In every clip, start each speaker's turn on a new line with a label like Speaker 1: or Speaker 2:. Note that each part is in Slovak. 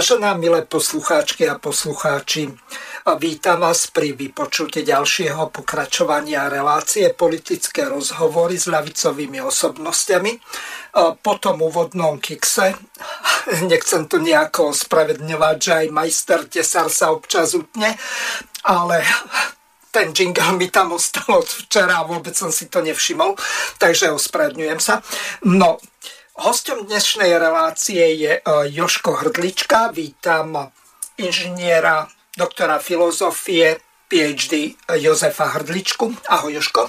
Speaker 1: Vážená milé poslucháčky a poslucháči, vítam vás pri vypočutí ďalšieho pokračovania relácie politické rozhovory s ľavicovými osobnostiami. Po tom úvodnom kikse, nechcem tu nejako ospravedňovať, že aj majster Tesar sa občas utne, ale ten jingle mi tam ostal od včera a vôbec som si to nevšimol, takže ospravedňujem sa. No, Hostom dnešnej relácie je e, Joško Hrdlička. Vítam inžiniera, doktora filozofie, PhD Jozefa Hrdličku. Ahoj Joško.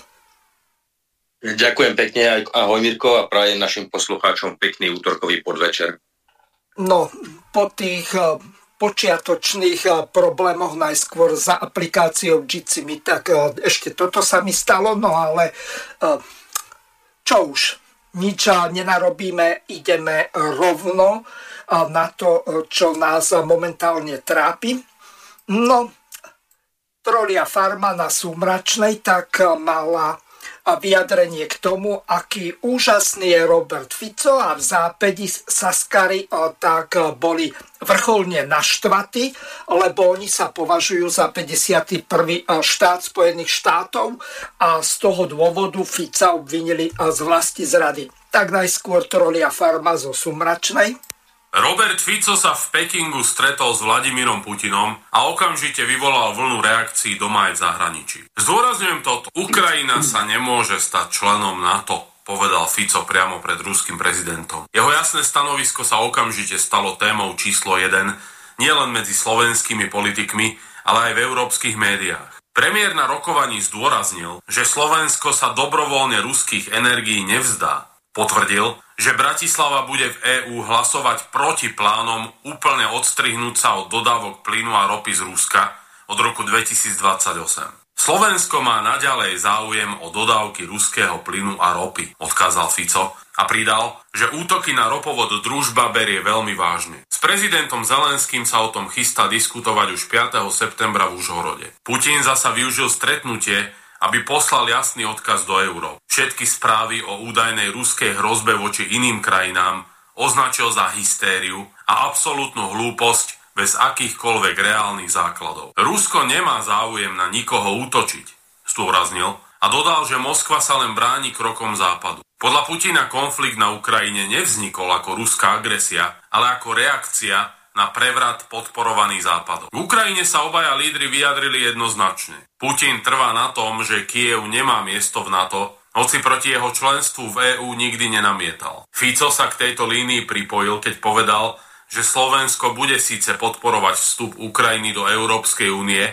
Speaker 2: Ďakujem pekne, ahoj Mirko a prajem našim poslucháčom pekný útorkový podvečer.
Speaker 1: No, po tých e, počiatočných e, problémoch najskôr za aplikáciou Jitsi mi, tak ešte toto sa mi stalo, no ale čo už, nič nenarobíme, ideme rovno na to, čo nás momentálne trápi. No, trolia farma na Súmračnej tak mala vyjadrenie k tomu, aký úžasný je Robert Fico a v zápädi Saskary tak boli vrcholne naštvatí, lebo oni sa považujú za 51. štát Spojených štátov a z toho dôvodu Fica obvinili z vlasti zrady. Tak najskôr trolia farma zo Sumračnej.
Speaker 3: Robert Fico sa v Pekingu stretol s Vladimírom Putinom a okamžite vyvolal vlnu reakcií doma aj v zahraničí. Zdôrazňujem toto. Ukrajina sa nemôže stať členom NATO, povedal Fico priamo pred ruským prezidentom. Jeho jasné stanovisko sa okamžite stalo témou číslo 1 nielen medzi slovenskými politikmi, ale aj v európskych médiách. Premiér na rokovaní zdôraznil, že Slovensko sa dobrovoľne ruských energií nevzdá Potvrdil, že Bratislava bude v EÚ hlasovať proti plánom úplne odstrihnúť sa od dodávok plynu a ropy z Ruska od roku 2028. Slovensko má naďalej záujem o dodávky ruského plynu a ropy, odkázal Fico a pridal, že útoky na ropovod družba berie veľmi vážne. S prezidentom Zelenským sa o tom chystá diskutovať už 5. septembra v Užhorode. Putin zasa využil stretnutie aby poslal jasný odkaz do euro. Všetky správy o údajnej ruskej hrozbe voči iným krajinám označil za hystériu a absolútnu hlúposť bez akýchkoľvek reálnych základov. Rusko nemá záujem na nikoho útočiť, stôraznil a dodal, že Moskva sa len bráni krokom západu. Podľa Putina konflikt na Ukrajine nevznikol ako ruská agresia, ale ako reakcia na prevrat podporovaný Západom. V Ukrajine sa obaja lídry vyjadrili jednoznačne. Putin trvá na tom, že Kiev nemá miesto v NATO, hoci proti jeho členstvu v EÚ nikdy nenamietal. Fico sa k tejto línii pripojil, keď povedal, že Slovensko bude síce podporovať vstup Ukrajiny do Európskej únie,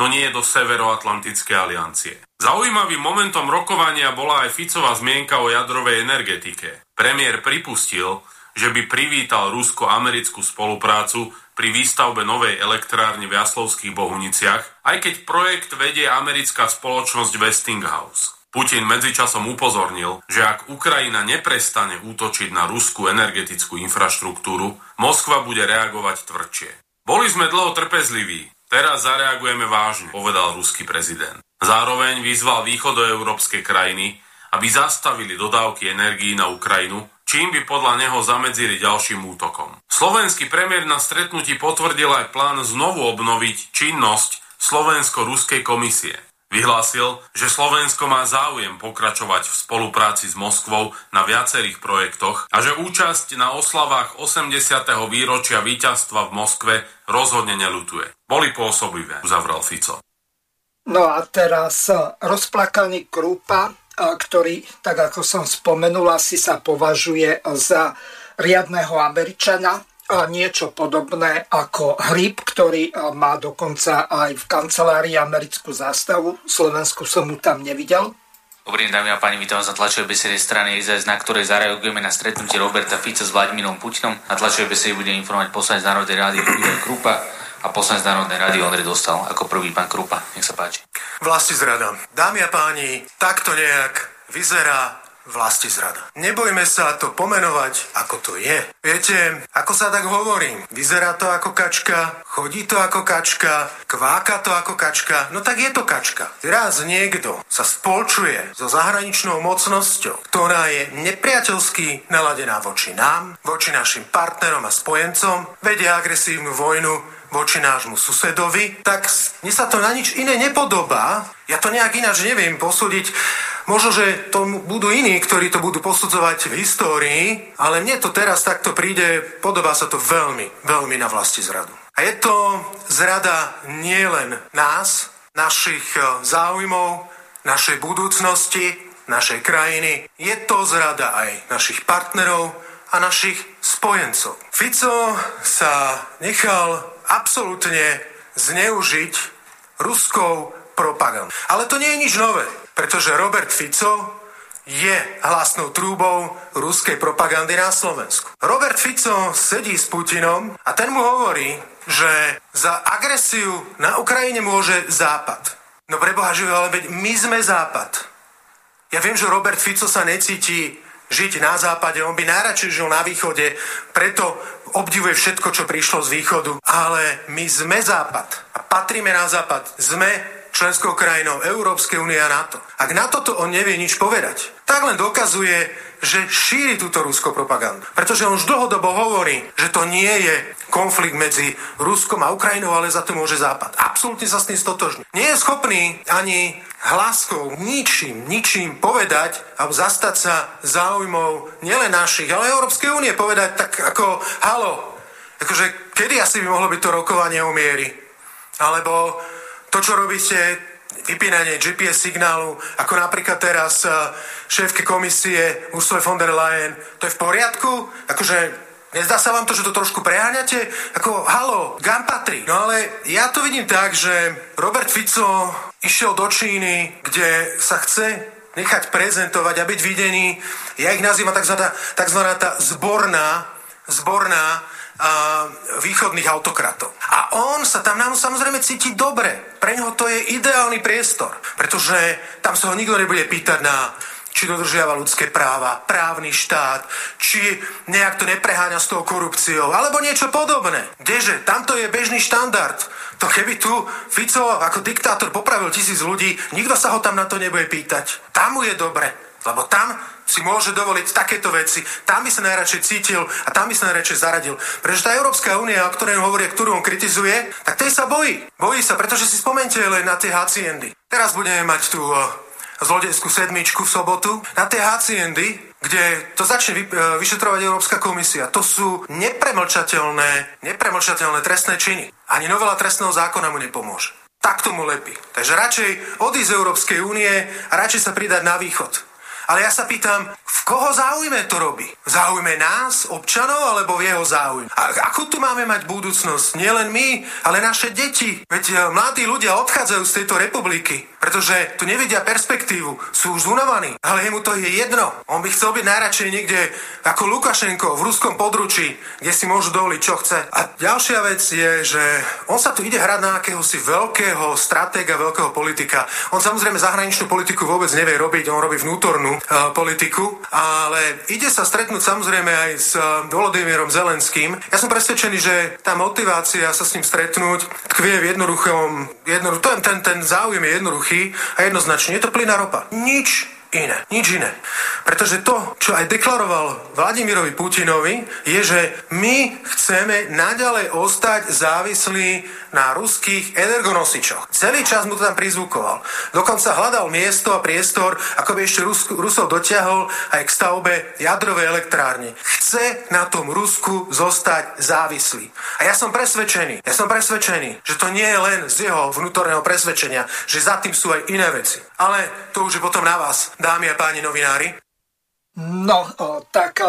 Speaker 3: no nie do Severoatlantickej aliancie. Zaujímavým momentom rokovania bola aj Ficová zmienka o jadrovej energetike. Premiér pripustil, že by privítal rusko-americkú spoluprácu pri výstavbe novej elektrárne v Jaslovských Bohuniciach, aj keď projekt vedie americká spoločnosť Westinghouse. Putin medzičasom upozornil, že ak Ukrajina neprestane útočiť na ruskú energetickú infraštruktúru, Moskva bude reagovať tvrdšie. Boli sme dlho trpezliví, teraz zareagujeme vážne, povedal ruský prezident. Zároveň vyzval východoeurópske krajiny, aby zastavili dodávky energií na Ukrajinu čím by podľa neho zamedzili ďalším útokom. Slovenský premiér na stretnutí potvrdil aj plán znovu obnoviť činnosť Slovensko-Ruskej komisie. Vyhlásil, že Slovensko má záujem pokračovať v spolupráci s Moskvou na viacerých projektoch a že účasť na oslavách 80. výročia víťazstva v Moskve rozhodne nelutuje. Boli pôsobivé, uzavrel Fico.
Speaker 1: No a teraz rozplakaný Krúpa ktorý, tak ako som spomenul, asi sa považuje za riadného Američana, a niečo podobné ako hryb, ktorý má dokonca aj v kancelárii americkú zástavu. Slovensku som mu tam nevidel.
Speaker 4: Dobrý deň, dámy a páni, vítam vás na tlačovej besede strany IZS, na ktorej zareagujeme na stretnutie Roberta Fica s Vladimírom Putinom. Na tlačovej besede bude informovať poslanec Národnej rády Juraj Krupa a poslanec Národnej rady Ondrej Dostal ako prvý pán Krupa. Nech sa páči.
Speaker 5: Vlasti zrada. Dámy a páni, takto nejak vyzerá vlasti zrada. Nebojme sa to pomenovať, ako to je. Viete, ako sa tak hovorí, vyzerá to ako kačka, chodí to ako kačka, kváka to ako kačka, no tak je to kačka. Raz niekto sa spolčuje so zahraničnou mocnosťou, ktorá je nepriateľsky naladená voči nám, voči našim partnerom a spojencom, vedia agresívnu vojnu voči nášmu susedovi, tak mne sa to na nič iné nepodobá. Ja to nejak ináč neviem posúdiť. Možno, že to budú iní, ktorí to budú posudzovať v histórii, ale mne to teraz takto príde, podobá sa to veľmi, veľmi na vlasti zradu. A je to zrada nielen nás, našich e, záujmov, našej budúcnosti, našej krajiny. Je to zrada aj našich partnerov a našich spojencov. Fico sa nechal absolútne zneužiť ruskou propagandou. Ale to nie je nič nové pretože Robert Fico je hlasnou trúbou ruskej propagandy na Slovensku. Robert Fico sedí s Putinom a ten mu hovorí, že za agresiu na Ukrajine môže Západ. No preboha živého, ale veď my sme Západ. Ja viem, že Robert Fico sa necíti žiť na západe, on by najradšej žil na východe, preto obdivuje všetko, čo prišlo z východu. Ale my sme západ a patríme na západ. Sme členskou krajinou Európskej únie a NATO. Ak na toto on nevie nič povedať, tak len dokazuje, že šíri túto rúsko propagandu. Pretože on už dlhodobo hovorí, že to nie je konflikt medzi Ruskom a Ukrajinou, ale za to môže Západ. Absolútne sa s tým stotožní. Nie je schopný ani hláskou, ničím, ničím povedať alebo zastať sa záujmov nielen našich, ale Európskej únie povedať tak ako, halo, akože kedy asi by mohlo byť to rokovanie o miery? Alebo to, čo robíte, vypínanie GPS signálu, ako napríklad teraz eh, šéfke komisie Ursula von der Leyen, to je v poriadku? Akože Nezdá sa vám to, že to trošku preháňate? Ako, halo, kam patrí? No ale ja to vidím tak, že Robert Fico išiel do Číny, kde sa chce nechať prezentovať a byť videný. Ja ich nazývam tzv. tzv. tá zborná, zborná východných autokratov. A on sa tam nám samozrejme cíti dobre. Pre neho to je ideálny priestor, pretože tam sa ho nikto nebude pýtať na či dodržiava ľudské práva, právny štát, či nejak to nepreháňa s tou korupciou, alebo niečo podobné. Kdeže? Tamto je bežný štandard. To keby tu Fico ako diktátor popravil tisíc ľudí, nikto sa ho tam na to nebude pýtať. Tam mu je dobre, lebo tam si môže dovoliť takéto veci. Tam by sa najradšej cítil a tam by sa najradšej zaradil. Pretože tá Európska únia, o ktorej hovorí, ktorú on kritizuje, tak tej sa bojí. Bojí sa, pretože si spomente len na tie haciendy. Teraz budeme mať tú uh, zlodejskú sedmičku v sobotu. Na tie haciendy, kde to začne uh, vyšetrovať Európska komisia. To sú nepremlčateľné, nepremlčateľné trestné činy. Ani novela trestného zákona mu nepomôže. Tak tomu lepí. Takže radšej odísť z Európskej únie a radšej sa pridať na východ. Ale ja sa pýtam, v koho záujme to robí? V záujme nás, občanov, alebo v jeho záujme? A ako tu máme mať budúcnosť? Nielen my, ale naše deti. Veď e, mladí ľudia odchádzajú z tejto republiky, pretože tu nevidia perspektívu, sú už zunovaní. Ale jemu to je jedno. On by chcel byť najradšej niekde ako Lukašenko v ruskom područí, kde si môžu dovoliť, čo chce. A ďalšia vec je, že on sa tu ide hrať na akéhosi veľkého stratéga, veľkého politika. On samozrejme zahraničnú politiku vôbec nevie robiť, on robí vnútornú politiku, ale ide sa stretnúť samozrejme aj s Volodymyrom Zelenským. Ja som presvedčený, že tá motivácia sa s ním stretnúť tkvie v jednoduchom, jednoduch, ten, ten, ten záujem je jednoduchý a jednoznačne. Je to plyná ropa. Nič iné. Nič iné. Pretože to, čo aj deklaroval Vladimirovi Putinovi, je, že my chceme naďalej ostať závislí na ruských energonosičoch. Celý čas mu to tam prizvukoval. Dokonca hľadal miesto a priestor, ako by ešte Rus- Rusov dotiahol aj k stavbe jadrovej elektrárne. Chce na tom Rusku zostať závislý. A ja som presvedčený, ja som presvedčený, že to nie je len z jeho vnútorného presvedčenia, že za tým sú aj iné veci. Ale to už je potom na vás, dámy a páni novinári.
Speaker 1: No, tak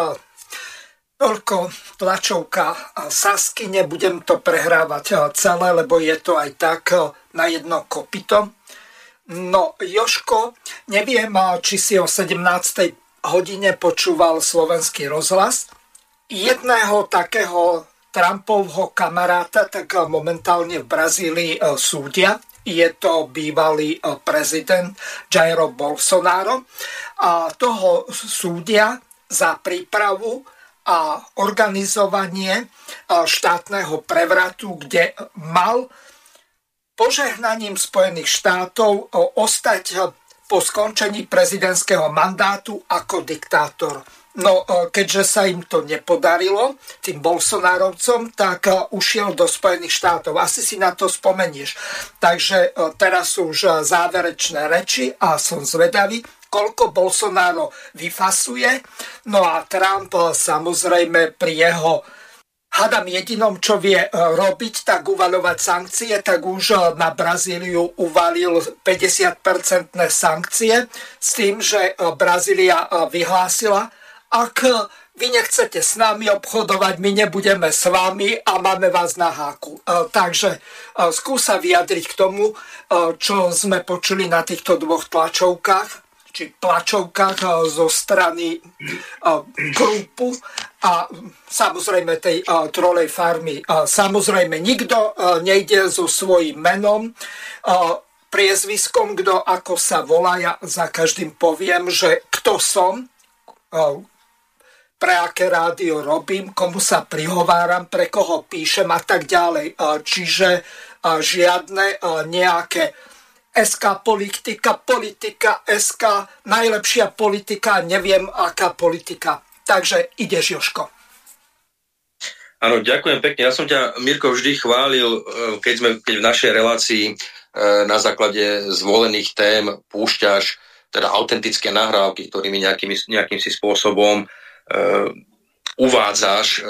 Speaker 1: Toľko tlačovka Sasky, nebudem to prehrávať eh, celé, lebo je to aj tak eh, na jedno kopito. No, Joško, neviem, či si o 17. hodine počúval slovenský rozhlas. Jedného takého Trumpovho kamaráta tak momentálne v Brazílii súdia je to bývalý prezident Jairo Bolsonaro a toho súdia za prípravu a organizovanie štátneho prevratu, kde mal požehnaním Spojených štátov ostať po skončení prezidentského mandátu ako diktátor. No, keďže sa im to nepodarilo, tým Bolsonárovcom, tak ušiel do Spojených štátov. Asi si na to spomenieš. Takže teraz sú už záverečné reči a som zvedavý, koľko Bolsonaro vyfasuje. No a Trump samozrejme pri jeho Hadam jedinom, čo vie robiť, tak uvaľovať sankcie, tak už na Brazíliu uvalil 50-percentné sankcie s tým, že Brazília vyhlásila, ak vy nechcete s nami obchodovať, my nebudeme s vami a máme vás na háku. E, takže e, skúsa vyjadriť k tomu, e, čo sme počuli na týchto dvoch tlačovkách, či tlačovkách zo strany Krupu a samozrejme tej trolej farmy. Samozrejme, nikto nejde so svojím menom, priezviskom, kto ako sa volá, ja za každým poviem, že kto som, pre aké rádio robím, komu sa prihováram, pre koho píšem a tak ďalej. Čiže žiadne nejaké SK politika, politika SK, najlepšia politika, neviem aká politika. Takže ideš, Joško.
Speaker 2: Áno, ďakujem pekne. Ja som ťa, Mirko, vždy chválil, e, keď, sme, keď v našej relácii e, na základe zvolených tém púšťaš teda autentické nahrávky, ktorými nejakým, nejakým si spôsobom Eh, uvádzaš eh,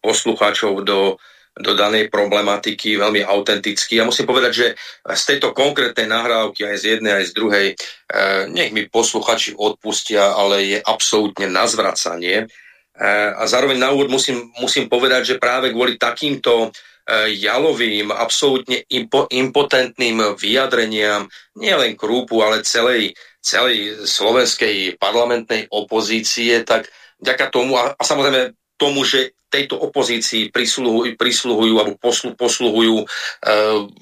Speaker 2: poslucháčov do, do danej problematiky veľmi autenticky. Ja musím povedať, že z tejto konkrétnej nahrávky aj z jednej, aj z druhej, eh, nech mi posluchači odpustia, ale je absolútne na zvracanie. A zároveň na úvod musím, musím povedať, že práve kvôli takýmto jalovým, absolútne impo, impotentným vyjadreniam nielen Krúpu, ale celej, celej slovenskej parlamentnej opozície, tak vďaka tomu a, a samozrejme tomu, že tejto opozícii prisluhujú, prisluhujú alebo poslu, posluhujú e,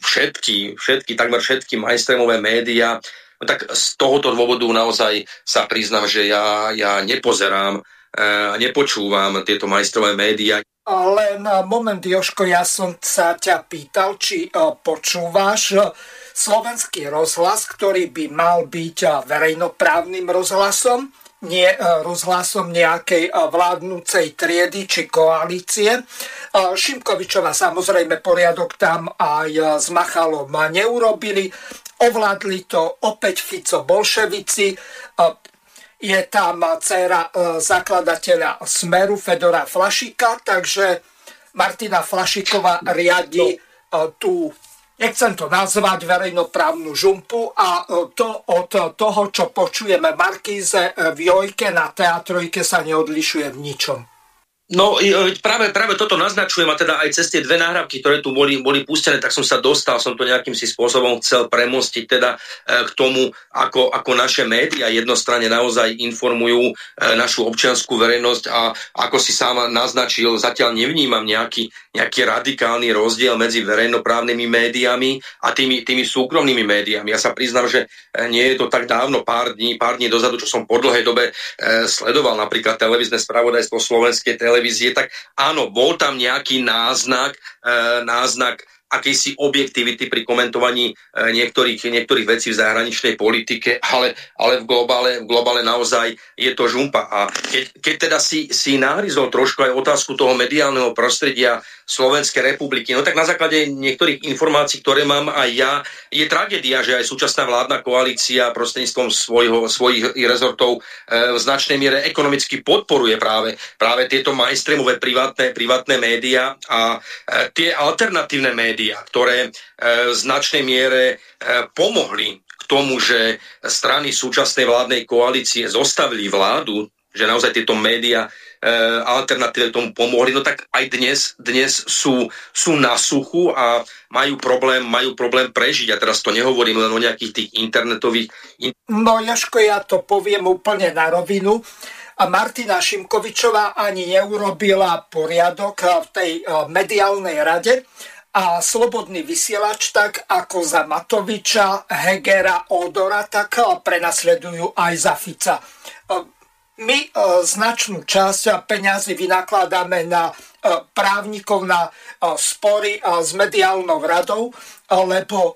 Speaker 2: všetky, všetky, takmer všetky mainstreamové médiá, no tak z tohoto dôvodu naozaj sa priznám, že ja, ja nepozerám e, a nepočúvam tieto majstrové médiá.
Speaker 1: Len moment, Joško, ja som sa ťa pýtal, či e, počúvaš slovenský rozhlas, ktorý by mal byť verejnoprávnym rozhlasom, nie e, rozhlasom nejakej e, vládnúcej triedy či koalície. Šimkovičova samozrejme poriadok tam aj s Machalom neurobili. Ovládli to opäť Fico bolševici. Je tam dcera zakladateľa Smeru Fedora Flašika, takže Martina Flašiková riadi tú nechcem to nazvať verejnoprávnu žumpu a e, to od toho, čo počujeme Markíze v Jojke na teatrojke sa neodlišuje v ničom.
Speaker 2: No práve, práve toto naznačujem a teda aj cez tie dve náhrávky, ktoré tu boli, boli pustené, tak som sa dostal, som to nejakým si spôsobom chcel premostiť teda e, k tomu, ako, ako naše médiá jednostranne naozaj informujú e, našu občianskú verejnosť a ako si sám naznačil, zatiaľ nevnímam nejaký, nejaký radikálny rozdiel medzi verejnoprávnymi médiami a tými, tými súkromnými médiami. Ja sa priznám, že e, nie je to tak dávno, pár dní, pár dní dozadu, čo som po dlhej dobe sledoval napríklad televízne spravodajstvo slovenskej televízie televízie, tak áno, bol tam nejaký náznak, e, náznak akejsi objektivity pri komentovaní e, niektorých, niektorých vecí v zahraničnej politike, ale, ale v, globále, v globále naozaj je to žumpa. A keď, keď teda si, si nahryzol trošku aj otázku toho mediálneho prostredia Slovenskej republiky, no tak na základe niektorých informácií, ktoré mám aj ja, je tragédia, že aj súčasná vládna koalícia prostredníctvom svojho, svojich rezortov e, v značnej miere ekonomicky podporuje práve, práve tieto mainstreamové privátne, privátne médiá a e, tie alternatívne médiá, ktoré e, v značnej miere e, pomohli k tomu, že strany súčasnej vládnej koalície zostavili vládu, že naozaj tieto médiá E, alternatíve tomu pomohli, no tak aj dnes, dnes sú, sú na suchu a majú problém, majú problém prežiť. A teraz to nehovorím len o nejakých tých internetových...
Speaker 1: No Jaško, ja to poviem úplne na rovinu. A Martina Šimkovičová ani neurobila poriadok v tej mediálnej rade a slobodný vysielač, tak ako za Matoviča, Hegera, Odora, tak prenasledujú aj za Fica. My značnú časť peňazí vynakladáme na právnikov, na spory s mediálnou radou, lebo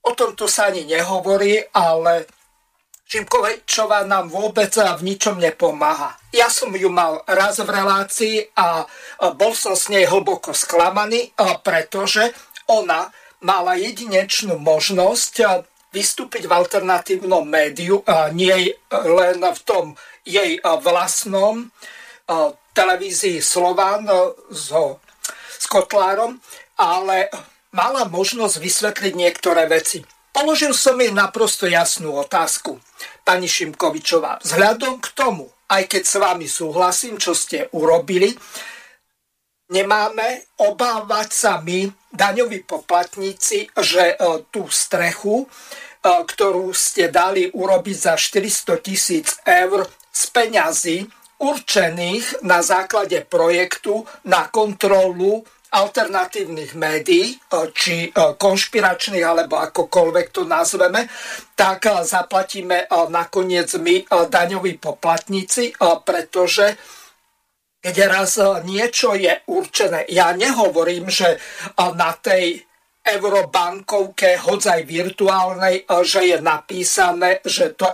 Speaker 1: o tomto sa ani nehovorí, ale Šimkovečová nám vôbec v ničom nepomáha. Ja som ju mal raz v relácii a bol som s nej hlboko sklamaný, pretože ona mala jedinečnú možnosť vystúpiť v alternatívnom médiu, nie len v tom jej vlastnom televízii Slován so, s Kotlárom, ale mala možnosť vysvetliť niektoré veci. Položil som jej naprosto jasnú otázku. Pani Šimkovičová, vzhľadom k tomu, aj keď s vami súhlasím, čo ste urobili, nemáme obávať sa my, daňoví poplatníci, že e, tú strechu, e, ktorú ste dali urobiť za 400 tisíc eur z peňazí určených na základe projektu na kontrolu alternatívnych médií, e, či e, konšpiračných, alebo akokoľvek to nazveme, tak e, zaplatíme nakoniec my, daňoví poplatníci, pretože keď raz niečo je určené, ja nehovorím, že na tej eurobankovke, hodzaj virtuálnej, že je napísané, že to,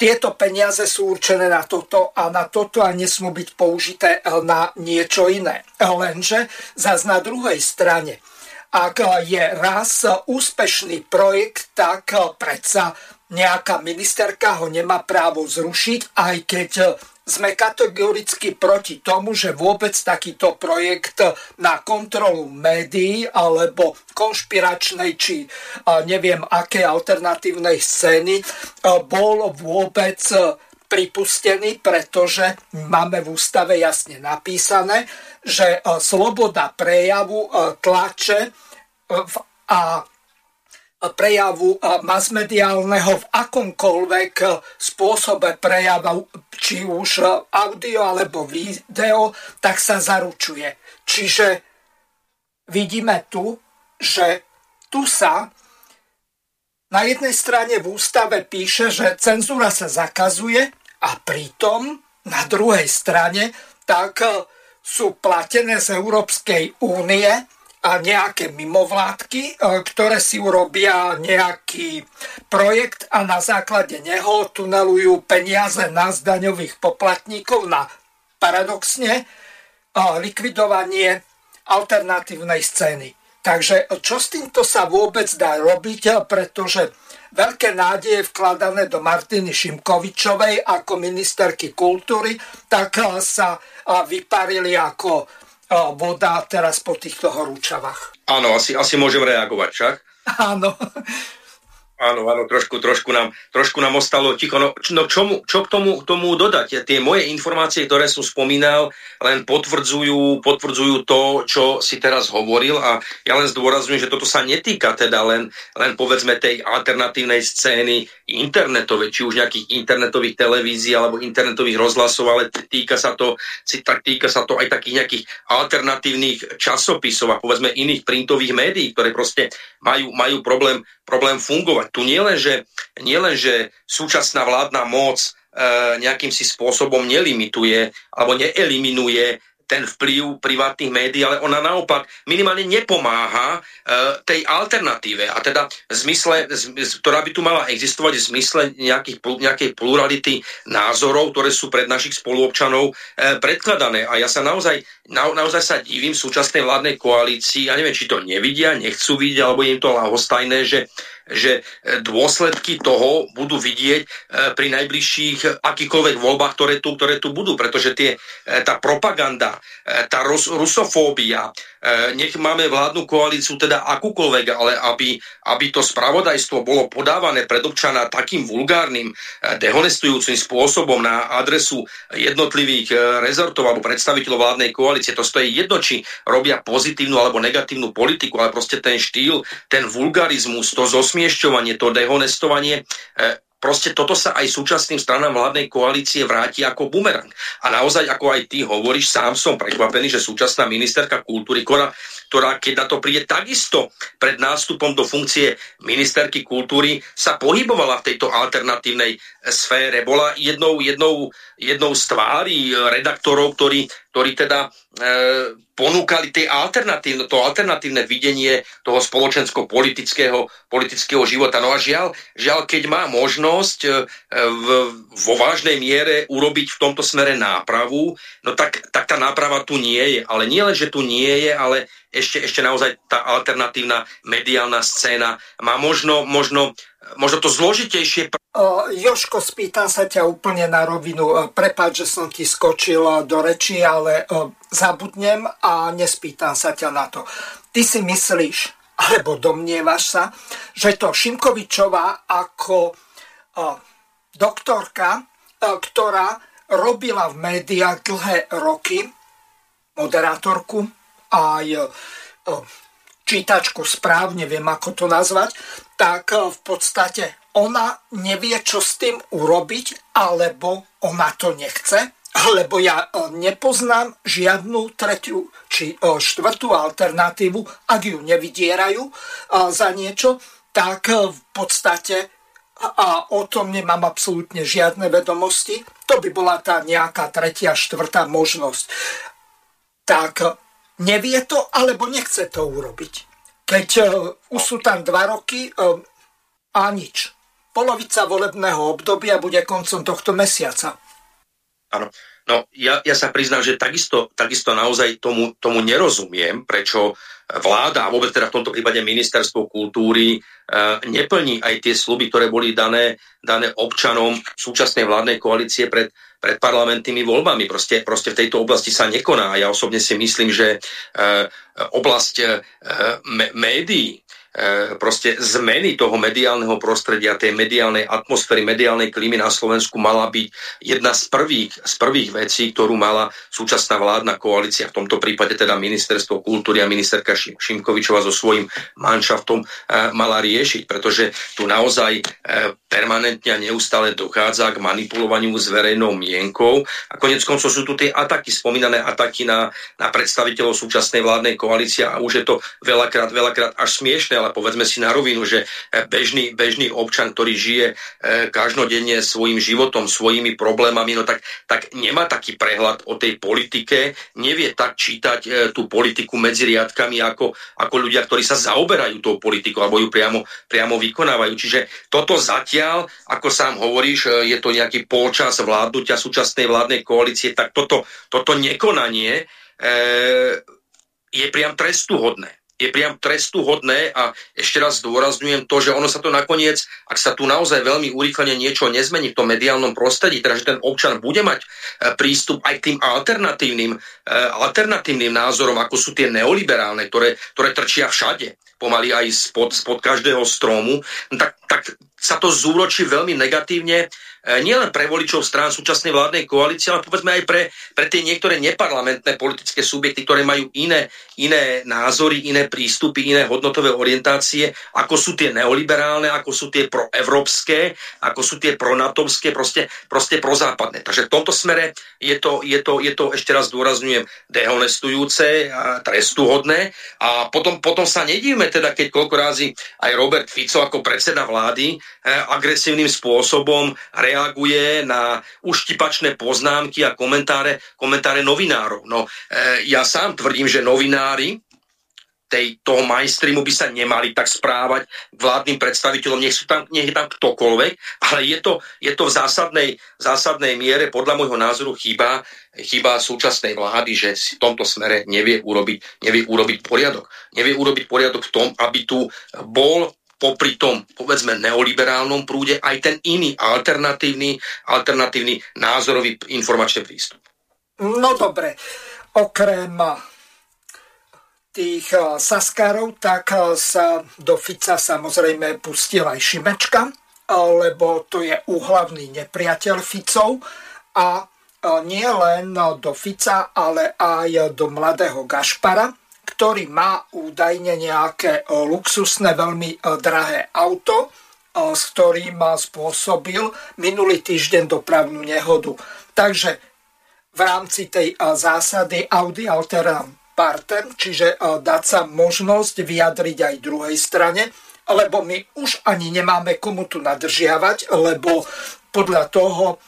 Speaker 1: tieto peniaze sú určené na toto a na toto a nesmú byť použité na niečo iné. Lenže zase na druhej strane, ak je raz úspešný projekt, tak predsa nejaká ministerka ho nemá právo zrušiť, aj keď sme kategoricky proti tomu, že vôbec takýto projekt na kontrolu médií alebo konšpiračnej či neviem aké alternatívnej scény bol vôbec pripustený, pretože máme v ústave jasne napísané, že sloboda prejavu tlače a prejavu masmediálneho v akomkoľvek spôsobe prejavu, či už audio alebo video, tak sa zaručuje. Čiže vidíme tu, že tu sa na jednej strane v ústave píše, že cenzúra sa zakazuje a pritom na druhej strane tak sú platené z Európskej únie a nejaké mimovládky, e, ktoré si urobia nejaký projekt a na základe neho tunelujú peniaze nás daňových poplatníkov na paradoxne e, likvidovanie alternatívnej scény. Takže čo s týmto sa vôbec dá robiť, e, pretože veľké nádeje vkladané do Martiny Šimkovičovej ako ministerky kultúry, tak sa vyparili ako voda teraz po týchto horúčavách.
Speaker 2: Áno, asi, asi môžem reagovať však.
Speaker 1: Áno.
Speaker 2: Áno, áno, trošku, trošku, nám, trošku nám ostalo ticho. No, no čomu, čo k tomu, tomu dodať? Tie moje informácie, ktoré som spomínal, len potvrdzujú, potvrdzujú to, čo si teraz hovoril a ja len zdôrazňujem, že toto sa netýka teda len, len povedzme tej alternatívnej scény internetovej, či už nejakých internetových televízií alebo internetových rozhlasov, ale týka sa to, týka sa to aj takých nejakých alternatívnych časopisov a povedzme iných printových médií, ktoré proste majú, majú problém, problém fungovať. Tu nielen, že, nielen, že súčasná vládna moc e, nejakým si spôsobom nelimituje alebo neeliminuje ten vplyv privátnych médií, ale ona naopak minimálne nepomáha e, tej alternatíve. A teda v zmysle, z, ktorá by tu mala existovať v zmysle nejakých, nejakej plurality názorov, ktoré sú pred našich spoluobčanov e, predkladané. A ja sa naozaj, na, naozaj sa divím súčasnej vládnej koalícii, ja neviem, či to nevidia, nechcú vidieť, alebo im to lahostajné, že že e, dôsledky toho budú vidieť e, pri najbližších akýchkoľvek voľbách, ktoré tu, ktoré tu budú, pretože tie, e, tá propaganda, tá rus, rusofóbia, nech máme vládnu koalíciu teda akúkoľvek, ale aby, aby to spravodajstvo bolo podávané pred občana takým vulgárnym, dehonestujúcim spôsobom na adresu jednotlivých rezortov alebo predstaviteľov vládnej koalície, to stojí jedno, či robia pozitívnu alebo negatívnu politiku, ale proste ten štýl, ten vulgarizmus, to zosmiešenie, zosmiešťovanie, to dehonestovanie, e, proste toto sa aj súčasným stranám vládnej koalície vráti ako bumerang. A naozaj, ako aj ty hovoríš, sám som prekvapený, že súčasná ministerka kultúry, ktorá, ktorá keď na to príde takisto pred nástupom do funkcie ministerky kultúry, sa pohybovala v tejto alternatívnej sfére. Bola jednou, jednou, jednou z tvári redaktorov, ktorí, ktorí teda e, ponúkali tie alternatívne, to alternatívne videnie toho spoločensko-politického politického života. No a žiaľ, žiaľ keď má možnosť e, v, vo vážnej miere urobiť v tomto smere nápravu, no tak, tak tá náprava tu nie je. Ale nie len, že tu nie je, ale ešte, ešte naozaj tá alternatívna mediálna scéna má možno, možno možno to zložitejšie.
Speaker 1: Joško, spýtam sa ťa úplne na rovinu. Uh, prepáč, že som ti skočil do reči, ale uh, zabudnem a nespýtam sa ťa na to. Ty si myslíš, alebo domnievaš sa, že to Šimkovičová ako doktorka, ktorá robila v médiách dlhé roky, moderátorku, aj čítačku správ, neviem ako to nazvať, tak eh, v podstate ona nevie, čo s tým urobiť, alebo ona to nechce, lebo ja eh, nepoznám žiadnu tretiu či eh, štvrtú alternatívu, ak ju nevydierajú za niečo, tak v podstate a o tom nemám absolútne žiadne vedomosti. To by bola tá nejaká tretia, štvrtá možnosť. Tak nevie to, alebo nechce to urobiť. Keď uh, už sú tam dva roky uh, a nič. Polovica volebného obdobia bude koncom tohto mesiaca.
Speaker 2: Áno. No, ja, ja sa priznám, že takisto, takisto naozaj tomu, tomu nerozumiem, prečo vláda, a vôbec teda v tomto prípade ministerstvo kultúry, e, neplní aj tie sluby, ktoré boli dané, dané občanom súčasnej vládnej koalície pred, pred parlamentnými voľbami. Proste, proste v tejto oblasti sa nekoná. Ja osobne si myslím, že e, oblasť e, médií, proste zmeny toho mediálneho prostredia, tej mediálnej atmosféry, mediálnej klímy na Slovensku mala byť jedna z prvých, z prvých vecí, ktorú mala súčasná vládna koalícia, v tomto prípade teda ministerstvo kultúry a ministerka Šimkovičova so svojím manšaftom e, mala riešiť, pretože tu naozaj e, permanentne a neustále dochádza k manipulovaniu s verejnou mienkou. A konec koncov sú tu tie ataky, spomínané ataky na, na predstaviteľov súčasnej vládnej koalície a už je to veľakrát, veľakrát až smiešne, ale povedzme si na rovinu, že e, bežný, bežný občan, ktorý žije e, každodenne svojim životom, svojimi problémami, no tak, tak nemá taký prehľad o tej politike, nevie tak čítať e, tú politiku medzi riadkami ako, ako ľudia, ktorí sa zaoberajú tou politikou alebo ju priamo, priamo vykonávajú. Čiže toto zatiaľ, ako sám hovoríš, je to nejaký polčas vládnutia súčasnej vládnej koalície, tak toto, toto nekonanie e, je priam trestuhodné je priam trestuhodné a ešte raz zdôrazňujem to, že ono sa to nakoniec, ak sa tu naozaj veľmi urýchlene niečo nezmení v tom mediálnom prostredí, teda že ten občan bude mať e, prístup aj k tým alternatívnym, e, alternatívnym názorom, ako sú tie neoliberálne, ktoré, ktoré trčia všade, pomaly aj spod, spod každého stromu, tak, tak sa to zúročí veľmi negatívne E, nielen pre voličov strán súčasnej vládnej koalície, ale povedzme aj pre, pre tie niektoré neparlamentné politické subjekty, ktoré majú iné, iné názory, iné prístupy, iné hodnotové orientácie, ako sú tie neoliberálne, ako sú tie proevropské, ako sú tie pronatovské, proste, proste prozápadné. Takže v tomto smere je to, je to, je to ešte raz dôrazňujem, dehonestujúce a trestuhodné. A potom, potom sa nedívme teda, keď koľko rázy aj Robert Fico ako predseda vlády agresívnym spôsobom reaguje na uštipačné poznámky a komentáre, komentáre novinárov. No, e, ja sám tvrdím, že novinári tej, toho mainstreamu by sa nemali tak správať k vládnym predstaviteľom, nech, sú tam, nech je tam ktokoľvek, ale je to, je to v zásadnej, zásadnej miere, podľa môjho názoru, chyba, chyba súčasnej vlády, že si v tomto smere nevie urobiť, nevie urobiť poriadok. Nevie urobiť poriadok v tom, aby tu bol popri tom, povedzme, neoliberálnom prúde aj ten iný alternatívny, alternatívny názorový informačný prístup.
Speaker 1: No dobre, okrem tých eh, Saskárov, tak eh, sa do Fica samozrejme pustil aj Šimečka, lebo to je úhlavný nepriateľ Ficov a eh, nie len do Fica, ale aj do mladého Gašpara, ktorý má údajne nejaké e, luxusné, veľmi e, drahé auto, e, s ktorým spôsobil minulý týždeň dopravnú nehodu. Takže v rámci tej zásady Audi Alteram partem, čiže dať sa možnosť vyjadriť aj druhej strane, lebo my už ani nemáme komu tu nadržiavať, lebo podľa toho,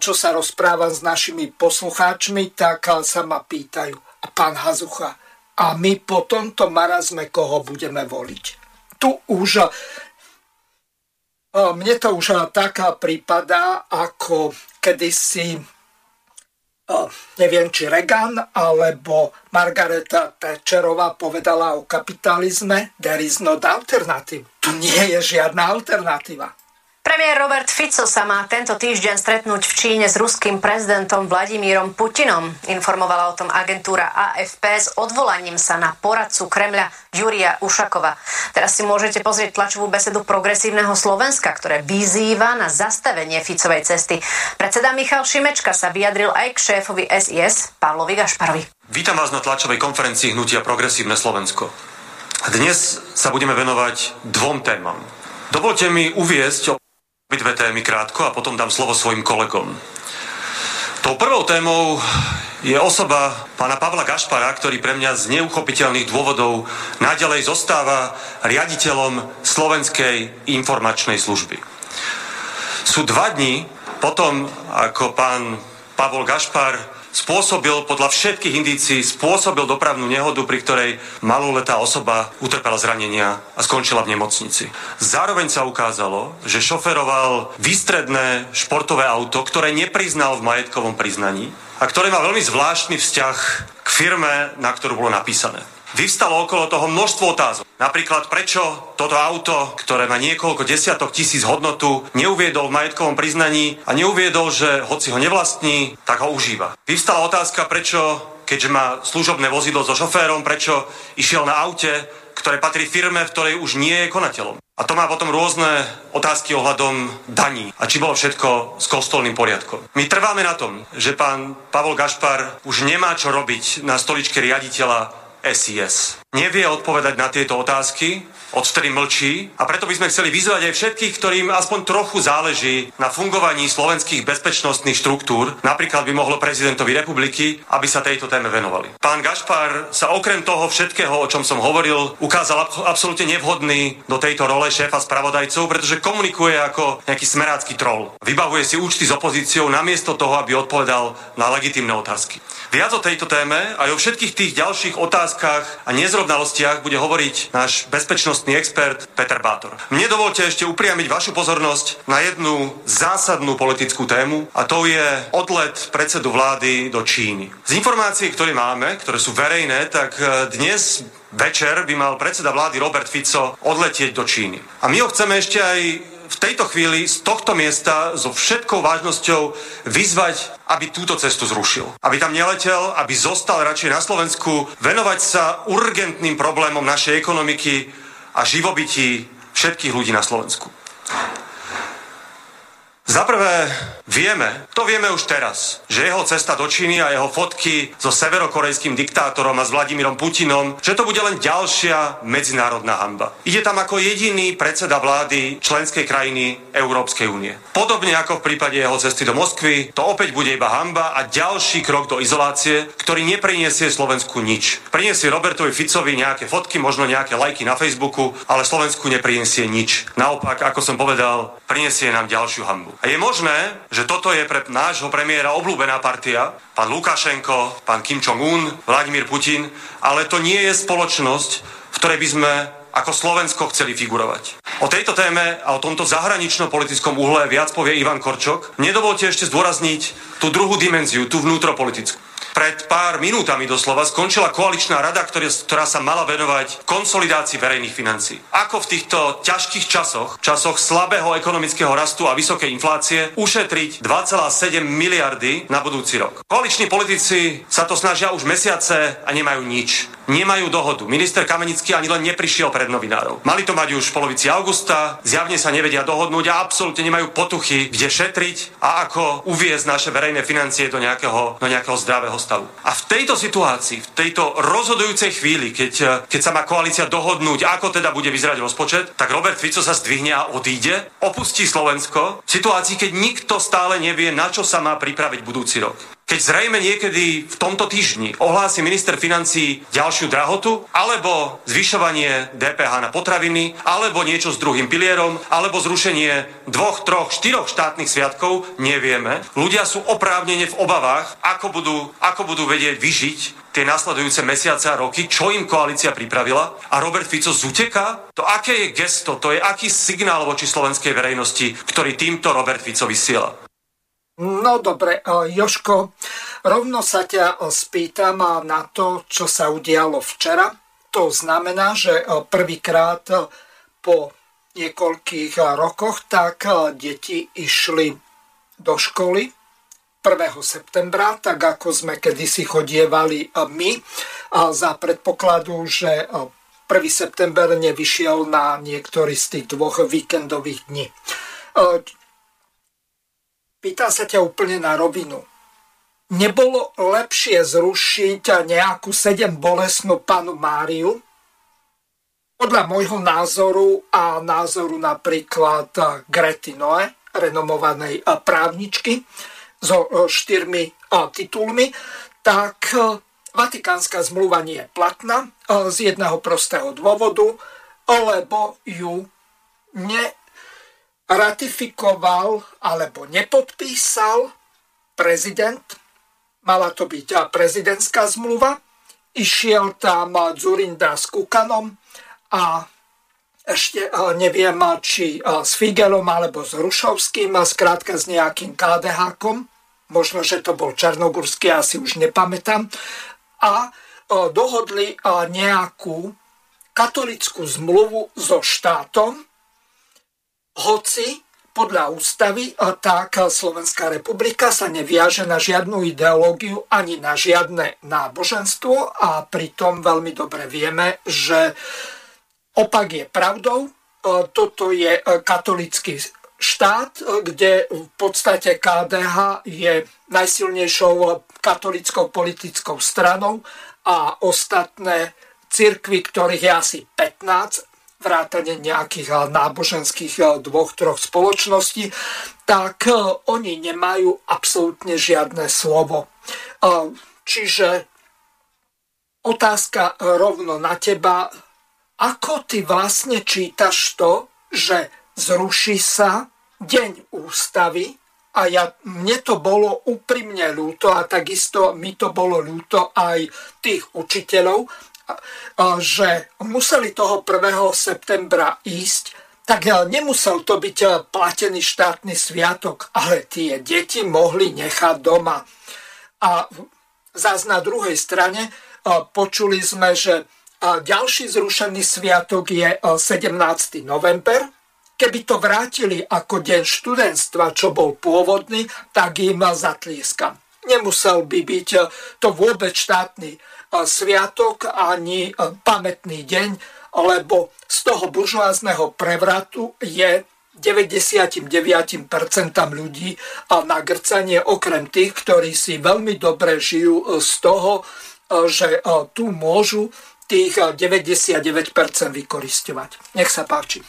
Speaker 1: čo sa rozprávam s našimi poslucháčmi, tak sa ma pýtajú, a pán Hazucha, a my po tomto marazme koho budeme voliť? Tu už mne to už taká prípada, ako kedysi neviem, či Reagan alebo Margareta Thatcherová povedala o kapitalizme, there is no alternative. Tu nie je žiadna alternatíva.
Speaker 6: Premiér Robert Fico sa má tento týždeň stretnúť v Číne s ruským prezidentom Vladimírom Putinom. Informovala o tom agentúra AFP s odvolaním sa na poradcu Kremľa Juria Ušakova. Teraz si môžete pozrieť tlačovú besedu progresívneho Slovenska, ktoré vyzýva na zastavenie Ficovej cesty. Predseda Michal Šimečka sa vyjadril aj k šéfovi SIS Pavlovi Gašparovi.
Speaker 7: Vítam vás na tlačovej konferencii Hnutia Progresívne Slovensko. Dnes sa budeme venovať dvom témam. Dovolte mi uviesť dve témy krátko a potom dám slovo svojim kolegom. Tou prvou témou je osoba pána Pavla Gašpara, ktorý pre mňa z neuchopiteľných dôvodov naďalej zostáva riaditeľom Slovenskej informačnej služby. Sú dva dni potom, ako pán Pavol Gašpar spôsobil podľa všetkých indícií, spôsobil dopravnú nehodu, pri ktorej maloletá osoba utrpela zranenia a skončila v nemocnici. Zároveň sa ukázalo, že šoferoval výstredné športové auto, ktoré nepriznal v majetkovom priznaní a ktoré má veľmi zvláštny vzťah k firme, na ktorú bolo napísané. Vyvstalo okolo toho množstvo otázok. Napríklad, prečo toto auto, ktoré má niekoľko desiatok tisíc hodnotu, neuviedol v majetkovom priznaní a neuviedol, že hoci ho nevlastní, tak ho užíva. Vyvstala otázka, prečo, keďže má služobné vozidlo so šoférom, prečo išiel na aute, ktoré patrí firme, v ktorej už nie je konateľom. A to má potom rôzne otázky ohľadom daní a či bolo všetko s kostolným poriadkom. My trváme na tom, že pán Pavol Gašpar už nemá čo robiť na stoličke riaditeľa SIS. Nevie odpovedať na tieto otázky, odvtedy mlčí a preto by sme chceli vyzvať aj všetkých, ktorým aspoň trochu záleží na fungovaní slovenských bezpečnostných štruktúr, napríklad by mohlo prezidentovi republiky, aby sa tejto téme venovali. Pán Gašpar sa okrem toho všetkého, o čom som hovoril, ukázal absolútne nevhodný do tejto role šéfa spravodajcov, pretože komunikuje ako nejaký smerácky troll. Vybavuje si účty s opozíciou namiesto toho, aby odpovedal na legitimné otázky. Viac o tejto téme a o všetkých tých ďalších otázkach a nezrovnalostiach bude hovoriť náš bezpečnostný expert Peter Bátor. Mne dovolte ešte upriamiť vašu pozornosť na jednu zásadnú politickú tému a to je odlet predsedu vlády do Číny. Z informácií, ktoré máme, ktoré sú verejné, tak e, dnes večer by mal predseda vlády Robert Fico odletieť do Číny. A my ho chceme ešte aj v tejto chvíli z tohto miesta so všetkou vážnosťou vyzvať, aby túto cestu zrušil. Aby tam neletel, aby zostal radšej na Slovensku, venovať sa urgentným problémom našej ekonomiky a živobytí všetkých ľudí na Slovensku. Za prvé, vieme, to vieme už teraz, že jeho cesta do Číny a jeho fotky so severokorejským diktátorom a s Vladimírom Putinom, že to bude len ďalšia medzinárodná hamba. Ide tam ako jediný predseda vlády členskej krajiny Európskej únie. Podobne ako v prípade jeho cesty do Moskvy, to opäť bude iba hamba a ďalší krok do izolácie, ktorý nepriniesie Slovensku nič. Priniesie Robertovi Ficovi nejaké fotky, možno nejaké lajky na Facebooku, ale Slovensku nepriniesie nič. Naopak, ako som povedal, priniesie nám ďalšiu hambu. A je možné, že toto je pre nášho premiéra obľúbená partia, pán Lukašenko, pán Kim Jong-un, Vladimír Putin, ale to nie je spoločnosť, v ktorej by sme ako Slovensko chceli figurovať. O tejto téme a o tomto zahraničnom politickom uhle viac povie Ivan Korčok. Nedovolte ešte zdôrazniť tú druhú dimenziu, tú vnútropolitickú. Pred pár minútami doslova skončila koaličná rada, ktorý, ktorá sa mala venovať konsolidácii verejných financií. Ako v týchto ťažkých časoch, časoch slabého ekonomického rastu a vysokej inflácie, ušetriť 2,7 miliardy na budúci rok. Koaliční politici sa to snažia už mesiace a nemajú nič nemajú dohodu. Minister Kamenický ani len neprišiel pred novinárov. Mali to mať už v polovici augusta, zjavne sa nevedia dohodnúť a absolútne nemajú potuchy, kde šetriť a ako uviezť naše verejné financie do nejakého, do nejakého zdravého stavu. A v tejto situácii, v tejto rozhodujúcej chvíli, keď, keď sa má koalícia dohodnúť, ako teda bude vyzerať rozpočet, tak Robert Fico sa zdvihne a odíde, opustí Slovensko v situácii, keď nikto stále nevie, na čo sa má pripraviť budúci rok. Keď zrejme niekedy v tomto týždni ohlási minister financí ďalšiu drahotu, alebo zvyšovanie DPH na potraviny, alebo niečo s druhým pilierom, alebo zrušenie dvoch, troch, štyroch štátnych sviatkov, nevieme. Ľudia sú oprávnene v obavách, ako budú, ako budú vedieť vyžiť tie nasledujúce mesiace a roky, čo im koalícia pripravila a Robert Fico zuteká? To aké je gesto, to je aký signál voči slovenskej verejnosti, ktorý týmto Robert Fico vysiela?
Speaker 1: No dobre, Joško, rovno sa ťa spýtam na to, čo sa udialo včera. To znamená, že prvýkrát po niekoľkých rokoch tak deti išli do školy 1. septembra, tak ako sme kedysi chodievali my, za predpokladu, že 1. september nevyšiel na niektorý z tých dvoch víkendových dní. Pýtam sa ťa úplne na rovinu. Nebolo lepšie zrušiť nejakú sedem bolesnú panu Máriu? Podľa môjho názoru a názoru napríklad Grety Noe, renomovanej právničky, so štyrmi titulmi, tak Vatikánska zmluva nie je platná z jedného prostého dôvodu, lebo ju ne ratifikoval alebo nepodpísal prezident. Mala to byť prezidentská zmluva. Išiel tam Zurinda s Kukanom a ešte neviem, či s Figelom alebo s Rušovským, a skrátka s nejakým KDH-kom. Možno, že to bol Černogurský, asi už nepamätám. A dohodli nejakú katolickú zmluvu so štátom, hoci podľa ústavy tak Slovenská republika sa neviaže na žiadnu ideológiu ani na žiadne náboženstvo a pritom veľmi dobre vieme, že opak je pravdou. Toto je katolický štát, kde v podstate KDH je najsilnejšou katolickou politickou stranou a ostatné cirkvy, ktorých je asi 15, vrátane nejakých eh, náboženských eh, dvoch, troch spoločností, tak eh, oni nemajú absolútne žiadne slovo. Čiže otázka rovno na teba, ako ty vlastne čítaš to, že zruší sa deň ústavy a ja, mne to bolo úprimne ľúto a takisto mi to bolo ľúto aj tých učiteľov, že museli toho 1. septembra ísť, tak nemusel to byť platený štátny sviatok, ale tie deti mohli nechať doma. A zás na druhej strane počuli sme, že ďalší zrušený sviatok je 17. november. Keby to vrátili ako deň študentstva, čo bol pôvodný, tak im zatlieskam. Nemusel by byť to vôbec štátny sviatok ani pamätný deň, lebo z toho buržoázneho prevratu je 99% ľudí na grcanie, okrem tých, ktorí si veľmi dobre žijú z toho, že tu môžu tých 99% vykoristovať. Nech sa páči.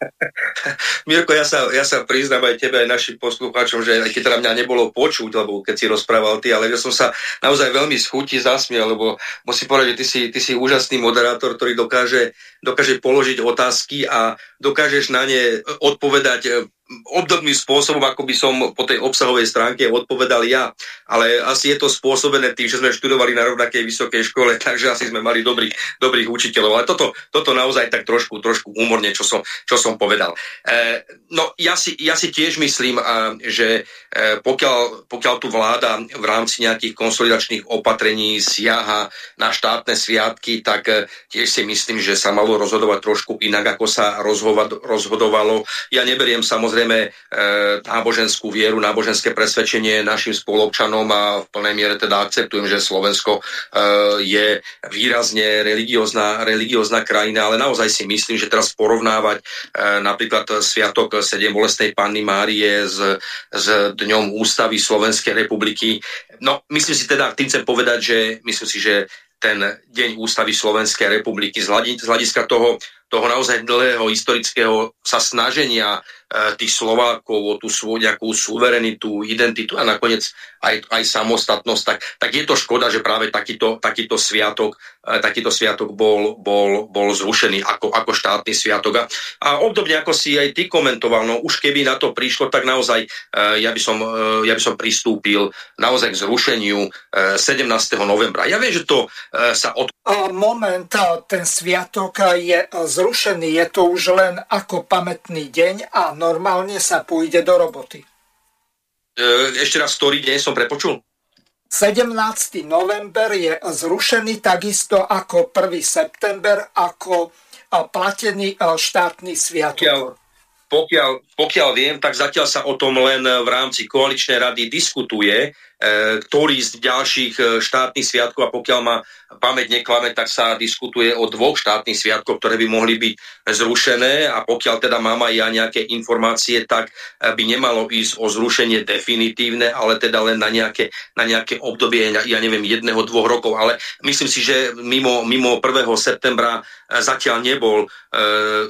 Speaker 2: Mirko, ja sa, ja sa priznám aj tebe, aj našim poslucháčom, že aj keď teda mňa nebolo počuť, lebo keď si rozprával ty, ale ja som sa naozaj veľmi schutí zasmiel, lebo musím povedať, že ty si, ty si úžasný moderátor, ktorý dokáže, dokáže položiť otázky a dokážeš na ne odpovedať obdobným spôsobom, ako by som po tej obsahovej stránke odpovedal ja. Ale asi je to spôsobené tým, že sme študovali na rovnakej vysokej škole, takže asi sme mali dobrých, dobrých učiteľov. Ale toto, toto naozaj tak trošku, trošku úmorne, čo som, čo som povedal. E, no ja si, ja si tiež myslím, a, že e, pokiaľ, pokiaľ tu vláda v rámci nejakých konsolidačných opatrení siaha na štátne sviatky, tak e, tiež si myslím, že sa malo rozhodovať trošku inak, ako sa rozhodovalo. Ja neberiem samozrejme samozrejme e, náboženskú vieru, náboženské presvedčenie našim spolobčanom a v plnej miere teda akceptujem, že Slovensko e, je výrazne religiózna, religiózna krajina, ale naozaj si myslím, že teraz porovnávať e, napríklad Sviatok 7 bolestnej Panny Márie s, s Dňom Ústavy Slovenskej republiky. No, myslím si teda, tým chcem povedať, že myslím si, že ten Deň Ústavy Slovenskej republiky z hľadiska toho, toho naozaj dlhého historického sa snaženia tých Slovákov, o tú svoju nejakú suverenitu, identitu a nakoniec aj, aj samostatnosť, tak, tak je to škoda, že práve takýto, takýto sviatok, takýto sviatok bol, bol, bol zrušený ako, ako štátny sviatok. A, a obdobne ako si aj ty komentoval, no už keby na to prišlo, tak naozaj ja by som, ja by som pristúpil naozaj k zrušeniu 17. novembra. Ja viem, že to sa od...
Speaker 1: Moment, ten sviatok je zrušený, je to už len ako pamätný deň a normálne sa pôjde do roboty.
Speaker 2: E, ešte raz, ktorý deň som prepočul?
Speaker 1: 17. november je zrušený takisto ako 1. september, ako platený štátny sviatok.
Speaker 2: Pokiaľ, pokiaľ, pokiaľ viem, tak zatiaľ sa o tom len v rámci koaličnej rady diskutuje, E, ktorý z ďalších e, štátnych sviatkov, a pokiaľ ma pamäť neklame, tak sa diskutuje o dvoch štátnych sviatkoch, ktoré by mohli byť zrušené a pokiaľ teda mám aj ja nejaké informácie, tak e, by nemalo ísť o zrušenie definitívne, ale teda len na nejaké, na nejaké obdobie, ja neviem, jedného, dvoch rokov, ale myslím si, že mimo, mimo 1. septembra zatiaľ nebol e,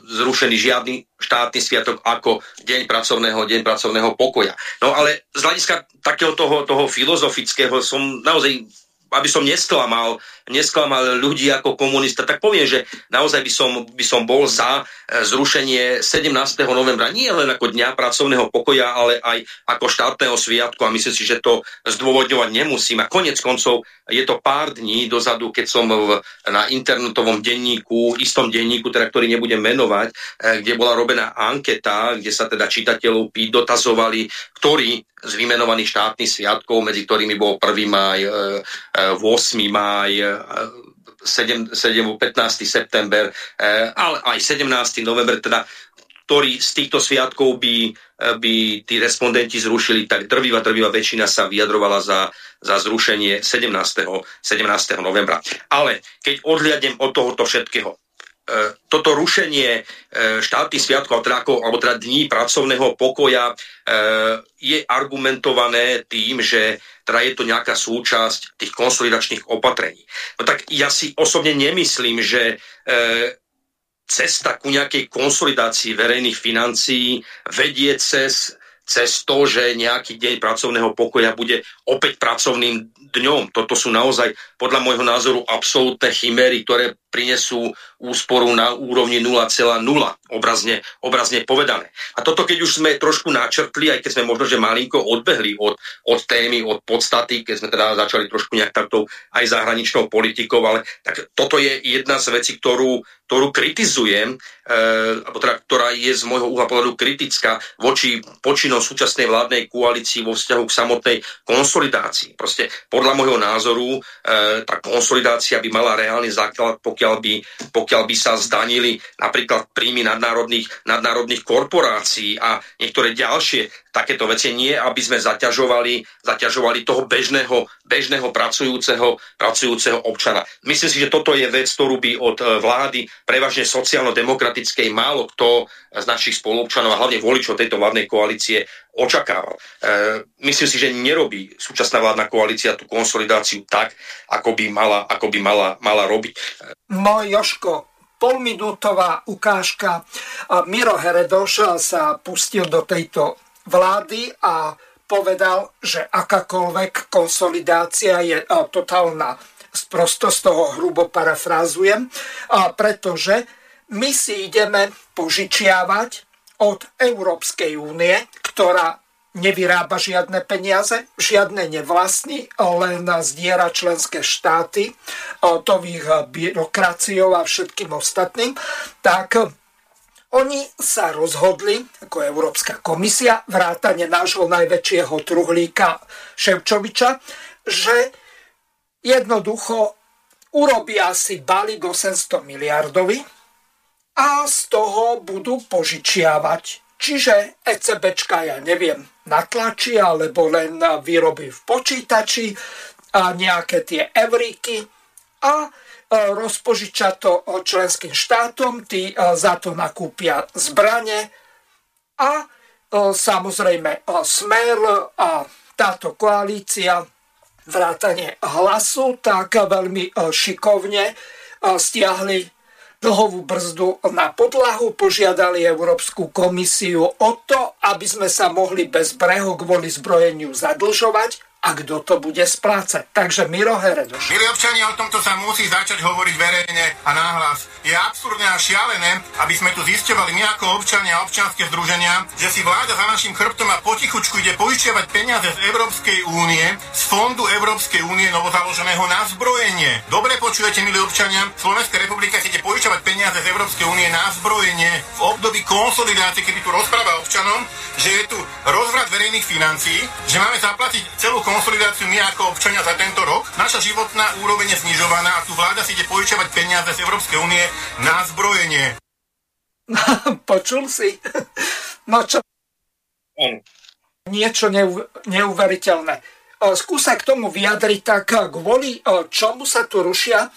Speaker 2: zrušený žiadny štátny sviatok ako deň pracovného, deň pracovného pokoja. No ale z hľadiska takého toho, toho filozofického som naozaj aby som nesklamal, nesklamal ľudí ako komunista, tak poviem, že naozaj by som, by som bol za e, zrušenie 17. novembra nie len ako dňa pracovného pokoja, ale aj ako štátneho sviatku a myslím si, že to zdôvodňovať nemusím. A konec koncov je to pár dní dozadu, keď som v, na internetovom denníku, istom denníku, teda, ktorý nebudem menovať, e, kde bola robená anketa, kde sa teda čitateľov dotazovali, ktorí z vymenovaných štátnych sviatkov, medzi ktorými bol 1. maj, 8. maj, 7, 7, 15. september, e, ale aj 17. november, teda ktorý z týchto sviatkov by, by tí respondenti zrušili, tak drvivá, drvivá väčšina sa vyjadrovala za, za zrušenie 17. 17. novembra. Ale keď odhliadnem od tohoto všetkého, E, toto rušenie e, štátnych sviatkov, teda alebo teda dní pracovného pokoja e, je argumentované tým, že teda je to nejaká súčasť tých konsolidačných opatrení. No tak ja si osobne nemyslím, že cesta ku nejakej konsolidácii verejných financií vedie cez cez to, že nejaký deň pracovného pokoja bude opäť pracovným dňom. Toto sú naozaj podľa môjho názoru absolútne chiméry, ktoré prinesú úsporu na úrovni 0,0, obrazne, obrazne povedané. A toto, keď už sme trošku načrtli, aj keď sme možno, že malinko odbehli od, od témy, od podstaty, keď sme teda začali trošku nejak takto aj zahraničnou politikou, ale tak toto je jedna z vecí, ktorú, ktorú kritizujem, e, alebo teda, ktorá je z môjho uhla pohľadu kritická voči počinom súčasnej vládnej koalícii vo vzťahu k samotnej konsolidácii. Proste podľa môjho názoru e, tá konsolidácia by mala reálny základ, pokiaľ by, pokiaľ by sa zdanili napríklad príjmy nadnárodných, nadnárodných korporácií a niektoré ďalšie takéto veci. Nie, aby sme zaťažovali, zaťažovali toho bežného, bežného pracujúceho, pracujúceho občana. Myslím si, že toto je vec, ktorú by od e, vlády prevažne sociálno-demokratickej málo kto z našich spoluobčanov a hlavne voličov tejto vládnej koalície očakával. E, myslím si, že nerobí súčasná vládna koalícia tú konsolidáciu tak, ako by mala, ako by mala, mala robiť.
Speaker 1: No Joško, polminútová ukážka. Miro Heredoš sa pustil do tejto vlády a povedal, že akákoľvek konsolidácia je totálna sprostosť, toho hrubo parafrázujem, pretože my si ideme požičiavať od Európskej únie, ktorá nevyrába žiadne peniaze, žiadne nevlastní, len zdiera členské štáty, to ich byrokraciou a všetkým ostatným, tak oni sa rozhodli, ako Európska komisia, vrátane nášho najväčšieho truhlíka Ševčoviča, že jednoducho urobia si balík 800 miliardový a z toho budú požičiavať. Čiže ECBčka, ja neviem, natlačí alebo len vyrobí v počítači a nejaké tie evríky a E, rozpožiča to členským štátom, tí e, za to nakúpia zbranie a e, samozrejme Smer a táto koalícia vrátane hlasu tak veľmi šikovne stiahli dlhovú brzdu na podlahu, požiadali Európsku komisiu o to, aby sme sa mohli bez breho kvôli zbrojeniu zadlžovať a kto to bude splácať. Takže Miro Heredoš.
Speaker 8: Milí občania, o tomto sa musí začať hovoriť verejne a náhlas. Je absurdné a šialené, aby sme tu zistovali my ako občania a občianske združenia, že si vláda za našim chrbtom a potichučku ide požičiavať peniaze z Európskej únie, z fondu Európskej únie novozaloženého na zbrojenie. Dobre počujete, milí občania, Slovenská republika si ide požičiavať peniaze z Európskej únie na zbrojenie v období konsolidácie, kedy tu rozpráva občanom, že je tu rozvrat verejných financií, že máme zaplatiť celú konsolidáciu my ako občania za tento rok. Naša životná úroveň je znižovaná a tu vláda si ide požičovať peniaze z Európskej únie na zbrojenie.
Speaker 1: Počul si? No čo? Niečo neuv- neuveriteľné. Skúsa k tomu vyjadriť tak, kvôli čomu sa tu rušia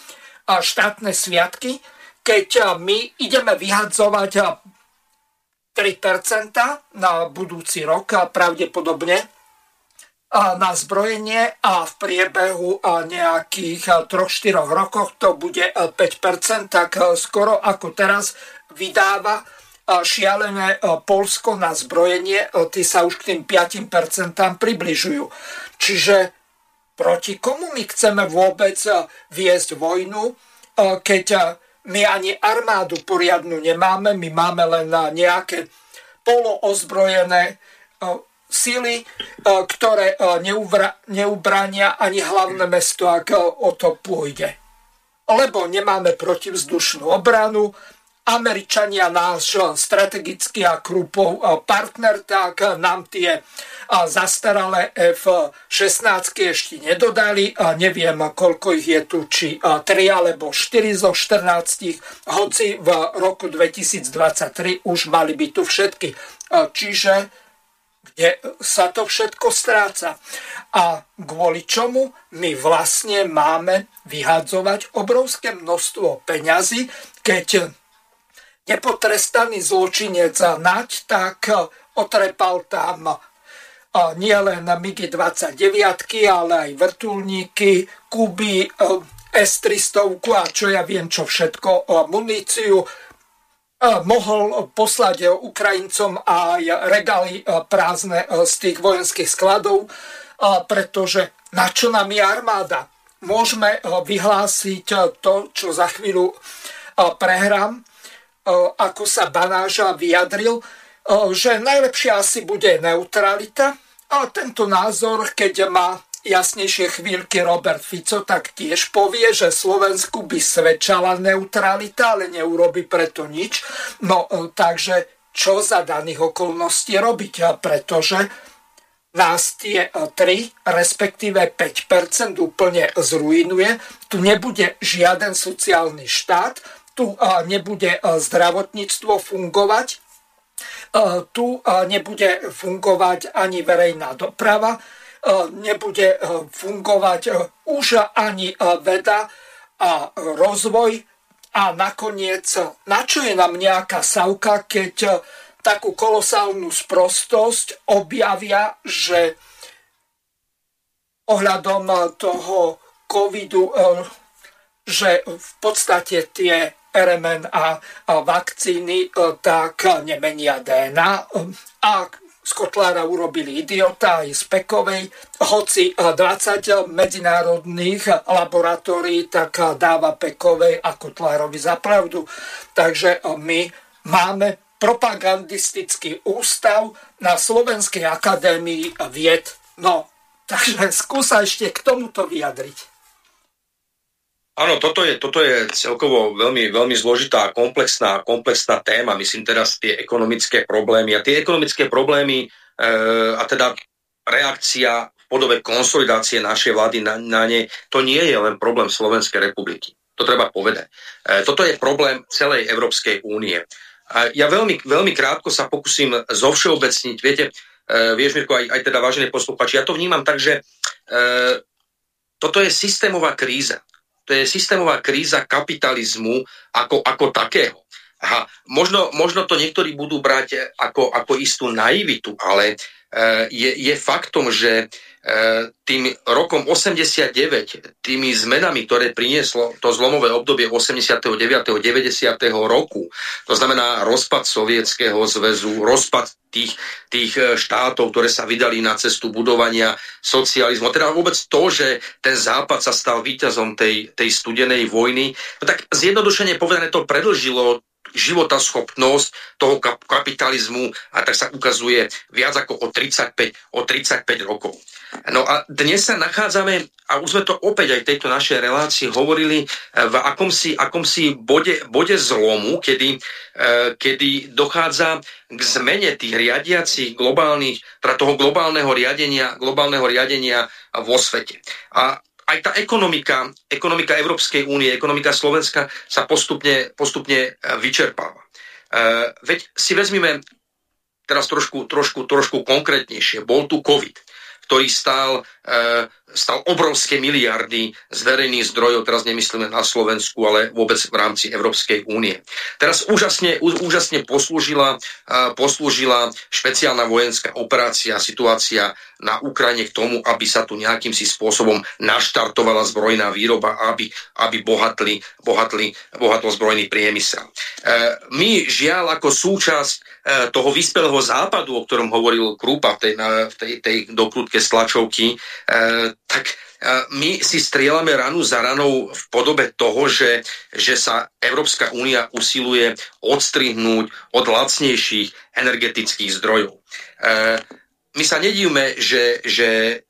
Speaker 1: štátne sviatky, keď my ideme vyhadzovať 3% na budúci rok pravdepodobne na zbrojenie a v priebehu nejakých 3-4 rokoch to bude 5%, tak skoro ako teraz vydáva šialené Polsko na zbrojenie, tí sa už k tým 5% približujú. Čiže proti komu my chceme vôbec viesť vojnu, keď my ani armádu poriadnu nemáme, my máme len nejaké poloozbrojené síly, e, ktoré e, neubránia ani hlavné mesto, ak e, o to pôjde. Lebo nemáme protivzdušnú obranu, Američania náš strategický a krupov partner, tak nám tie zastaralé F-16 ešte nedodali. Neviem, koľko ich je tu, či 3 alebo 4 zo 14, hoci v roku 2023 už mali byť tu všetky. Čiže kde sa to všetko stráca. A kvôli čomu my vlastne máme vyhadzovať obrovské množstvo peňazí, keď nepotrestaný zločinec Naď tak otrepal tam nielen MIGI-29, ale aj vrtulníky, Kuby, S-300 a čo ja viem, čo všetko, muníciu, mohol poslať Ukrajincom aj regály prázdne z tých vojenských skladov, pretože na čo nám je armáda? Môžeme vyhlásiť to, čo za chvíľu prehrám, ako sa Banáža vyjadril, že najlepšie asi bude neutralita. A tento názor, keď má jasnejšie chvíľky Robert Fico, tak tiež povie, že Slovensku by svedčala neutralita, ale neurobi preto nič. No e, takže čo za daných okolností robiť? Pretože nás tie 3, e, respektíve 5% úplne zrujnuje. Tu nebude žiaden sociálny štát, tu e, nebude zdravotníctvo fungovať, tu nebude fungovať ani verejná doprava, nebude fungovať už ani veda a rozvoj. A nakoniec, na čo je nám nejaká savka, keď takú kolosálnu sprostosť objavia, že ohľadom toho covidu, že v podstate tie RMN a vakcíny tak nemenia DNA. A z Kotlára urobili idiota aj z Pekovej, hoci 20 medzinárodných laboratórií tak dáva Pekovej a Kotlárovi za pravdu. Takže my máme propagandistický ústav na Slovenskej akadémii vied. No, takže skúsa ešte k tomuto vyjadriť.
Speaker 2: Áno, toto je, toto je celkovo veľmi, veľmi zložitá a komplexná, komplexná téma. Myslím teraz tie ekonomické problémy. A tie ekonomické problémy e, a teda reakcia v podobe konsolidácie našej vlády na, na ne, to nie je len problém Slovenskej republiky. To treba povedať. E, toto je problém celej Európskej únie. A ja veľmi, veľmi krátko sa pokúsim zovšeobecniť. Viete, e, vieš, Mirko, aj, aj teda vážené posluchači, ja to vnímam tak, že e, toto je systémová kríza to je systémová kríza kapitalizmu ako, ako takého. Aha, možno, možno to niektorí budú brať ako, ako istú naivitu, ale je, je faktom, že tým rokom 89, tými zmenami, ktoré prinieslo to zlomové obdobie 89. 90. roku, to znamená rozpad Sovietskeho zväzu, rozpad tých, tých e, štátov, ktoré sa vydali na cestu budovania socializmu, teda vôbec to, že ten Západ sa stal víťazom tej, tej studenej vojny, no tak zjednodušene povedané to predlžilo životaschopnosť toho kapitalizmu a tak sa ukazuje viac ako o 35, o 35 rokov. No a dnes sa nachádzame, a už sme to opäť aj v tejto našej relácii hovorili, v akomsi, akomsi bode, bode zlomu, kedy, e, kedy dochádza k zmene tých riadiacich globálnych, teda toho globálneho riadenia, globálneho riadenia vo svete. A aj tá ekonomika, ekonomika Európskej únie, ekonomika Slovenska sa postupne, postupne e, vyčerpáva. E, veď si vezmime teraz trošku, trošku, trošku konkrétnejšie. Bol tu COVID ktorý stál, e, stal obrovské miliardy z verejných zdrojov, teraz nemyslíme na Slovensku, ale vôbec v rámci Európskej únie. Teraz úžasne, úžasne poslúžila, e, poslúžila špeciálna vojenská operácia, situácia na Ukrajine k tomu, aby sa tu nejakým si spôsobom naštartovala zbrojná výroba, aby, aby bohatli, bohatli, bohatol zbrojný priemysel. E, my žiaľ ako súčasť toho vyspelého západu, o ktorom hovoril Krúpa v tej, v tej, tej dokrutke z tlačovky, e, tak e, my si strieľame ranu za ranou v podobe toho, že, že sa Európska únia usiluje odstrihnúť od lacnejších energetických zdrojov. My sa nedívme, že, že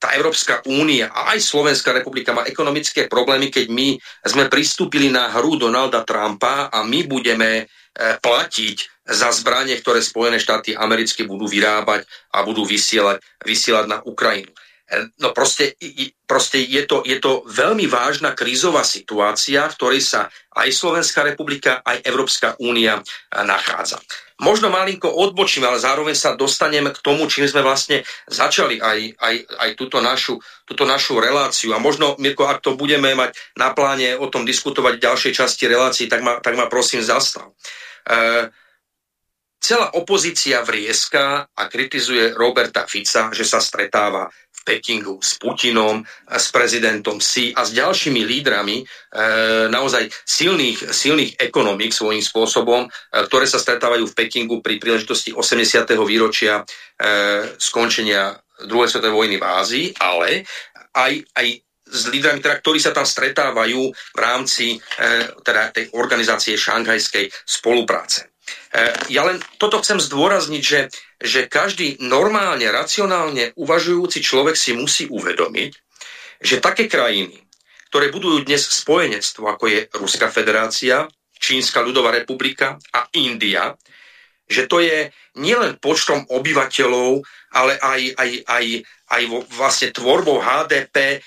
Speaker 2: tá Európska únia a aj Slovenská republika má ekonomické problémy, keď my sme pristúpili na hru Donalda Trumpa a my budeme platiť za zbranie, ktoré Spojené štáty americké budú vyrábať a budú vysielať, vysielať na Ukrajinu. E, no proste, proste je, to, je to veľmi vážna krízová situácia, v ktorej sa aj Slovenská republika, aj Európska únia e, nachádza. Možno malinko odbočím, ale zároveň sa dostanem k tomu, čím sme vlastne začali aj, aj, aj túto, našu, túto našu reláciu. A možno, Mirko, ak to budeme mať na pláne o tom diskutovať v ďalšej časti relácií, tak ma, tak ma prosím zastav. E, Celá opozícia vrieska a kritizuje Roberta Fica, že sa stretáva v Pekingu s Putinom, s prezidentom Xi a s ďalšími lídrami e, naozaj silných, silných ekonomík svojím spôsobom, e, ktoré sa stretávajú v Pekingu pri príležitosti 80. výročia e, skončenia druhej svetovej vojny v Ázii, ale aj, aj s lídrami, teda, ktorí sa tam stretávajú v rámci e, teda tej organizácie šanghajskej spolupráce. E, ja len toto chcem zdôrazniť, že, že každý normálne, racionálne uvažujúci človek si musí uvedomiť, že také krajiny, ktoré budujú dnes spojenectvo, ako je Ruská federácia, Čínska ľudová republika a India, že to je nielen počtom obyvateľov, ale aj, aj, aj, aj vlastne tvorbou HDP e,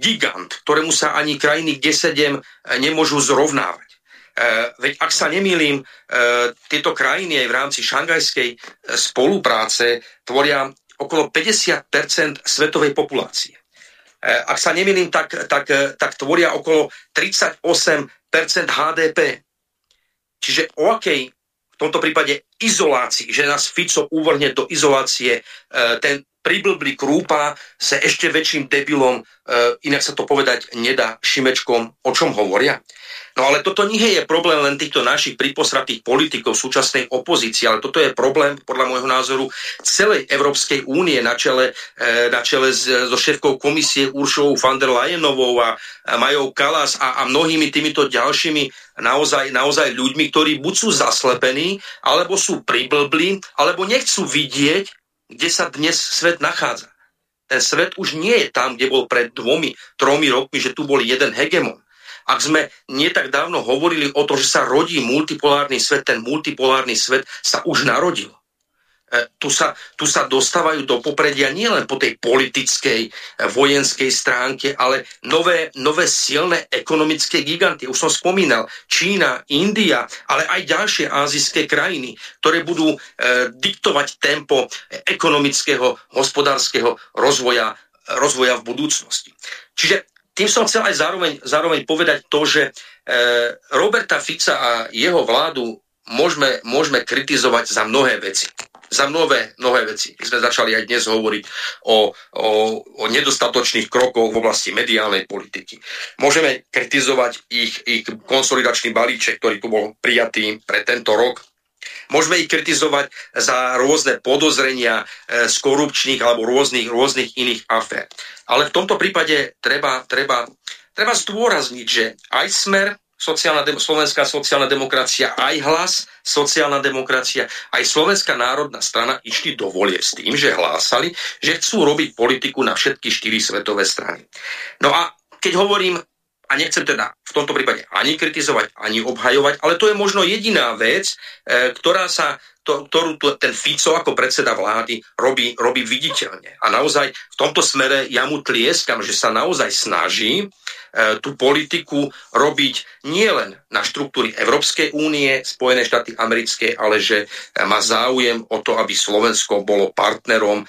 Speaker 2: gigant, ktorému sa ani krajiny G7 e, nemôžu zrovnávať. Eh, veď ak sa nemýlim, eh, tieto krajiny aj v rámci šangajskej eh, spolupráce tvoria okolo 50 svetovej populácie. Ak sa nemýlim, tak, tak, tak tvoria okolo 38% HDP. Čiže o akej v tomto prípade izolácii, že nás Fico uvrhne do izolácie, ten priblblý krúpa sa ešte väčším debilom, inak sa to povedať nedá, šimečkom, o čom hovoria. No ale toto nie je problém len týchto našich priposratých politikov súčasnej opozície, ale toto je problém, podľa môjho názoru, celej Európskej únie na čele, e, na čele so šéfkou komisie Uršovou van der Leyenovou a Majou Kalas a, a mnohými týmito ďalšími naozaj, naozaj ľuďmi, ktorí buď sú zaslepení, alebo sú priblblí, alebo nechcú vidieť, kde sa dnes svet nachádza. Ten svet už nie je tam, kde bol pred dvomi, tromi rokmi, že tu bol jeden hegemon. Ak sme nie tak dávno hovorili o to, že sa rodí multipolárny svet, ten multipolárny svet sa už narodil. E, tu sa, tu sa dostávajú do popredia nielen po tej politickej, e, vojenskej stránke, ale nové, nové silné ekonomické giganty. Už som spomínal, Čína, India, ale aj ďalšie azijské krajiny, ktoré budú e, diktovať tempo ekonomického, hospodárskeho rozvoja, rozvoja v budúcnosti. Čiže tým som chcel aj zároveň, zároveň povedať to, že e, Roberta Fica a jeho vládu môžeme, môžeme kritizovať za mnohé veci. Za nové, nové veci. My sme začali aj dnes hovoriť o, o, o nedostatočných krokoch v oblasti mediálnej politiky. Môžeme kritizovať ich, ich konsolidačný balíček, ktorý tu bol prijatý pre tento rok. Môžeme ich kritizovať za rôzne podozrenia e, z korupčných alebo rôznych, rôznych iných afér. Ale v tomto prípade treba, treba, treba zdôrazniť, že aj smer sociálna, slovenská sociálna demokracia, aj hlas, sociálna demokracia, aj Slovenská národná strana išli do volie s tým, že hlásali, že chcú robiť politiku na všetky štyri svetové strany. No a keď hovorím, a nechcem teda v tomto prípade ani kritizovať, ani obhajovať, ale to je možno jediná vec, e, ktorá sa to, ktorú to, ten Fico ako predseda vlády robí, robí viditeľne. A naozaj v tomto smere ja mu tlieskam, že sa naozaj snaží E, tú politiku robiť nielen na štruktúry Európskej únie, Spojené štáty americké, ale že e, má záujem o to, aby Slovensko bolo partnerom e,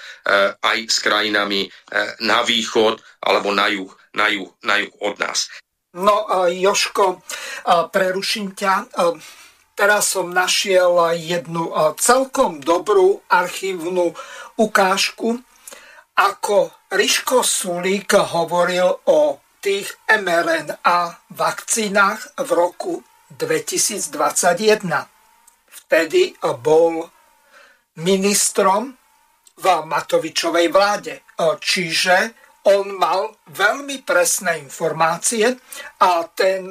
Speaker 2: aj s krajinami na východ alebo na juh, na juh, na juh od nás.
Speaker 1: No, Joško, preruším ťa. Teraz som našiel jednu celkom dobrú archívnu ukážku, ako Riško Sulík hovoril o tých mRNA vakcínach v roku 2021. Vtedy bol ministrom v Matovičovej vláde. Čiže on mal veľmi presné informácie a ten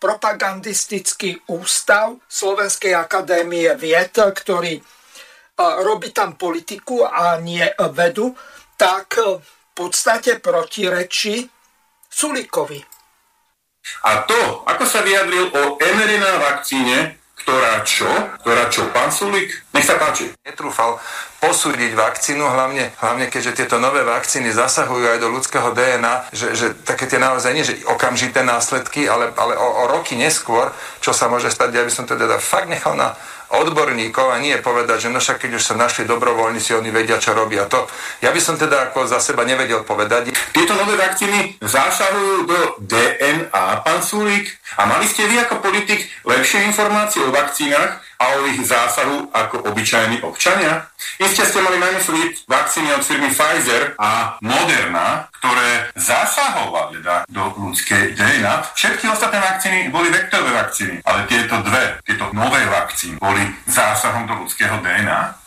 Speaker 1: propagandistický ústav Slovenskej akadémie vied, ktorý robí tam politiku a nie vedu, tak v podstate protirečí Sulíkovi.
Speaker 9: A to, ako sa vyjadril o mRNA vakcíne, ktorá čo? Ktorá čo, pán Sulík? Nech sa páči.
Speaker 10: Netrúfal posúdiť vakcínu, hlavne, hlavne keďže tieto nové vakcíny zasahujú aj do ľudského DNA, že, že také tie naozaj nie, že okamžité následky, ale, ale o, o roky neskôr, čo sa môže stať, ja by som to teda fakt nechal na odborníkov a nie povedať, že no však keď už sa našli dobrovoľníci, oni vedia, čo robia to. Ja by som teda ako za seba nevedel povedať.
Speaker 9: Tieto nové vakcíny zasahujú do DNA, pán Sulík, a mali ste vy ako politik lepšie informácie o vakcínach a o ich zásahu ako obyčajní občania? Iste ste mali na mysli vakcíny od firmy Pfizer a Moderna, ktoré zasahovali teda do ľudskej DNA. Všetky ostatné vakcíny boli vektorové vakcíny, ale tieto dve, tieto nové vakcíny boli zásahom do ľudského DNA.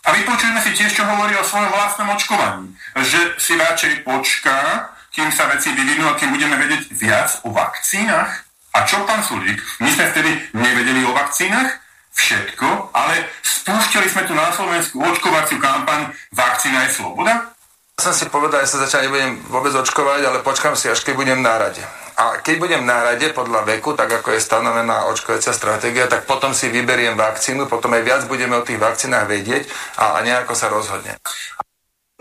Speaker 9: A vypočujeme si tiež, čo hovorí o svojom vlastnom očkovaní. Že si radšej počká, kým sa veci vyvinú a kým budeme vedieť viac o vakcínach. A čo, pán Sulík, my sme vtedy nevedeli o vakcínach? Všetko, ale spúšťali sme tu na Slovensku očkovaciu kampaň Vakcína je sloboda?
Speaker 10: som si povedal, že sa začal nebudem vôbec očkovať, ale počkám si, až keď budem na rade. A keď budem na rade podľa veku, tak ako je stanovená očkovacia stratégia, tak potom si vyberiem vakcínu, potom aj viac budeme o tých vakcínach vedieť a, a nejako sa rozhodne.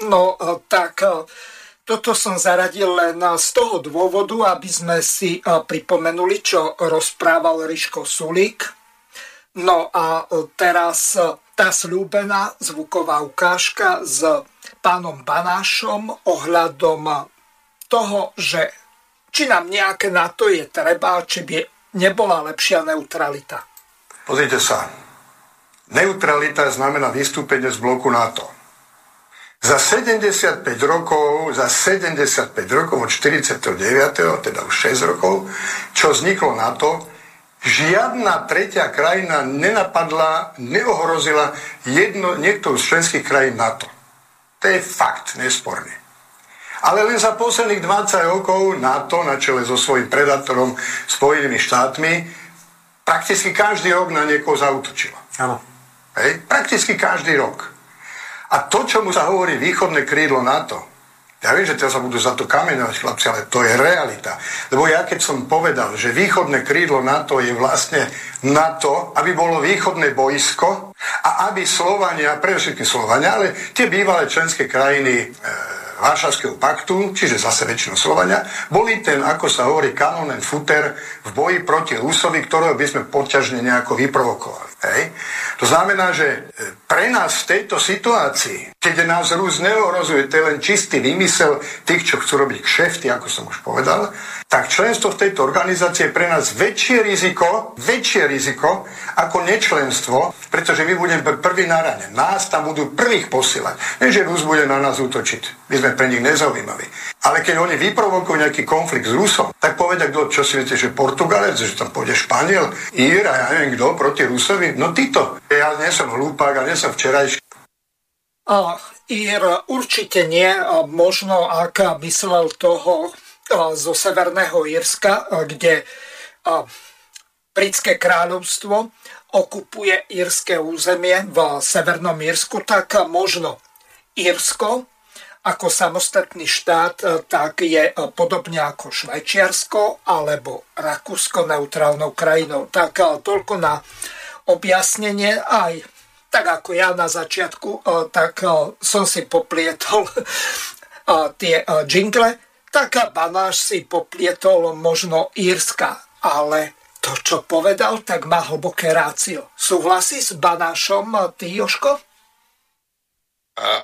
Speaker 1: No e, tak e, toto som zaradil len z toho dôvodu, aby sme si e, pripomenuli, čo rozprával Riško Sulík. No a teraz tá slúbená zvuková ukážka z pánom Banášom ohľadom toho, že či nám nejaké NATO je treba, či by nebola lepšia neutralita.
Speaker 11: Pozrite sa. Neutralita znamená vystúpenie z bloku NATO. Za 75 rokov, za 75 rokov od 49. teda už 6 rokov, čo vzniklo NATO, žiadna tretia krajina nenapadla, neohrozila jedno, niekto z členských krajín NATO. To je fakt, nesporný. Ale len za posledných 20 rokov NATO na čele so svojím predátorom Spojenými štátmi prakticky každý rok na niekoho zautočilo.
Speaker 10: Áno.
Speaker 11: Hej? Prakticky každý rok. A to, čo mu sa hovorí východné krídlo NATO, ja viem, že teraz sa budú za to kameňovať chlapci, ale to je realita. Lebo ja keď som povedal, že východné krídlo NATO je vlastne NATO, aby bolo východné boisko a aby Slovania, pre všetky Slovania, ale tie bývalé členské krajiny e, Varšavského paktu, čiže zase väčšinou Slovania, boli ten, ako sa hovorí, kanonen futer v boji proti Rusovi, ktorého by sme poťažne nejako vyprovokovali. Hej? To znamená, že e, pre nás v tejto situácii, keď nás Rus neohrozuje, to je len čistý vymysel tých, čo chcú robiť kšefty, ako som už povedal, tak členstvo v tejto organizácii je pre nás väčšie riziko, väčšie riziko ako nečlenstvo, pretože my budeme prvý na rane. Nás tam budú prvých posielať. Nie, že Rus bude na nás útočiť. My sme pre nich nezaujímaví. Ale keď oni vyprovokujú nejaký konflikt s Rusom, tak povedia, kto, čo si viete, že Portugalec, že tam pôjde Španiel, Ír a ja neviem kto proti Rusovi. No títo. Ja nie som hlúpak a nie som včerajší.
Speaker 1: Ír určite nie. Možno, ak myslel toho zo Severného Írska, kde britské kráľovstvo okupuje írske územie v Severnom Írsku, tak možno Írsko ako samostatný štát, tak je podobne ako Švajčiarsko alebo Rakúsko neutrálnou krajinou. Tak toľko na objasnenie aj tak ako ja na začiatku, tak som si poplietol tie jingle, tak Banáš si poplietol možno Írska, ale to, čo povedal, tak má hlboké rácio. Súhlasí s Banášom ty, Joško?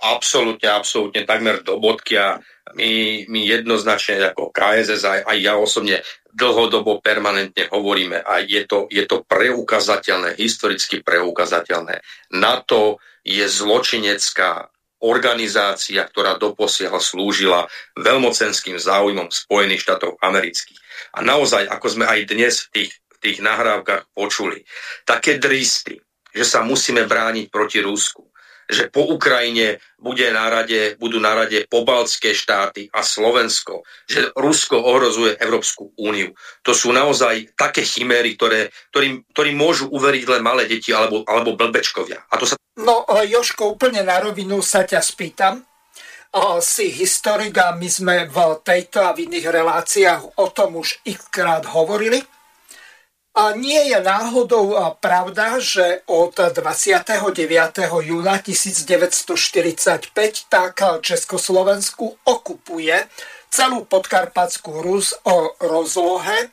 Speaker 2: Absolútne, absolútne, takmer do bodky a my, my jednoznačne ako KSS aj, aj ja osobne dlhodobo permanentne hovoríme a je to, je to preukazateľné, historicky preukazateľné. NATO je zločinecká organizácia, ktorá doposiaľ slúžila veľmocenským záujmom Spojených štátov amerických. A naozaj, ako sme aj dnes v tých, v tých nahrávkach počuli, také dristy, že sa musíme brániť proti Rusku, že po Ukrajine bude na rade, budú na rade pobaltské štáty a Slovensko, že Rusko ohrozuje Európsku úniu. To sú naozaj také chiméry, ktoré, ktorým, ktorým môžu uveriť len malé deti alebo, alebo blbečkovia. A to sa...
Speaker 1: No, Joško, úplne na rovinu sa ťa spýtam. O, si historik a my sme v tejto a v iných reláciách o tom už x hovorili. A nie je náhodou pravda, že od 29. júna 1945 tak Československu okupuje celú podkarpatskú Rus o rozlohe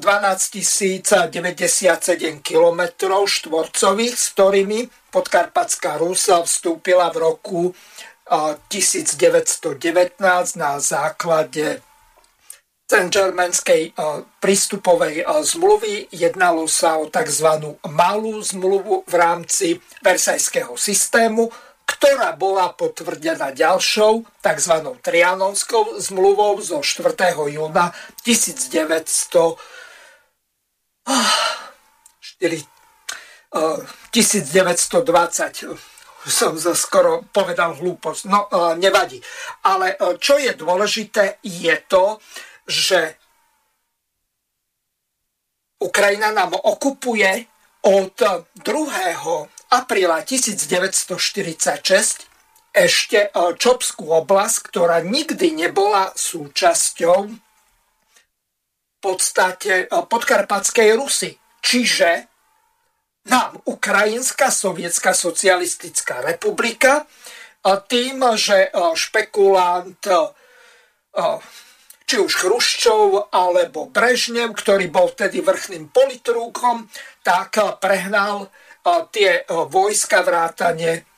Speaker 1: 12 097 km štvorcových, s ktorými podkarpatská Rus vstúpila v roku 1919 na základe Saint-Germainskej eh, prístupovej eh, zmluvy. Jednalo sa o tzv. malú zmluvu v rámci Versajského systému, ktorá bola potvrdená ďalšou tzv. Trianonskou zmluvou zo 4. júna 1900 1920 som skoro povedal hlúposť. No, eh, nevadí. Ale čo je dôležité, je to, že Ukrajina nám okupuje od 2. apríla 1946 ešte e, Čopskú oblasť, ktorá nikdy nebola súčasťou v podstate e, podkarpatskej Rusy. Čiže nám Ukrajinská sovietská socialistická republika e, tým, že špekulant či už Chruščov alebo Brežnev, ktorý bol vtedy vrchným politrúkom, tak prehnal tie vojska vrátane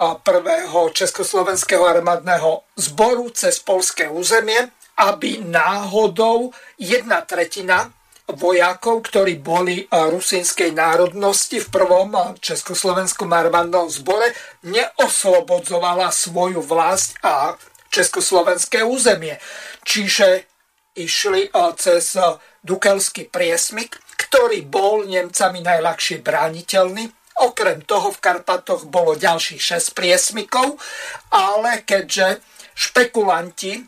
Speaker 1: prvého Československého armádneho zboru cez polské územie, aby náhodou jedna tretina vojakov, ktorí boli rusínskej národnosti v prvom Československom armádnom zbore, neoslobodzovala svoju vlast a československé územie. Čiže išli cez Dukelský priesmik, ktorý bol Nemcami najľahšie brániteľný. Okrem toho v Karpatoch bolo ďalších 6 priesmikov, ale keďže špekulanti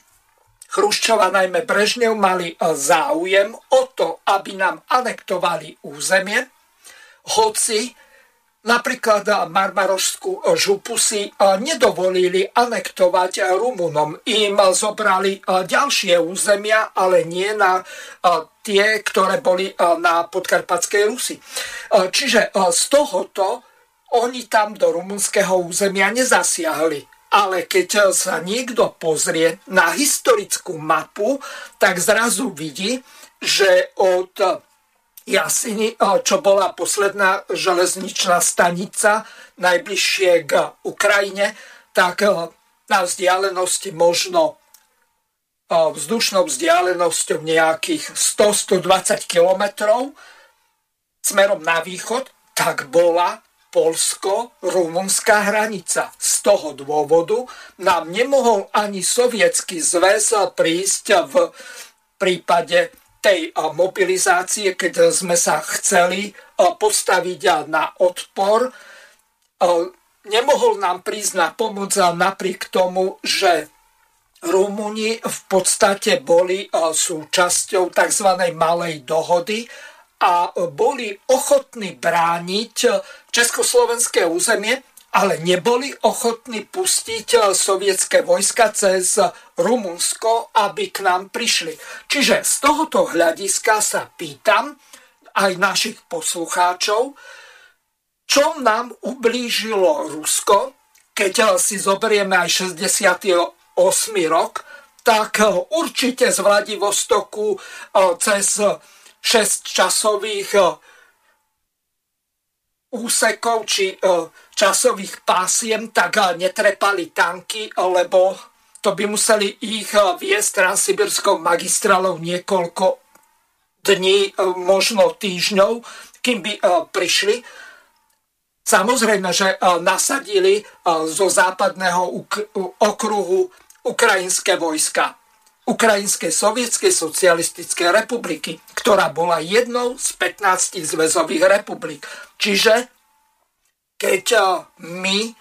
Speaker 1: Chruščova najmä Brežnev mali záujem o to, aby nám anektovali územie, hoci Napríklad Marmarošskú župu si nedovolili anektovať Rumunom. Im zobrali ďalšie územia, ale nie na tie, ktoré boli na podkarpatskej Rusi. Čiže z tohoto oni tam do rumunského územia nezasiahli. ale keď sa niekto pozrie na historickú mapu, tak zrazu vidí, že od Jasiny, čo bola posledná železničná stanica najbližšie k Ukrajine, tak na vzdialenosti možno vzdušnou vzdialenosťou nejakých 100-120 kilometrov smerom na východ, tak bola polsko-rumunská hranica. Z toho dôvodu nám nemohol ani sovietský zväz prísť v prípade tej mobilizácie, keď sme sa chceli postaviť na odpor. Nemohol nám prísť na pomoc napriek tomu, že Rumúni v podstate boli súčasťou tzv. malej dohody a boli ochotní brániť československé územie, ale neboli ochotní pustiť sovietské vojska cez Rumunsko, aby k nám prišli. Čiže z tohoto hľadiska sa pýtam aj našich poslucháčov, čo nám ublížilo Rusko, keď si zoberieme aj 68. rok, tak určite z Vladivostoku cez 6 časových úsekov či časových pásiem, tak e, netrepali tanky, lebo to by museli ich viesť transsibirskou magistrálou niekoľko dní, možno týždňov, kým by prišli. Samozrejme, že nasadili zo západného okruhu ukrajinské vojska. Ukrajinskej sovietskej socialistickej republiky, ktorá bola jednou z 15 zväzových republik. Čiže keď my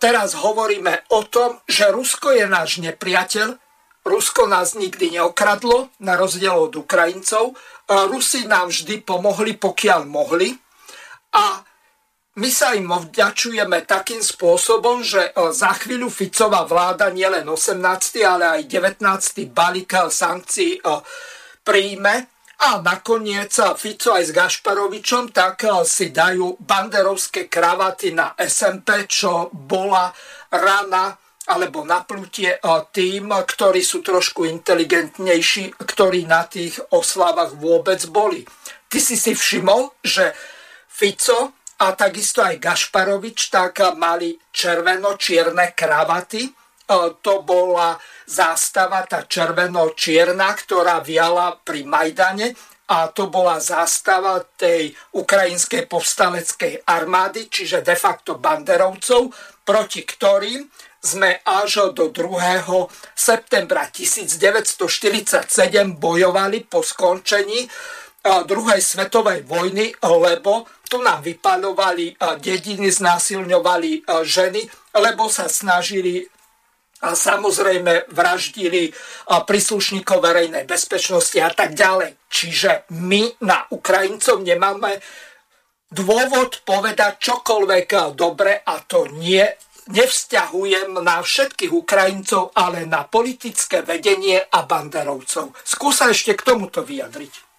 Speaker 1: teraz hovoríme o tom, že Rusko je náš nepriateľ, Rusko nás nikdy neokradlo, na rozdiel od Ukrajincov, Rusi nám vždy pomohli, pokiaľ mohli a my sa im vďačujeme takým spôsobom, že e, za chvíľu Ficová vláda nielen 18., ale aj 19. balík e, sankcií e, príjme a nakoniec Fico aj s Gašparovičom tak si dajú banderovské kravaty na SMP, čo bola rana alebo naplutie tým, ktorí sú trošku inteligentnejší, ktorí na tých oslavách vôbec boli. Ty si si všimol, že Fico a takisto aj Gašparovič, tak mali červeno-čierne kravaty. E, to bola zástava, tá červeno-čierna, ktorá viala pri Majdane a to bola zástava tej ukrajinskej povstaleckej armády, čiže de facto banderovcov, proti ktorým sme až do 2. septembra 1947 bojovali po skončení druhej svetovej vojny, lebo tu nám vypalovali dediny, znásilňovali ženy, lebo sa snažili a samozrejme vraždili príslušníkov verejnej bezpečnosti a tak ďalej. Čiže my na Ukrajincov nemáme dôvod povedať čokoľvek dobre a to nie nevzťahujem na všetkých Ukrajincov, ale na politické vedenie a banderovcov. Skúsa ešte k tomuto vyjadriť.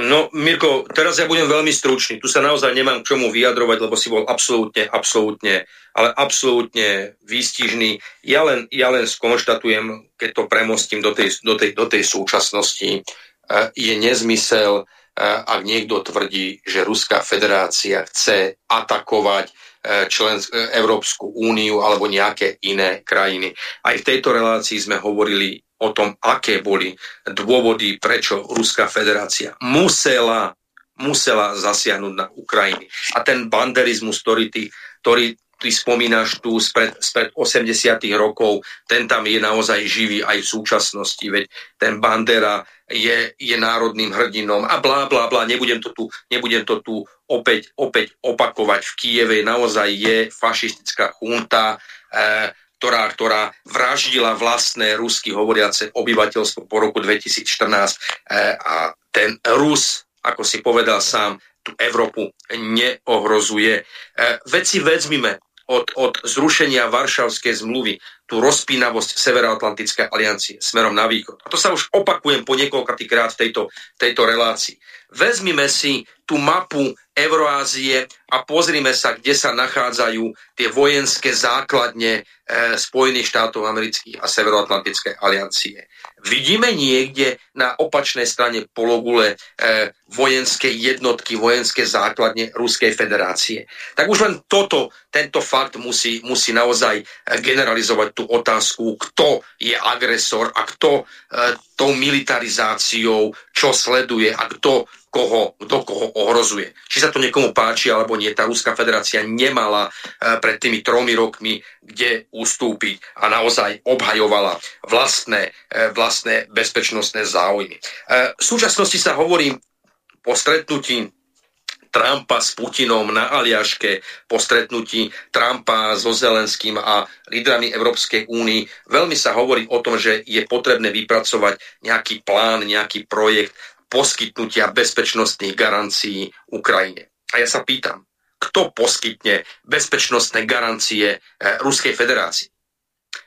Speaker 2: No, Mirko, teraz ja budem veľmi stručný. Tu sa naozaj nemám k čomu vyjadrovať, lebo si bol absolútne, absolútne, ale absolútne výstižný. Ja len, ja len skonštatujem, keď to premostím do tej, do tej, do tej súčasnosti, eh, je nezmysel, eh, ak niekto tvrdí, že Ruská federácia chce atakovať eh, člen, Európsku úniu alebo nejaké iné krajiny. Aj v tejto relácii sme hovorili o tom, aké boli dôvody, prečo Ruská federácia musela, musela zasiahnuť na Ukrajiny. A ten banderizmus, ktorý ktorý ty spomínaš tu spred, spred 80 rokov, ten tam je naozaj živý aj v súčasnosti, veď ten Bandera je, je národným hrdinom a blá, blá, blá, nebudem to tu, nebudem to tu opäť, opäť opakovať. V Kieve naozaj je fašistická chunta, eh, ktorá, ktorá vraždila vlastné rusky hovoriace obyvateľstvo po roku 2014 eh, a ten Rus, ako si povedal sám, tú Európu neohrozuje. Eh, veci vezmime od, od zrušenia Varšavskej zmluvy. Tú rozpínavosť Severoatlantickej aliancie smerom na východ. A to sa už opakujem po niekoľkatýkrát v tejto, tejto relácii. Vezmime si tú mapu Euroázie a pozrime sa, kde sa nachádzajú tie vojenské základne e, Spojených štátov amerických a Severoatlantickej aliancie. Vidíme niekde na opačnej strane pologule e, vojenské jednotky, vojenské základne Ruskej federácie. Tak už len toto, tento fakt musí, musí naozaj e, generalizovať tú otázku, kto je agresor a kto e, tou militarizáciou čo sleduje a kto koho, kto koho ohrozuje. Či sa to niekomu páči alebo nie, tá Ruská federácia nemala e, pred tými tromi rokmi kde ustúpiť a naozaj obhajovala vlastné, e, vlastné bezpečnostné záujmy. E, v súčasnosti sa hovorí po stretnutí Trumpa s Putinom na Aliaške, po stretnutí Trumpa so Zelenským a lídrami Európskej únii. Veľmi sa hovorí o tom, že je potrebné vypracovať nejaký plán, nejaký projekt poskytnutia bezpečnostných garancií Ukrajine. A ja sa pýtam, kto poskytne bezpečnostné garancie eh, Ruskej federácii?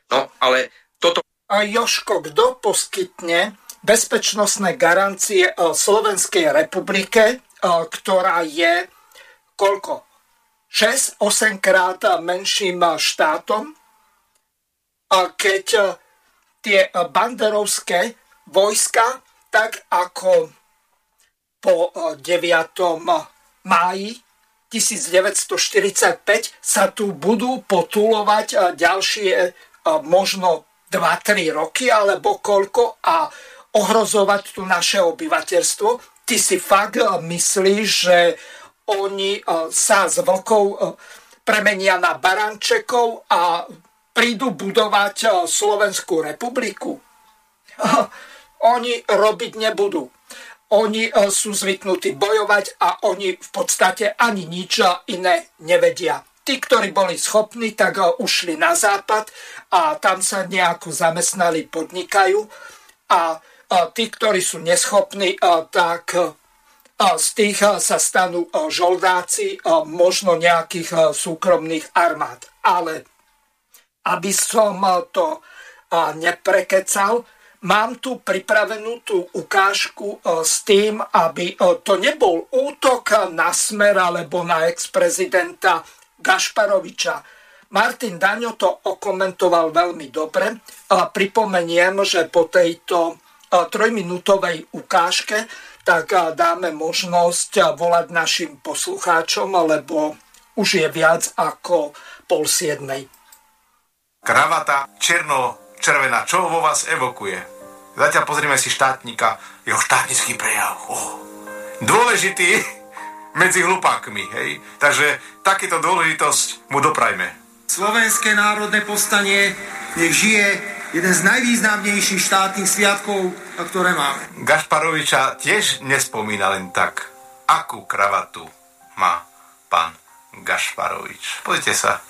Speaker 2: No, ale toto...
Speaker 1: A Joško, kto poskytne bezpečnostné garancie eh, Slovenskej republike, ktorá je koľko? 6-8 krát menším štátom? A keď tie banderovské vojska tak ako po 9. máji 1945 sa tu budú potulovať ďalšie možno 2-3 roky alebo koľko a ohrozovať tu naše obyvateľstvo. Ty si fakt myslíš, že oni sa z vlkov premenia na barančekov a prídu budovať Slovenskú republiku? oni robiť nebudú. Oni e, sú zvyknutí bojovať a oni v podstate ani nič iné nevedia. Tí, ktorí boli schopní, tak e, ušli na západ a tam sa nejako zamestnali, podnikajú. A e, tí, ktorí sú neschopní, tak z tých sa stanú žoldáci možno nejakých súkromných armád. Ale aby som to neprekecal, mám tu pripravenú tú ukážku s tým, aby to nebol útok na smer alebo na ex-prezidenta Gašparoviča. Martin Daňo to okomentoval veľmi dobre. Pripomeniem, že po tejto trojminútovej ukážke tak dáme možnosť volať našim poslucháčom, lebo už je viac ako pol siedmej.
Speaker 12: Kravata černo-červená, čo vo vás evokuje? Zatiaľ pozrieme si štátnika, jeho štátnický prejav. Oh. Dôležitý medzi hlupákmi, hej. Takže takýto dôležitosť mu doprajme.
Speaker 13: Slovenské národné povstanie nech žije jeden z najvýznamnejších štátnych sviatkov, ktoré máme.
Speaker 12: Gašparoviča tiež nespomína len tak, akú kravatu má pán Gašparovič. Pozrite sa,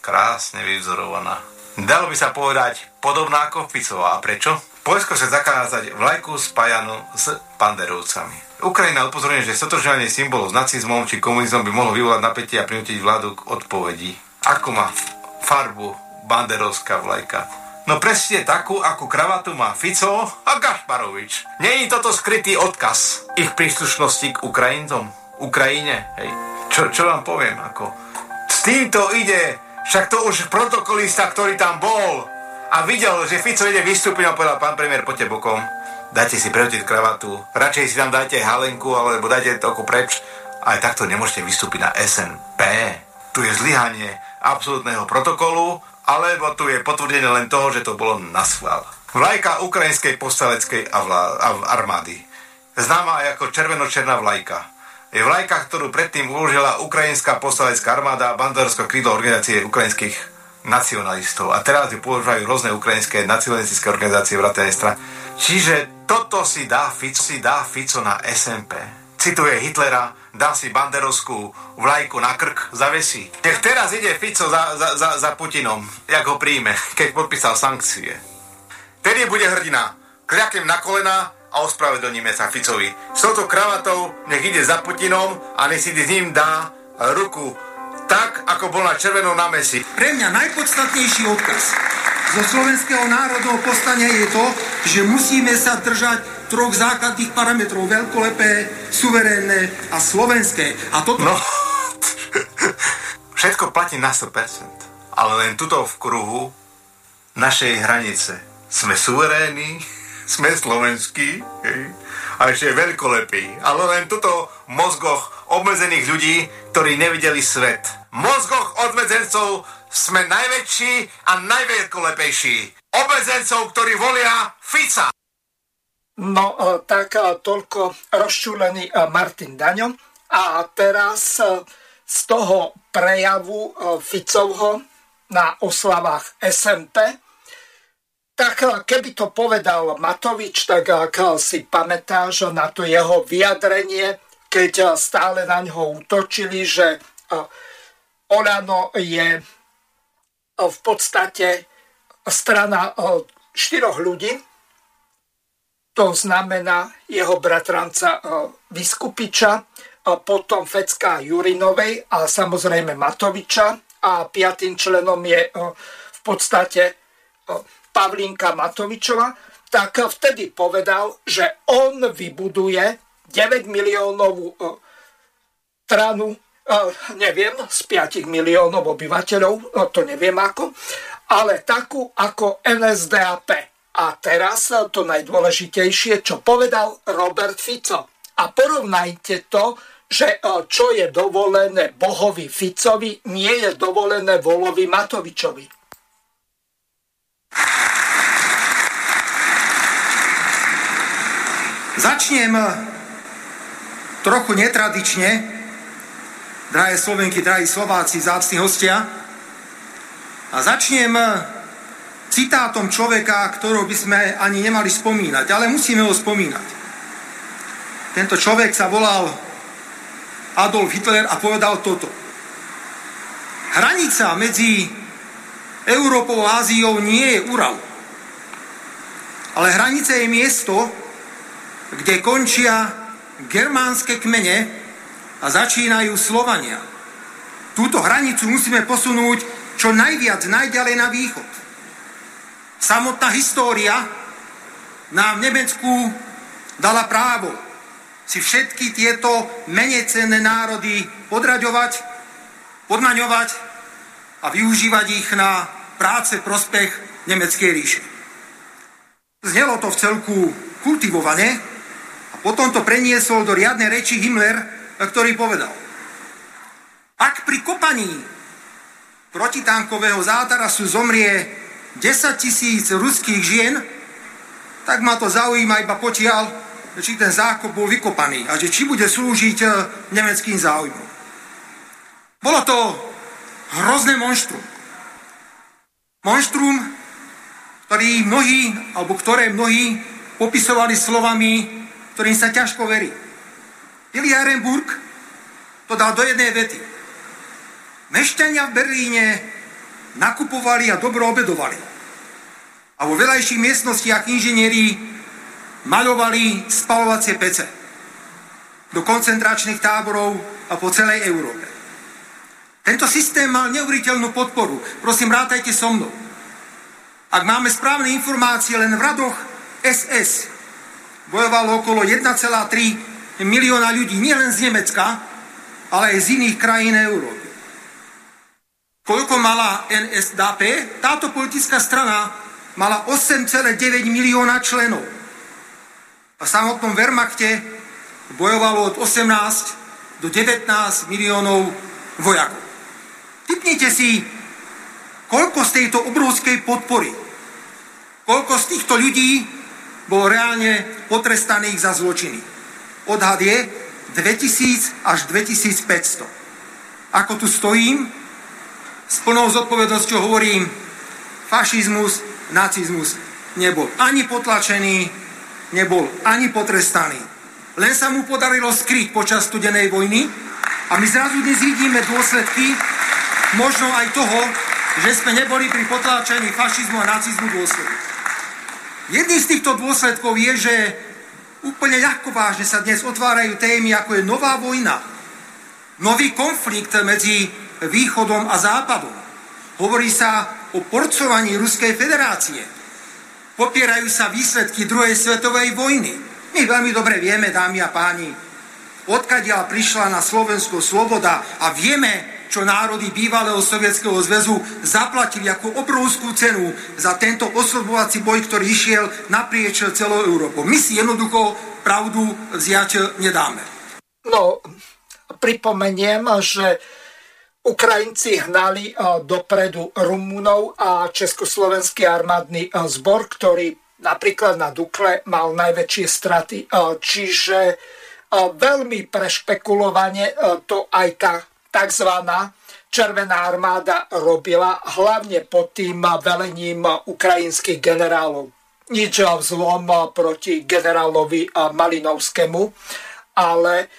Speaker 12: krásne vyvzorovaná. Dalo by sa povedať podobná ako Ficová. A prečo? Poľsko chce zakázať vlajku spájanú s panderovcami. Ukrajina upozorňuje, že stotožňovanie symbolov s nacizmom či komunizmom by mohlo vyvolať napätie a prinútiť vládu k odpovedí. Ako má farbu banderovská vlajka? No presne takú, akú kravatu má Fico a Gašparovič. Je toto skrytý odkaz ich príslušnosti k Ukrajincom? Ukrajine, hej. Čo, čo vám poviem, ako... S týmto ide, však to už protokolista, ktorý tam bol, a videl, že Fico ide vystúpiť a povedal, pán premiér, poďte bokom, dajte si prehotiť kravatu, radšej si tam dajte halenku, alebo dajte toku preč. Aj takto nemôžete vystúpiť na SNP. Tu je zlyhanie absolútneho protokolu, alebo tu je potvrdenie len toho, že to bolo na schvál. Vlajka ukrajinskej povstaleckej armády, známa ako červeno-černá vlajka, je vlajka, ktorú predtým uložila ukrajinská povstalecká armáda a banderovské krídlo organizácie ukrajinských nacionalistov. A teraz ju používajú rôzne ukrajinské nacionalistické organizácie vrátane. Čiže toto si dá Fico, si dá Fico na SMP. Cituje Hitlera, dá si banderovskú vlajku na krk, zavesí. Nech teraz ide Fico za, za, za, za Putinom, jak ho príjme, keď podpísal sankcie. Tedy bude hrdina. Kľaknem na kolena a ospravedlníme sa Ficovi. S touto kravatou nech ide za Putinom a nech si s ním dá ruku tak, ako bol na červenom námestí.
Speaker 13: Pre mňa najpodstatnejší odkaz zo Slovenského národného povstania je to, že musíme sa držať troch základných parametrov. Veľkolepé, suverénne a slovenské. A toto...
Speaker 12: No, všetko platí na 100%. Ale len tuto v kruhu našej hranice. Sme suverénni, sme slovenskí, a ešte veľkolepí. Ale len tuto v mozgoch obmedzených ľudí, ktorí nevideli svet. V mozgoch odmedzencov sme najväčší a najveľkolepejší. Obmedzencov, ktorí volia Fica.
Speaker 1: No, e, tak e, toľko rozčúlený e, Martin Daňo. A teraz z toho prejavu Ficovho na oslavách SMP, tak keby to povedal Matovič, tak ak si pamätáš na to jeho vyjadrenie, keď stále na ňo útočili, že Olano je v podstate strana štyroch ľudí, to znamená jeho bratranca Vyskupiča, potom Fecka Jurinovej a samozrejme Matoviča a piatým členom je v podstate Pavlínka Matovičova, tak vtedy povedal, že on vybuduje 9 miliónovú stranu neviem, z 5 miliónov obyvateľov, to neviem ako, ale takú ako NSDAP. A teraz to najdôležitejšie, čo povedal Robert Fico. A porovnajte to, že čo je dovolené Bohovi Ficovi, nie je dovolené Volovi Matovičovi.
Speaker 13: Začnem trochu netradične, drahé Slovenky, drahí Slováci, zácni hostia. A začnem eh, citátom človeka, ktorého by sme ani nemali spomínať, ale musíme ho spomínať. Tento človek sa volal Adolf Hitler a povedal toto. Hranica medzi Európou a Áziou nie je Ural, ale hranica je miesto, kde končia germánske kmene a začínajú Slovania. Túto hranicu musíme posunúť čo najviac najďalej na východ. Samotná história nám v Nemecku dala právo si všetky tieto menej cenné národy podraďovať, podmaňovať a využívať ich na práce prospech Nemeckej ríše. Znelo to v celku kultivovane a potom to preniesol do riadnej reči Himmler ktorý povedal, ak pri kopaní protitankového zátarasu zomrie 10 tisíc ruských žien, tak ma to zaujíma iba potiaľ, či ten zákop bol vykopaný a že či bude slúžiť e, nemeckým záujmom. Bolo to hrozné monštrum. Monštrum, ktorý mnohí, alebo ktoré mnohí popisovali slovami, ktorým sa ťažko verí. Billy Ehrenburg to dal do jednej vety. Mešťania v Berlíne nakupovali a dobro obedovali. A vo veľajších miestnostiach inžinieri maľovali spalovacie pece do koncentračných táborov a po celej Európe. Tento systém mal neuveriteľnú podporu. Prosím, rátajte so mnou. Ak máme správne informácie, len v radoch SS bojovalo okolo 1,3 milióna ľudí nielen z Nemecka, ale aj z iných krajín Európy. Koľko mala NSDAP? Táto politická strana mala 8,9 milióna členov. A v samotnom Wehrmachte bojovalo od 18 do 19 miliónov vojakov. Typnite si, koľko z tejto obrovskej podpory, koľko z týchto ľudí bolo reálne potrestaných za zločiny. Odhad je 2000 až 2500. Ako tu stojím, s plnou zodpovednosťou hovorím, fašizmus, nacizmus nebol ani potlačený, nebol ani potrestaný. Len sa mu podarilo skryť počas studenej vojny a my zrazu dnes vidíme dôsledky možno aj toho, že sme neboli pri potláčaní fašizmu a nacizmu dôsledky. Jedným z týchto dôsledkov je, že Úplne ľahko vážne sa dnes otvárajú témy, ako je nová vojna, nový konflikt medzi východom a západom. Hovorí sa o porcovaní Ruskej federácie. Popierajú sa výsledky druhej svetovej vojny. My veľmi dobre vieme, dámy a páni, odkiaľ prišla na Slovensko sloboda a vieme, čo národy bývalého Sovietskeho zväzu zaplatili ako obrovskú cenu za tento oslobovací boj, ktorý išiel naprieč celou Európou. My si jednoducho pravdu vziať nedáme.
Speaker 1: No, pripomeniem, že Ukrajinci hnali dopredu Rumunov a Československý armádny zbor, ktorý napríklad na Dukle mal najväčšie straty. Čiže veľmi prešpekulovane to aj tá tzv. Červená armáda robila, hlavne pod tým velením ukrajinských generálov. Nič vzlom proti generálovi Malinovskému, ale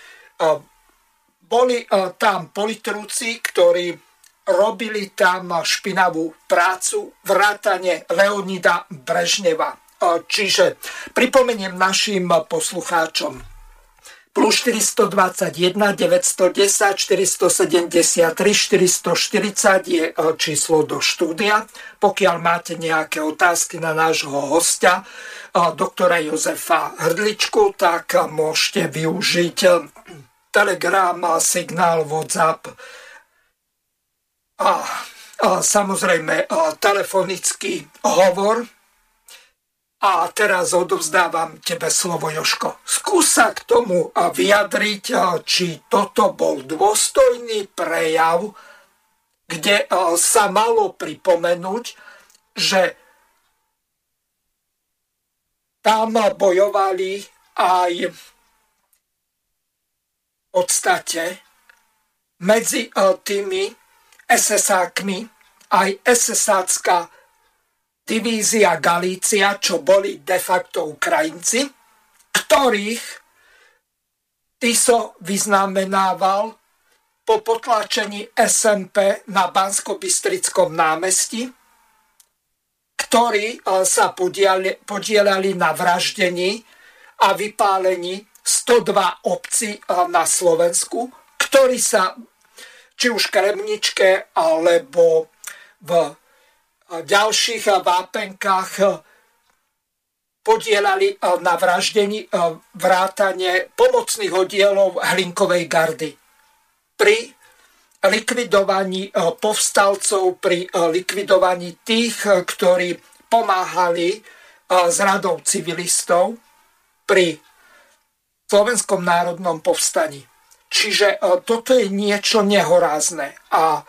Speaker 1: boli tam politrúci, ktorí robili tam špinavú prácu, vrátane Leonida Brežneva. Čiže pripomeniem našim poslucháčom plus 421 910 473 440 je e, číslo do štúdia. Pokiaľ máte nejaké otázky na nášho hostia, doktora Jozefa Hrdličku, tak môžete využiť Telegram, signál, WhatsApp a, a samozrejme telefonický hovor a teraz odovzdávam tebe slovo, Joško. Skús sa k tomu vyjadriť, či toto bol dôstojný prejav, kde sa malo pripomenúť, že tam bojovali aj podstate medzi tými SS-ákmi aj SS-ácká divízia Galícia, čo boli de facto Ukrajinci, ktorých Tiso vyznamenával po potlačení SMP na Bansko-Bystrickom námestí, ktorí e, sa podielali na vraždení a vypálení 102 obcí e, na Slovensku, ktorí sa či už Kremničke alebo v ďalších vápenkách podielali na vraždení vrátane pomocných oddielov Hlinkovej gardy. Pri likvidovaní povstalcov, pri likvidovaní tých, ktorí pomáhali s radou civilistov pri Slovenskom národnom povstaní. Čiže toto je niečo nehorázne. A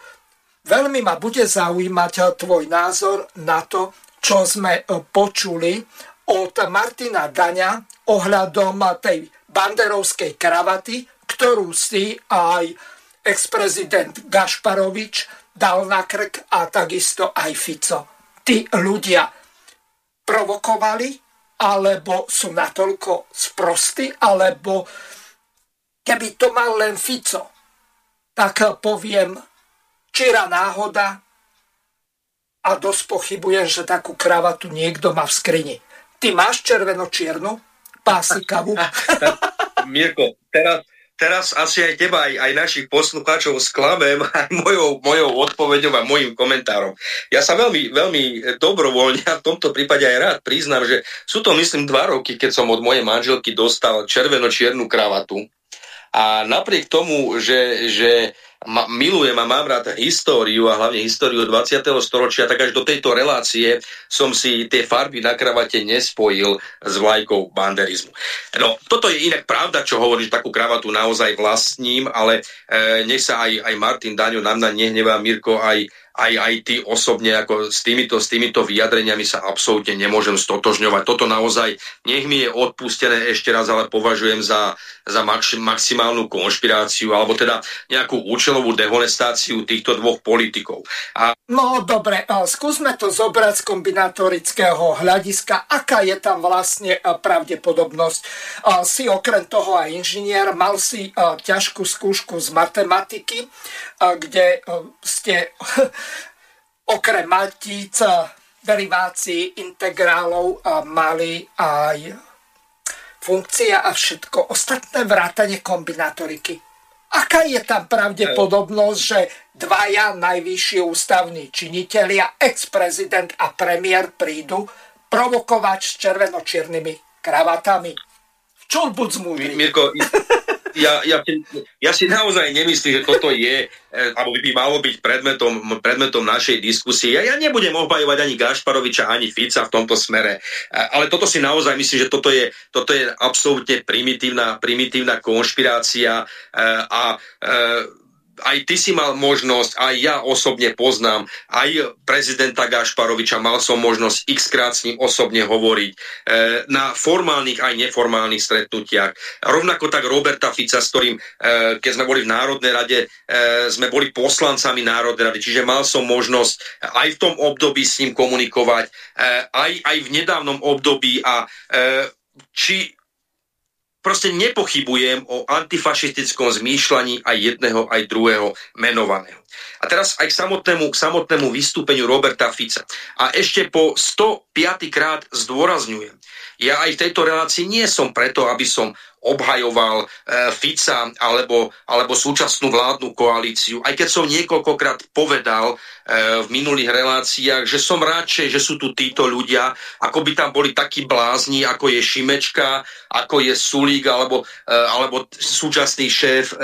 Speaker 1: Veľmi ma bude zaujímať eh, tvoj názor na to, čo sme eh, počuli od Martina Daňa ohľadom tej banderovskej kravaty, ktorú si aj ex-prezident Gašparovič dal na krk a takisto aj Fico. Tí ľudia provokovali, alebo sú natoľko sprostí, alebo keby to mal len Fico, tak poviem, čirá náhoda a dosť pochybujem, že takú kravatu niekto má v skrini. Ty máš červeno-čiernu pásikavu?
Speaker 2: Mirko, teraz, teraz asi aj teba, aj, aj našich poslucháčov sklamem aj mojou, mojou odpoveďou a mojim komentárom. Ja sa veľmi, veľmi dobrovoľne a v tomto prípade aj rád priznám, že sú to myslím dva roky, keď som od mojej manželky dostal červeno-čiernu kravatu. A napriek tomu, že, že ma, milujem a mám rád históriu a hlavne históriu 20. storočia, tak až do tejto relácie som si tie farby na kravate nespojil s vlajkou banderizmu. No, toto je inak pravda, čo hovorí, že takú kravatu naozaj vlastním, ale e, nech sa aj, aj Martin Daňo na mňa nehnevá, Mirko, aj, aj, aj ty osobne ako s týmito, s týmito vyjadreniami sa absolútne nemôžem stotožňovať. Toto naozaj, nech mi je odpustené ešte raz, ale považujem za, za max, maximálnu konšpiráciu alebo teda nejakú účelovú dehonestáciu týchto dvoch politikov. A...
Speaker 1: No dobre, skúsme to zobrať z kombinatorického hľadiska. Aká je tam vlastne pravdepodobnosť? Si okrem toho aj inžinier, mal si ťažkú skúšku z matematiky, kde ste okrem matíc, derivácií, integrálov mali aj funkcia a všetko ostatné vrátanie kombinatoriky. Aká je tam pravdepodobnosť, že dvaja najvyšší ústavní činitelia, ex-prezident a premiér prídu provokovať s červeno-čiernymi kravatami? Čo buď zmúdri?
Speaker 2: Mirko, ja, ja, ja si naozaj nemyslím, že toto je, eh, alebo by malo byť predmetom, predmetom našej diskusie. Ja, ja nebudem obhajovať ani Gašparoviča, ani Fica v tomto smere, eh, ale toto si naozaj myslím, že toto je, toto je absolútne primitívna, primitívna konšpirácia eh, a aj ty si mal možnosť, aj ja osobne poznám, aj prezidenta Gašparoviča, mal som možnosť x krát s ním osobne hovoriť e, na formálnych aj neformálnych stretnutiach. Rovnako tak Roberta Fica, s ktorým, e, keď sme boli v Národnej rade, e, sme boli poslancami Národnej rady, čiže mal som možnosť aj v tom období s ním komunikovať, e, aj, aj v nedávnom období a e, či proste nepochybujem o antifašistickom zmýšľaní aj jedného, aj druhého menovaného. A teraz aj k samotnému, k samotnému vystúpeniu Roberta Fica. A ešte po 105. krát zdôrazňujem, ja aj v tejto relácii nie som preto, aby som obhajoval e, Fica alebo, alebo súčasnú vládnu koalíciu. Aj keď som niekoľkokrát povedal e, v minulých reláciách, že som radšej, že sú tu títo ľudia, ako by tam boli takí blázni, ako je Šimečka, ako je Sulík alebo, e, alebo súčasný šéf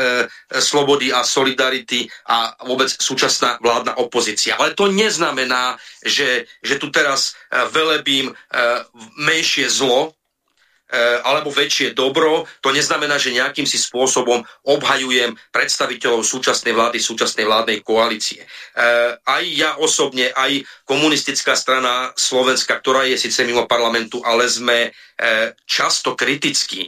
Speaker 2: Slobody a Solidarity a vôbec súčasná vládna opozícia. Ale to neznamená, že, že tu teraz velebím menšie zlo, alebo väčšie dobro, to neznamená, že nejakým si spôsobom obhajujem predstaviteľov súčasnej vlády, súčasnej vládnej koalície. E, aj ja osobne, aj komunistická strana Slovenska, ktorá je síce mimo parlamentu, ale sme e, často kritickí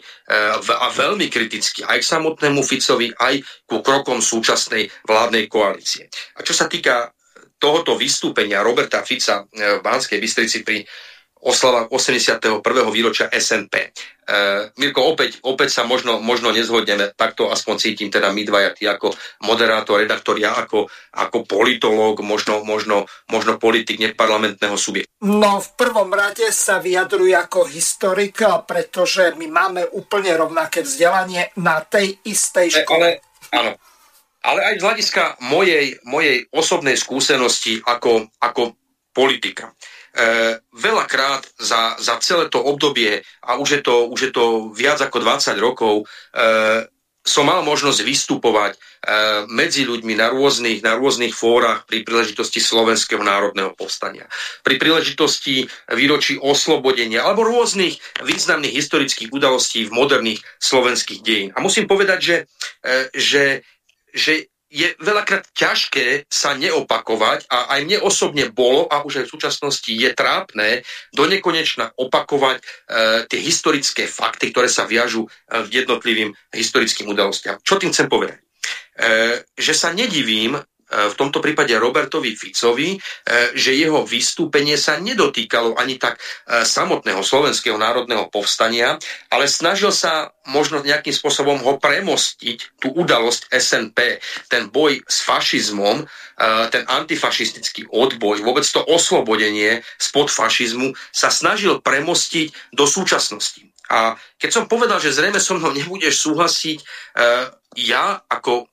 Speaker 2: a veľmi kritickí aj k samotnému Ficovi, aj ku krokom súčasnej vládnej koalície. A čo sa týka tohoto vystúpenia Roberta Fica v Banskej Bystrici pri oslava 81. výročia SNP. E, Mirko, opäť, opäť sa možno, možno nezhodneme, takto aspoň cítim teda my dvaja, ty ako moderátor, redaktor, ja ako, ako politológ, možno, možno, možno politik neparlamentného subjektu.
Speaker 1: No v prvom rade sa vyjadruje ako historik, pretože my máme úplne rovnaké vzdelanie na tej istej e, škole.
Speaker 2: Ale, áno, ale aj z hľadiska mojej, mojej osobnej skúsenosti ako, ako politika. Veľakrát za, za celé to obdobie, a už je to, už je to viac ako 20 rokov, e, som mal možnosť vystupovať e, medzi ľuďmi na rôznych, na rôznych fórach pri príležitosti Slovenského národného povstania, pri príležitosti výročí oslobodenia alebo rôznych významných historických udalostí v moderných slovenských dejín. A musím povedať, že, e, že, že je veľakrát ťažké sa neopakovať a aj mne osobne bolo a už aj v súčasnosti je trápne do nekonečna opakovať e, tie historické fakty, ktoré sa viažú e, jednotlivým historickým udalostiam. Čo tým chcem povedať? E, že sa nedivím v tomto prípade Robertovi Ficovi, e, že jeho vystúpenie sa nedotýkalo ani tak e, samotného slovenského národného povstania, ale snažil sa možno nejakým spôsobom ho premostiť, tú udalosť SNP, ten boj s fašizmom, e, ten antifašistický odboj, vôbec to oslobodenie spod fašizmu sa snažil premostiť do súčasnosti. A keď som povedal, že zrejme so mnou nebudeš súhlasiť, ja ako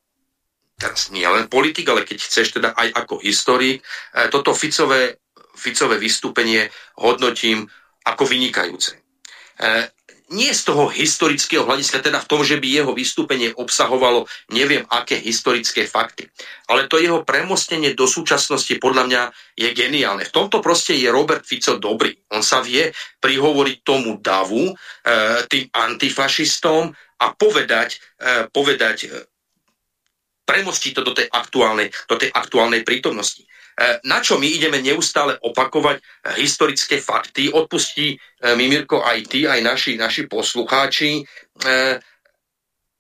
Speaker 2: teraz nie len politik, ale keď chceš teda aj ako historik, e, toto Ficové, Ficové vystúpenie hodnotím ako vynikajúce. E, nie z toho historického hľadiska, teda v tom, že by jeho vystúpenie obsahovalo neviem aké historické fakty. Ale to jeho premostenie do súčasnosti podľa mňa je geniálne. V tomto proste je Robert Fico dobrý. On sa vie prihovoriť tomu davu, e, tým antifašistom a povedať, povedať premostí to do tej aktuálnej, do tej aktuálnej prítomnosti. E, na čo my ideme neustále opakovať e, historické fakty, odpustí e, Mimirko aj ty, aj naši, naši poslucháči.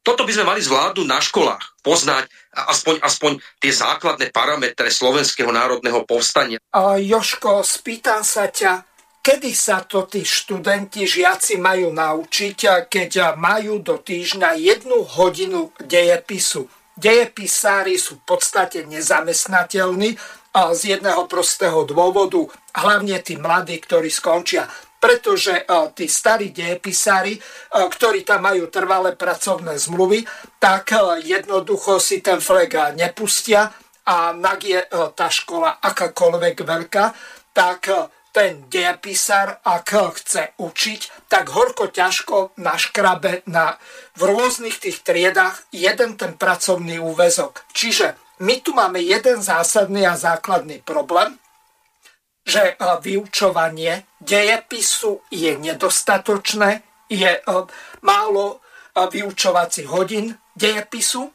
Speaker 2: Toto by sme mali zvládnuť na školách, poznať aspoň, aspoň tie základné parametre Slovenského národného povstania.
Speaker 1: Joško, spýtam sa ťa, kedy sa to tí študenti, žiaci majú naučiť, keď majú do týždňa jednu hodinu dejepisu dejepisári sú v podstate nezamestnateľní z jedného prostého dôvodu, hlavne tí mladí, ktorí skončia. Pretože tí starí dejepisári, ktorí tam majú trvalé pracovné zmluvy, tak jednoducho si ten fleg nepustia a nak je tá škola akákoľvek veľká, tak ten dejepisár, ak chce učiť, tak horko ťažko naškrabe na, v rôznych tých triedách jeden ten pracovný úvezok. Čiže my tu máme jeden zásadný a základný problém, že vyučovanie dejepisu je nedostatočné, je málo vyučovacích hodín dejepisu.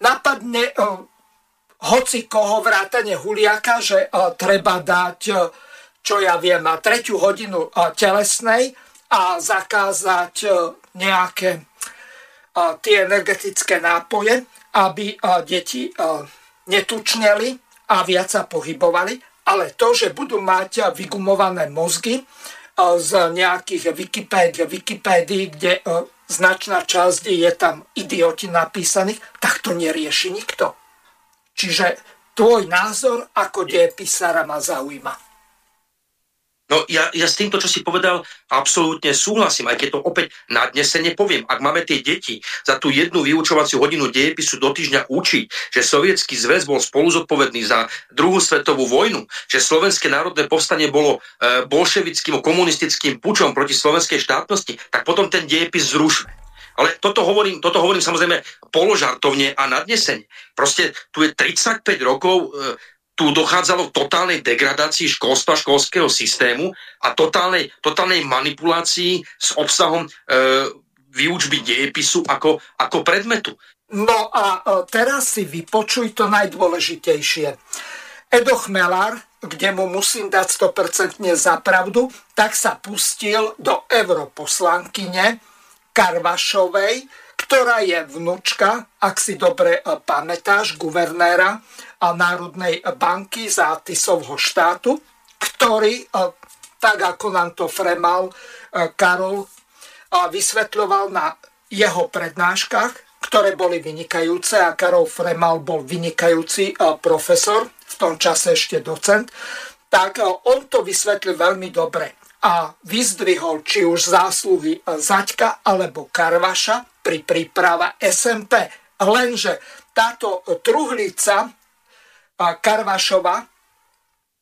Speaker 1: Napadne hoci koho vrátane Huliaka, že treba dať, čo ja viem, na tretiu hodinu telesnej a zakázať nejaké tie energetické nápoje, aby deti netučneli a viac sa pohybovali ale to, že budú mať vygumované mozgy e, z nejakých Wikipédií, Wikipédií, kde e, značná časť je tam idioti napísaných, tak to nerieši nikto. Čiže tvoj názor ako dejepísara ma zaujíma.
Speaker 2: No ja, ja s týmto, čo si povedal, absolútne súhlasím, aj keď to opäť nadnesene poviem. Ak máme tie deti za tú jednu vyučovaciu hodinu dejepisu do týždňa učiť, že sovietský zväz bol spolu zodpovedný za druhú svetovú vojnu, že Slovenské národné povstanie bolo e, bolševickým komunistickým pučom proti slovenskej štátnosti, tak potom ten dejepis zrušme. Ale toto hovorím, toto hovorím samozrejme položartovne a nadnesenie. Proste tu je 35 rokov e, tu dochádzalo k totálnej degradácii školstva, školského systému a totálnej, totálnej manipulácii s obsahom e, výučby dejepisu ako, ako predmetu.
Speaker 1: No a e, teraz si vypočuj to najdôležitejšie. Edo Chmelár, kde mu musím dať 100% za pravdu, tak sa pustil do europoslankyne Karvašovej, ktorá je vnúčka, ak si dobre e, pamätáš, guvernéra Národnej banky za Tisovho štátu, ktorý, e, tak ako nám to Fremal e, Karol e, vysvetľoval na jeho prednáškach, ktoré boli vynikajúce a Karol Fremal bol vynikajúci profesor, v tom čase ešte docent, tak on to vysvetlil veľmi dobre a vyzdvihol či už zásluhy Zaďka alebo Karvaša pri príprava SMP. Lenže táto truhlica Karvašova,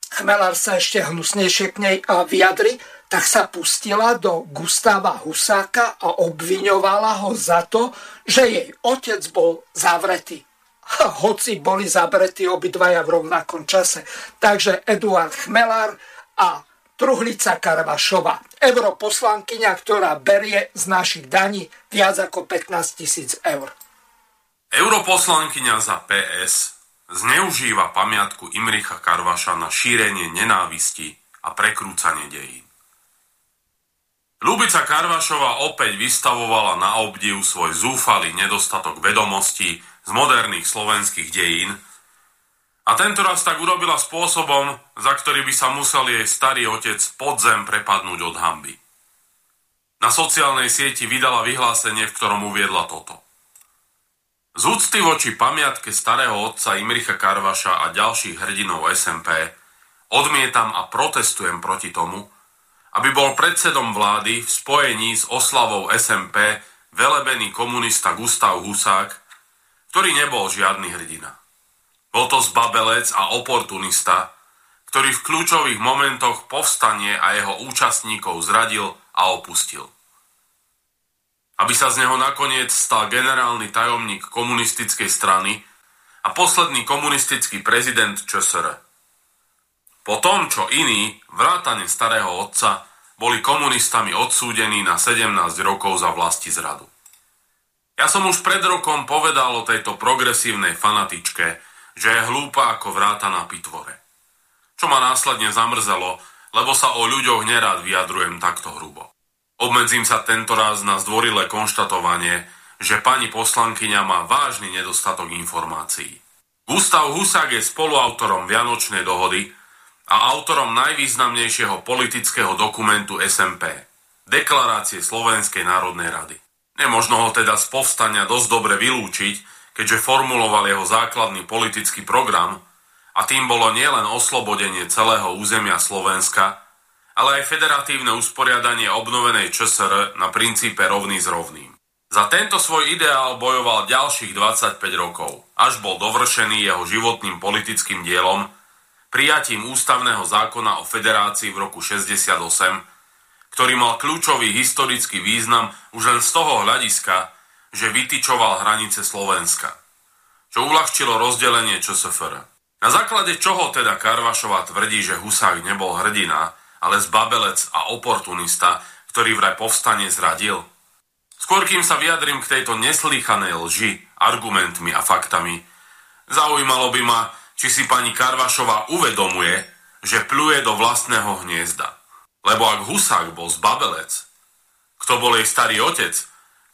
Speaker 1: Chmelár sa ešte hnusnejšie k nej vyjadri, tak sa pustila do Gustáva Husáka a obviňovala ho za to, že jej otec bol zavretý. Hoci boli zavretí obidvaja v rovnakom čase. Takže Eduard Chmelár a Truhlica Karvašova, europoslankyňa, ktorá berie z našich daní viac ako 15 tisíc eur.
Speaker 3: Europoslankyňa za PS zneužíva pamiatku Imricha Karvaša na šírenie nenávisti a prekrúcanie dejín. Ľubica Karvašova opäť vystavovala na obdiv svoj zúfalý nedostatok vedomostí z moderných slovenských dejín a tento raz tak urobila spôsobom, za ktorý by sa musel jej starý otec podzem prepadnúť od hamby. Na sociálnej sieti vydala vyhlásenie, v ktorom uviedla toto. Z úcty voči pamiatke starého otca Imricha Karvaša a ďalších hrdinov SMP odmietam a protestujem proti tomu, aby bol predsedom vlády v spojení s oslavou SMP velebený komunista Gustav Husák, ktorý nebol žiadny hrdina. Bol to zbabelec a oportunista, ktorý v kľúčových momentoch povstanie a jeho účastníkov zradil a opustil aby sa z neho nakoniec stal generálny tajomník komunistickej strany a posledný komunistický prezident ČSR. Po tom, čo iní, vrátane starého otca, boli komunistami odsúdení na 17 rokov za vlasti zradu. Ja som už pred rokom povedal o tejto progresívnej fanatičke, že je hlúpa ako vráta na pitvore. Čo ma následne zamrzelo, lebo sa o ľuďoch nerád vyjadrujem takto hrubo. Obmedzím sa tento raz na zdvorilé konštatovanie, že pani poslankyňa má vážny nedostatok informácií. Gustav Husák je spoluautorom Vianočnej dohody a autorom najvýznamnejšieho politického dokumentu SMP, Deklarácie Slovenskej národnej rady. Nemožno ho teda z povstania dosť dobre vylúčiť, keďže formuloval jeho základný politický program a tým bolo nielen oslobodenie celého územia Slovenska, ale aj federatívne usporiadanie obnovenej ČSR na princípe rovný s rovným. Za tento svoj ideál bojoval ďalších 25 rokov, až bol dovršený jeho životným politickým dielom prijatím ústavného zákona o federácii v roku 68, ktorý mal kľúčový historický význam už len z toho hľadiska, že vytyčoval hranice Slovenska, čo uľahčilo rozdelenie ČSFR. Na základe čoho teda Karvašová tvrdí, že Husák nebol hrdina, ale zbabelec a oportunista, ktorý vraj povstane zradil? Skôr kým sa vyjadrím k tejto neslýchanej lži, argumentmi a faktami, zaujímalo by ma, či si pani Karvašová uvedomuje, že pluje do vlastného hniezda. Lebo ak Husák bol zbabelec, kto bol jej starý otec,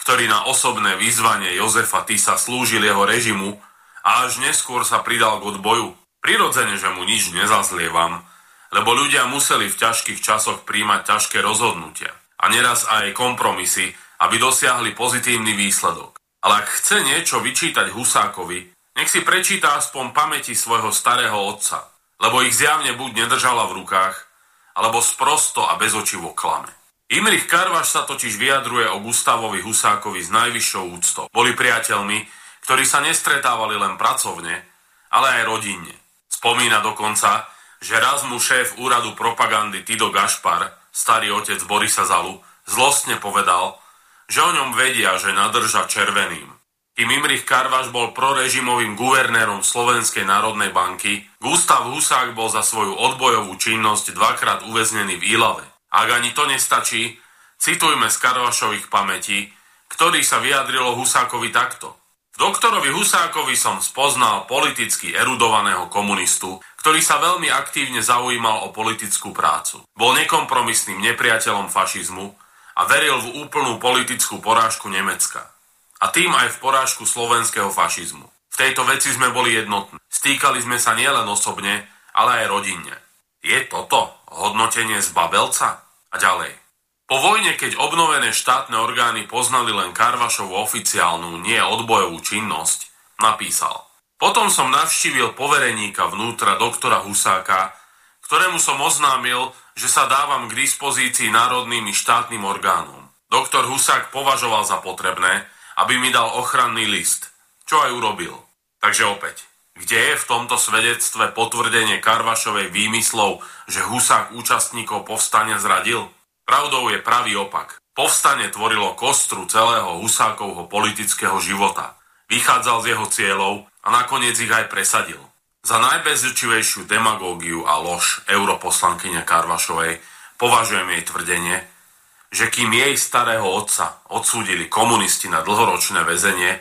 Speaker 3: ktorý na osobné vyzvanie Jozefa Tisa slúžil jeho režimu a až neskôr sa pridal k odboju. Prirodzene, že mu nič nezazlievam, lebo ľudia museli v ťažkých časoch príjmať ťažké rozhodnutia a neraz aj kompromisy, aby dosiahli pozitívny výsledok. Ale ak chce niečo vyčítať Husákovi, nech si prečíta aspoň pamäti svojho starého otca, lebo ich zjavne buď nedržala v rukách, alebo sprosto a bezočivo klame. Imrich Karvaš sa totiž vyjadruje o Gustavovi Husákovi s najvyššou úctou. Boli priateľmi, ktorí sa nestretávali len pracovne, ale aj rodinne. Spomína dokonca, že raz mu šéf úradu propagandy Tido Gašpar, starý otec Borisa Zalu, zlostne povedal, že o ňom vedia, že nadrža červeným. Kým Imrich Karvaš bol prorežimovým guvernérom Slovenskej národnej banky, Gustav Husák bol za svoju odbojovú činnosť dvakrát uväznený v Ilave. Ak ani to nestačí, citujme z Karvašových pamätí, ktorý sa vyjadrilo Husákovi takto. Doktorovi Husákovi som spoznal politicky erudovaného komunistu, ktorý sa veľmi aktívne zaujímal o politickú prácu. Bol nekompromisným nepriateľom fašizmu a veril v úplnú politickú porážku Nemecka. A tým aj v porážku slovenského fašizmu. V tejto veci sme boli jednotní. Stýkali sme sa nielen osobne, ale aj rodinne. Je toto hodnotenie z Babelca? A ďalej. Po vojne, keď obnovené štátne orgány poznali len Karvašovu oficiálnu, nie odbojovú činnosť, napísal. Potom som navštívil povereníka vnútra doktora Husáka, ktorému som oznámil, že sa dávam k dispozícii národným i štátnym orgánom. Doktor Husák považoval za potrebné, aby mi dal ochranný list, čo aj urobil. Takže opäť, kde je v tomto svedectve potvrdenie Karvašovej výmyslov, že Husák účastníkov povstania zradil? Pravdou je pravý opak. Povstanie tvorilo kostru celého Husákovho politického života. Vychádzal z jeho cieľov a nakoniec ich aj presadil. Za najbezrečivejšiu demagógiu a lož europoslankyne Karvašovej považujem jej tvrdenie, že kým jej starého otca odsúdili komunisti na dlhoročné väzenie,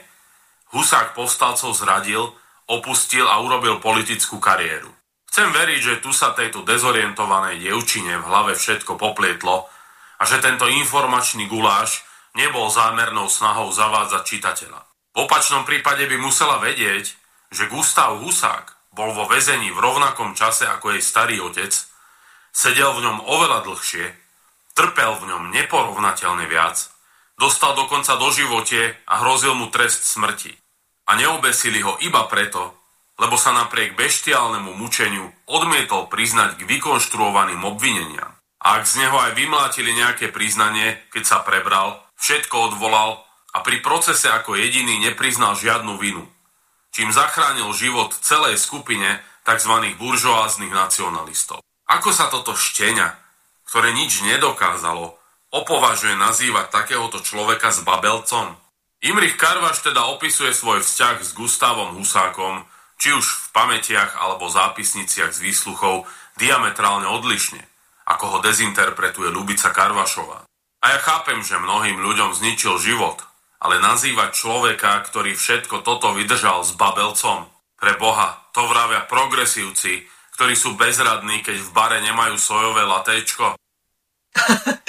Speaker 3: Husák povstalcov zradil opustil a urobil politickú kariéru. Chcem veriť, že tu sa tejto dezorientovanej dievčine v hlave všetko poplietlo a že tento informačný guláš nebol zámernou snahou zavádzať čitateľa. V opačnom prípade by musela vedieť, že Gustav Husák bol vo väzení v rovnakom čase ako jej starý otec, sedel v ňom oveľa dlhšie, trpel v ňom neporovnateľne viac, dostal dokonca do živote a hrozil mu trest smrti a neobesili ho iba preto, lebo sa napriek beštiálnemu mučeniu odmietol priznať k vykonštruovaným obvineniam. A ak z neho aj vymlátili nejaké priznanie, keď sa prebral, všetko odvolal a pri procese ako jediný nepriznal žiadnu vinu, čím zachránil život celej skupine tzv. buržoáznych nacionalistov. Ako sa toto štenia, ktoré nič nedokázalo, opovažuje nazývať takéhoto človeka s babelcom? Imrich Karvaš teda opisuje svoj vzťah s Gustavom Husákom, či už v pamätiach alebo zápisniciach z výsluchov, diametrálne odlišne, ako ho dezinterpretuje Lubica Karvašová. A ja chápem, že mnohým ľuďom zničil život, ale nazývať človeka, ktorý všetko toto vydržal s babelcom, pre Boha, to vravia progresívci, ktorí sú bezradní, keď v bare nemajú sojové latéčko.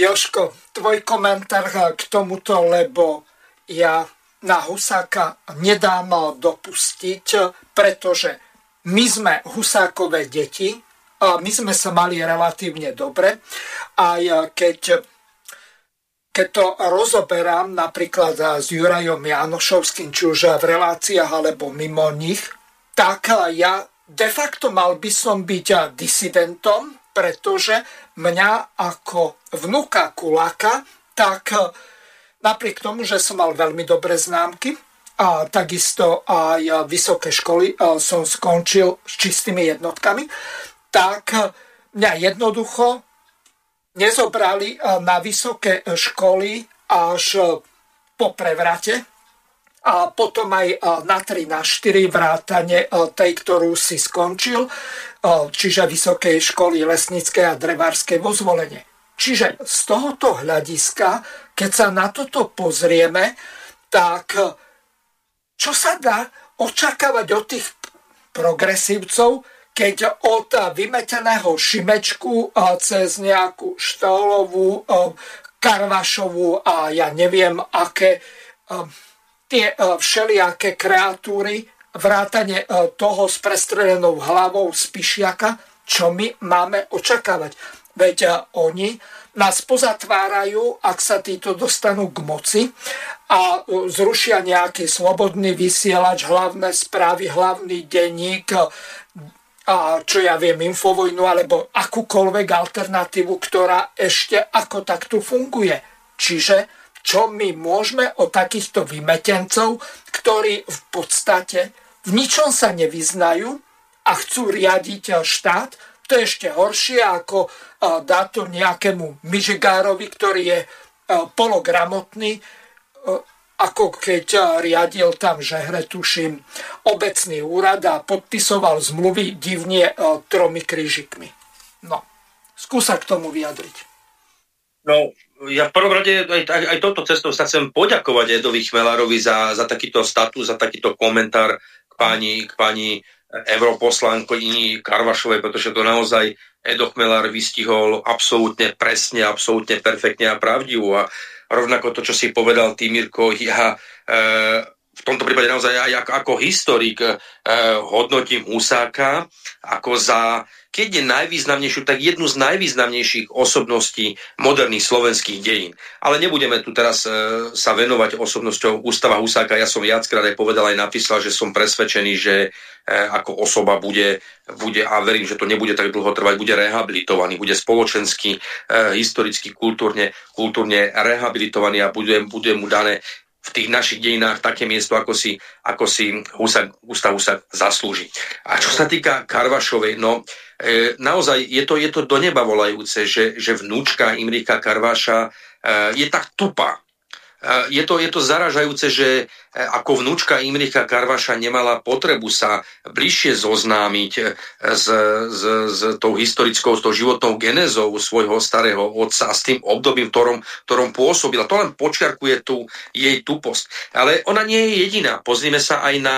Speaker 1: Joško, tvoj komentár k tomuto, lebo ja na Husáka nedám dopustiť, pretože my sme Husákové deti, a my sme sa mali relatívne dobre, aj keď, keď to rozoberám napríklad s Jurajom Janošovským, či už v reláciách alebo mimo nich, tak ja de facto mal by som byť disidentom, pretože mňa ako vnúka Kuláka, tak napriek tomu, že som mal veľmi dobré známky, a takisto aj vysoké školy som skončil s čistými jednotkami, tak mňa jednoducho nezobrali na vysoké školy až po prevrate a potom aj na 3, na 4 vrátane tej, ktorú si skončil, čiže Vysokej školy lesníckej a drevárskej vo. Čiže z tohoto hľadiska, keď sa na toto pozrieme, tak čo sa dá očakávať od tých progresívcov, keď od vymeteného šimečku cez nejakú štolovú, karvašovú a ja neviem aké tie všelijaké kreatúry, vrátane toho s prestrelenou hlavou z pišiaka, čo my máme očakávať. Veď oni nás pozatvárajú, ak sa títo dostanú k moci a e, zrušia nejaký slobodný vysielač, hlavné správy, hlavný denník, a čo ja viem, infovojnu alebo akúkoľvek alternatívu, ktorá ešte ako takto funguje. Čiže čo my môžeme o takýchto vymetencov, ktorí v podstate v ničom sa nevyznajú a chcú riadiť štát, to je ešte horšie ako dá to nejakému Mižigárovi, ktorý je pologramotný, ako keď riadil tam, že hre tuším, obecný úrad a podpisoval zmluvy divne tromi krížikmi. No, skúsa k tomu vyjadriť.
Speaker 2: No, ja v prvom rade aj, aj, aj touto cestou sa chcem poďakovať Edovi Chmelárovi za, za takýto status, za takýto komentár k pani, k pani europoslankyni Karvašovej, pretože to naozaj Edo Chmelár vystihol absolútne presne, absolútne perfektne a pravdivo. A rovnako to, čo si povedal ty, ja e, v tomto prípade naozaj aj ako, ako historik e, hodnotím Husáka ako za keď je najvýznamnejšiu, tak jednu z najvýznamnejších osobností moderných slovenských dejín. Ale nebudeme tu teraz e, sa venovať osobnosťou Ústava Husáka. Ja som viackrát aj povedal, aj napísal, že som presvedčený, že e, ako osoba bude, bude, a verím, že to nebude tak dlho trvať, bude rehabilitovaný, bude spoločensky, e, historicky, kultúrne, kultúrne rehabilitovaný a bude, bude mu dané v tých našich dejinách také miesto, ako si, ako si Husak, Gustav Husak zaslúži. A čo sa týka Karvašovej, no naozaj je to, je to do neba volajúce, že, že vnúčka Imrika Karvaša e, je tak tupá, Eh, je to, je to zaražajúce, že ako vnúčka Imricha Karvaša nemala potrebu sa bližšie zoznámiť s, s, s tou historickou, s tou životnou genezou svojho starého otca a s tým obdobím, ktorom, ktorom pôsobila. To len počiarkuje tú jej tuposť. Ale ona nie je jediná. Pozrime sa aj na,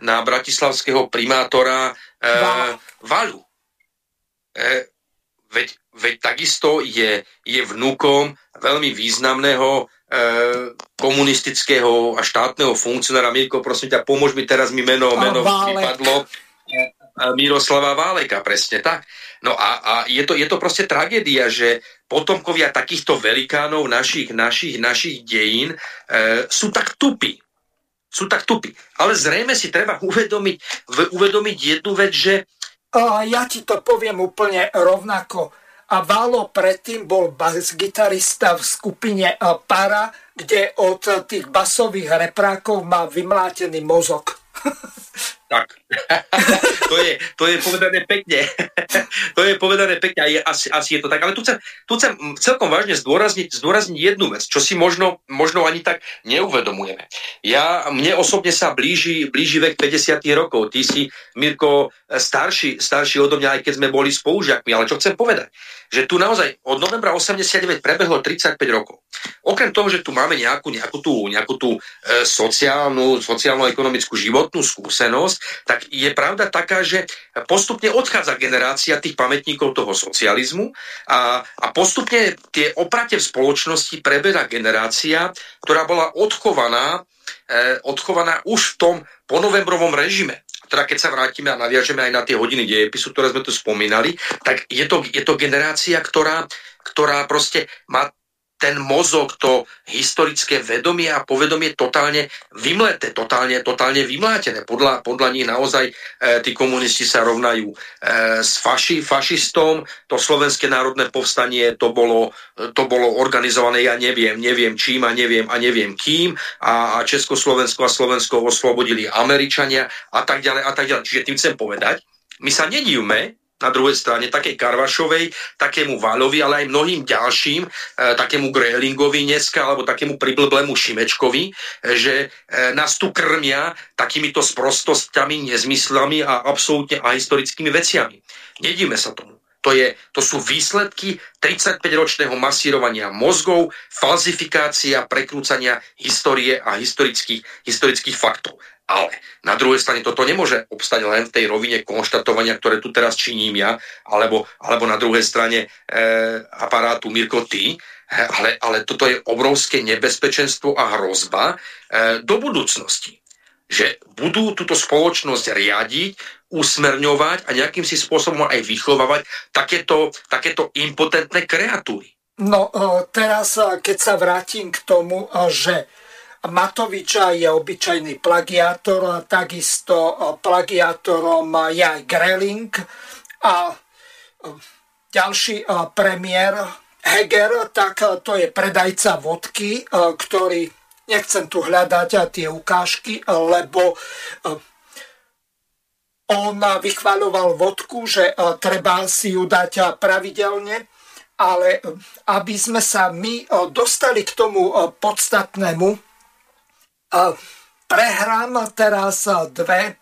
Speaker 2: na bratislavského primátora e, Valu. E, veď, veď takisto je, je vnúkom veľmi významného E, komunistického a štátneho funkcionára. Mirko, prosím ťa, pomôž mi teraz mi meno, meno vypadlo. E, Miroslava Váleka, presne tak. No a, a je, to, je to proste tragédia, že potomkovia takýchto velikánov našich, našich, našich dejín e, sú tak tupí. Sú tak tupí. Ale zrejme si treba uvedomiť, uvedomiť jednu vec, že...
Speaker 1: Ja ti to poviem úplne rovnako a Valo predtým bol bas-gitarista v skupine e, Para, kde od tých basových reprákov má vymlátený mozog.
Speaker 2: Tak. to, je, to je povedané pekne. to je povedané pekne a je, asi, asi je to tak. Ale tu chcem, tu chcem celkom vážne zdôrazniť, zdôrazniť jednu vec, čo si možno, možno ani tak neuvedomujeme. Ja, mne osobne sa blíži, blíži vek 50 rokov. Ty si, Mirko, starší, starší odo mňa, aj keď sme boli spolužiakmi. Ale čo chcem povedať? Že tu naozaj od novembra 89 prebehlo 35 rokov. Okrem toho, že tu máme nejakú, nejakú tú, nejakú tú e, sociálnu, sociálno-ekonomickú životnú skúsenosť, tak je pravda taká, že postupne odchádza generácia tých pamätníkov toho socializmu a, a postupne tie oprate v spoločnosti preberá generácia, ktorá bola odchovaná, eh, odchovaná už v tom ponovembrovom režime. Teda keď sa vrátime a naviažeme aj na tie hodiny dejepisu, ktoré sme tu spomínali, tak je to, je to generácia, ktorá, ktorá proste má ten mozog, to historické vedomie a povedomie totálne vymleté, totálne, totálne vymlátené. Podľa, podľa nich naozaj e, tí komunisti sa rovnajú e, s faši, fašistom, to slovenské národné povstanie to bolo, to bolo organizované, ja neviem, neviem čím a neviem a neviem kým a, a Československo a Slovensko oslobodili Američania a tak ďalej a tak ďalej. Čiže tým chcem povedať, my sa nedívme, na druhej strane takej Karvašovej, takému Váľovi, ale aj mnohým ďalším, e, takému Grelingovi dneska, alebo takému priblblému Šimečkovi, e, že e, nás tu krmia takýmito sprostosťami, nezmyslami a absolútne ahistorickými veciami. Nedíme sa tomu. To, je, to sú výsledky 35-ročného masírovania mozgov, falzifikácia, prekrúcania histórie a historických, historických faktov. Ale na druhej strane toto nemôže obstať len v tej rovine konštatovania, ktoré tu teraz činím ja, alebo, alebo na druhej strane e, aparátu Mirko ty, ale, ale toto je obrovské nebezpečenstvo a hrozba e, do budúcnosti. Že budú túto spoločnosť riadiť, usmerňovať a nejakým si spôsobom aj vychovávať takéto, takéto impotentné kreatúry.
Speaker 1: No e, teraz, e, keď sa vrátim k tomu, e, že Matoviča je obyčajný plagiátor, takisto plagiátorom je aj Greling a ďalší premiér Heger, tak to je predajca vodky, ktorý, nechcem tu hľadať tie ukážky, lebo on vychváľoval vodku, že treba si ju dať pravidelne, ale aby sme sa my dostali k tomu podstatnému, Prehrám teraz dve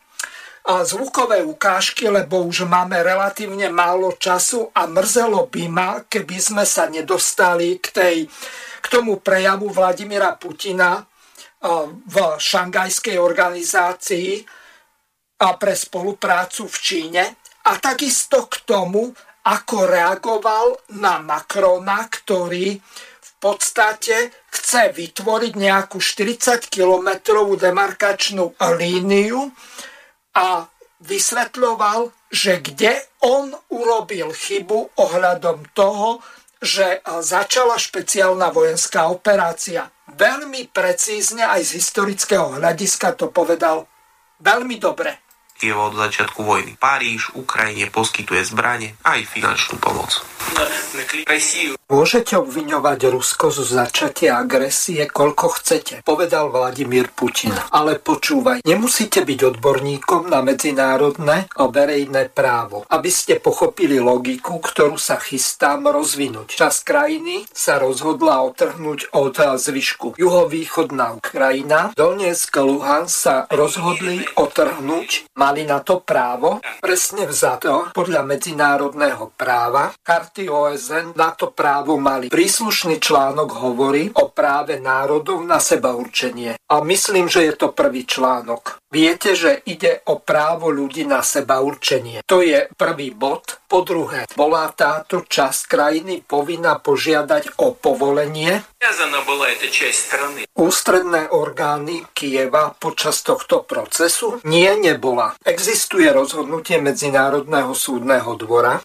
Speaker 1: zvukové ukážky, lebo už máme relatívne málo času a mrzelo by ma, keby sme sa nedostali k, tej, k tomu prejavu Vladimira Putina v šangajskej organizácii pre spoluprácu v Číne a takisto k tomu, ako reagoval na Macrona, ktorý podstate chce vytvoriť nejakú 40-kilometrovú demarkačnú líniu a vysvetľoval, že kde on urobil chybu ohľadom toho, že začala špeciálna vojenská operácia. Veľmi precízne aj z historického hľadiska to povedal veľmi dobre
Speaker 14: od začiatku vojny. Paríž Ukrajine poskytuje zbranie aj finančnú pomoc.
Speaker 1: Môžete obviňovať Rusko zo začatia agresie, koľko chcete, povedal Vladimír Putin. Ale počúvaj, nemusíte byť odborníkom na medzinárodné a verejné právo, aby ste pochopili logiku, ktorú sa chystám rozvinúť. Čas krajiny sa rozhodla otrhnúť od zvyšku. Juhovýchodná Ukrajina, Donetsk, Luhan sa rozhodli otrhnúť. Mali na to právo? Presne vzato, podľa medzinárodného práva, karty OSN na to právo mali. Príslušný článok hovorí o práve národov na seba určenie. A myslím, že je to prvý článok. Viete, že ide o právo ľudí na seba určenie. To je prvý bod. Po druhé, bola táto časť krajiny povinná požiadať o povolenie. Ústredné orgány Kieva počas tohto procesu? Nie, nebola. Existuje rozhodnutie Medzinárodného súdneho dvora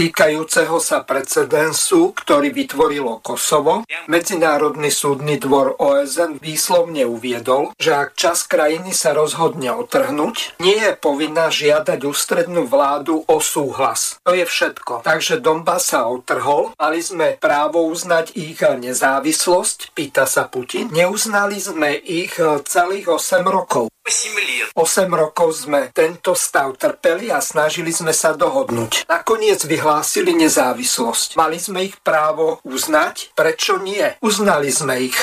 Speaker 1: týkajúceho sa precedensu, ktorý vytvorilo Kosovo. Medzinárodný súdny dvor OSN výslovne uviedol, že ak čas krajiny sa rozhodne otrhnúť, nie je povinná žiadať ústrednú vládu o súhlas. To je všetko. Takže Donbass sa otrhol, mali sme právo uznať ich nezávislosť, pýta sa Putin. Neuznali sme ich celých 8 rokov. 8 rokov sme tento stav trpeli a snažili sme sa dohodnúť. Nakoniec vyhlásili nezávislosť. Mali sme ich právo uznať? Prečo nie? Uznali sme ich.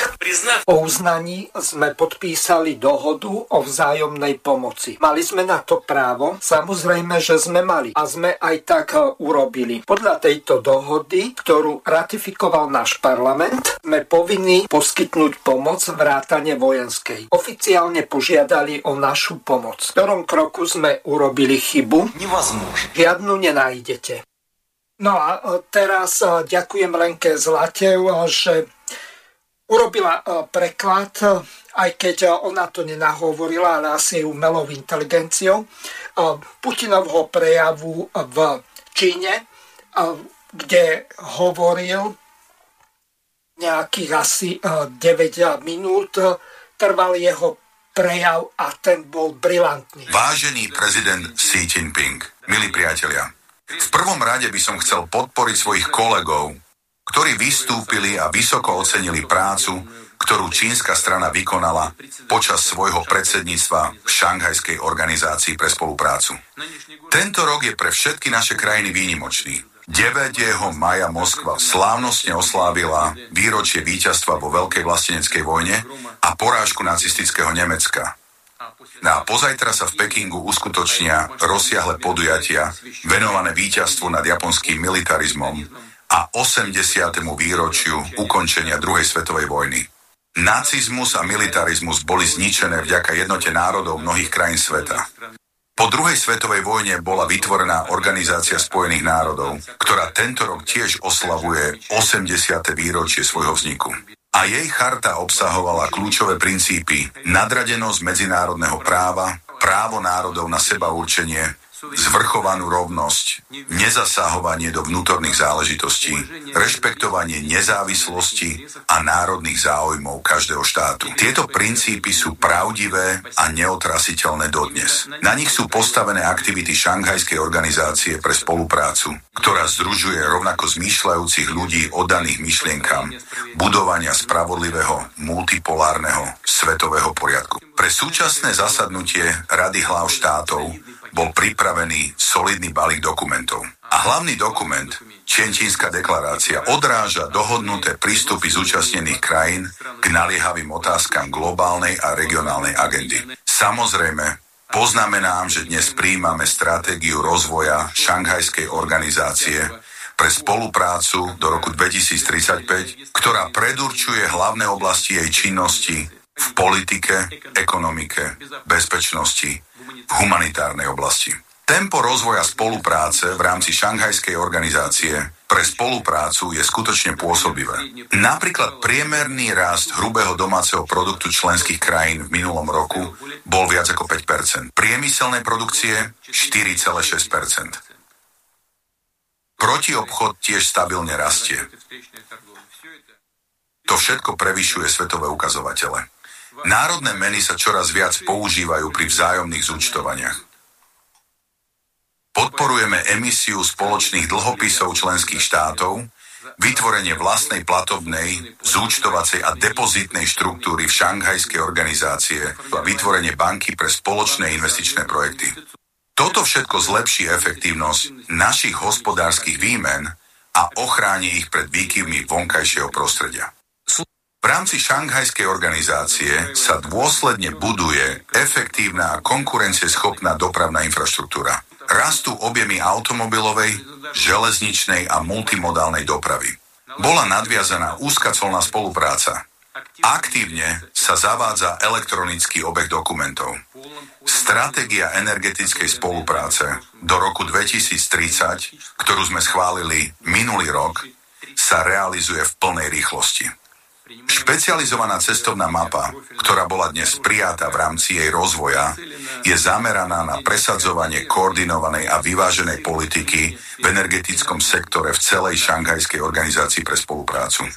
Speaker 1: Po uznaní sme podpísali dohodu o vzájomnej pomoci. Mali sme na to právo? Samozrejme, že sme mali. A sme aj tak e, urobili. Podľa tejto dohody, ktorú ratifikoval náš parlament, sme povinní poskytnúť pomoc vrátane vojenskej. Oficiálne požiadali o našu pomoc. V ktorom kroku sme urobili chybu?
Speaker 14: Nevazmôž.
Speaker 1: Žiadnu nenájdete. No a e, teraz e, ďakujem Lenke Zlatev, e, že urobila preklad, aj keď ona to nenahovorila, ale asi umelou inteligenciou, Putinovho prejavu v Číne, kde hovoril nejakých asi 9 minút trval jeho prejav a ten bol brilantný.
Speaker 15: Vážený prezident Xi Jinping, milí priatelia, v prvom rade by som chcel podporiť svojich kolegov, ktorí vystúpili a vysoko ocenili prácu, ktorú čínska strana vykonala počas svojho predsedníctva v Šanghajskej organizácii pre spoluprácu. Tento rok je pre všetky naše krajiny výnimočný. 9. maja Moskva slávnostne oslávila výročie víťazstva vo Veľkej vlasteneckej vojne a porážku nacistického Nemecka. Na pozajtra sa v Pekingu uskutočnia rozsiahle podujatia venované víťazstvu nad japonským militarizmom a 80. výročiu ukončenia druhej svetovej vojny. Nacizmus a militarizmus boli zničené vďaka jednote národov mnohých krajín sveta. Po druhej svetovej vojne bola vytvorená Organizácia spojených národov, ktorá tento rok tiež oslavuje 80. výročie svojho vzniku. A jej charta obsahovala kľúčové princípy nadradenosť medzinárodného práva, právo národov na seba určenie, zvrchovanú rovnosť, nezasahovanie do vnútorných záležitostí, rešpektovanie nezávislosti a národných záujmov každého štátu. Tieto princípy sú pravdivé a neotrasiteľné dodnes. Na nich sú postavené aktivity Šanghajskej organizácie pre spoluprácu, ktorá združuje rovnako zmýšľajúcich ľudí oddaných myšlienkam budovania spravodlivého multipolárneho svetového poriadku. Pre súčasné zasadnutie Rady hlav štátov bol pripravený solidný balík dokumentov. A hlavný dokument, Čenčínska deklarácia, odráža dohodnuté prístupy zúčastnených krajín k naliehavým otázkam globálnej a regionálnej agendy. Samozrejme, poznamenám, že dnes príjmame stratégiu rozvoja Šanghajskej organizácie pre spoluprácu do roku 2035, ktorá predurčuje hlavné oblasti jej činnosti v politike, ekonomike, bezpečnosti, v humanitárnej oblasti. Tempo rozvoja spolupráce v rámci Šanghajskej organizácie pre spoluprácu je skutočne pôsobivé. Napríklad priemerný rast hrubého domáceho produktu členských krajín v minulom roku bol viac ako 5% Priemyselnej produkcie 4,6% Protiobchod tiež stabilne rastie. To všetko prevyšuje svetové ukazovatele. Národné meny sa čoraz viac používajú pri vzájomných zúčtovaniach. Podporujeme emisiu spoločných dlhopisov členských štátov, vytvorenie vlastnej platobnej, zúčtovacej a depozitnej štruktúry v šanghajskej organizácie a vytvorenie banky pre spoločné investičné projekty. Toto všetko zlepší efektívnosť našich hospodárskych výmen a ochráni ich pred výkyvmi vonkajšieho prostredia. V rámci šanghajskej organizácie sa dôsledne buduje efektívna a konkurencieschopná dopravná infraštruktúra rastú objemy automobilovej, železničnej a multimodálnej dopravy. Bola nadviazaná úzka colná spolupráca. Aktívne sa zavádza elektronický obeh dokumentov. Stratégia energetickej spolupráce do roku 2030, ktorú sme schválili minulý rok, sa realizuje v plnej rýchlosti. Špecializovaná cestovná mapa, ktorá bola dnes prijatá v rámci jej rozvoja, je zameraná na presadzovanie koordinovanej a vyváženej politiky v energetickom sektore v celej šanghajskej organizácii pre spoluprácu.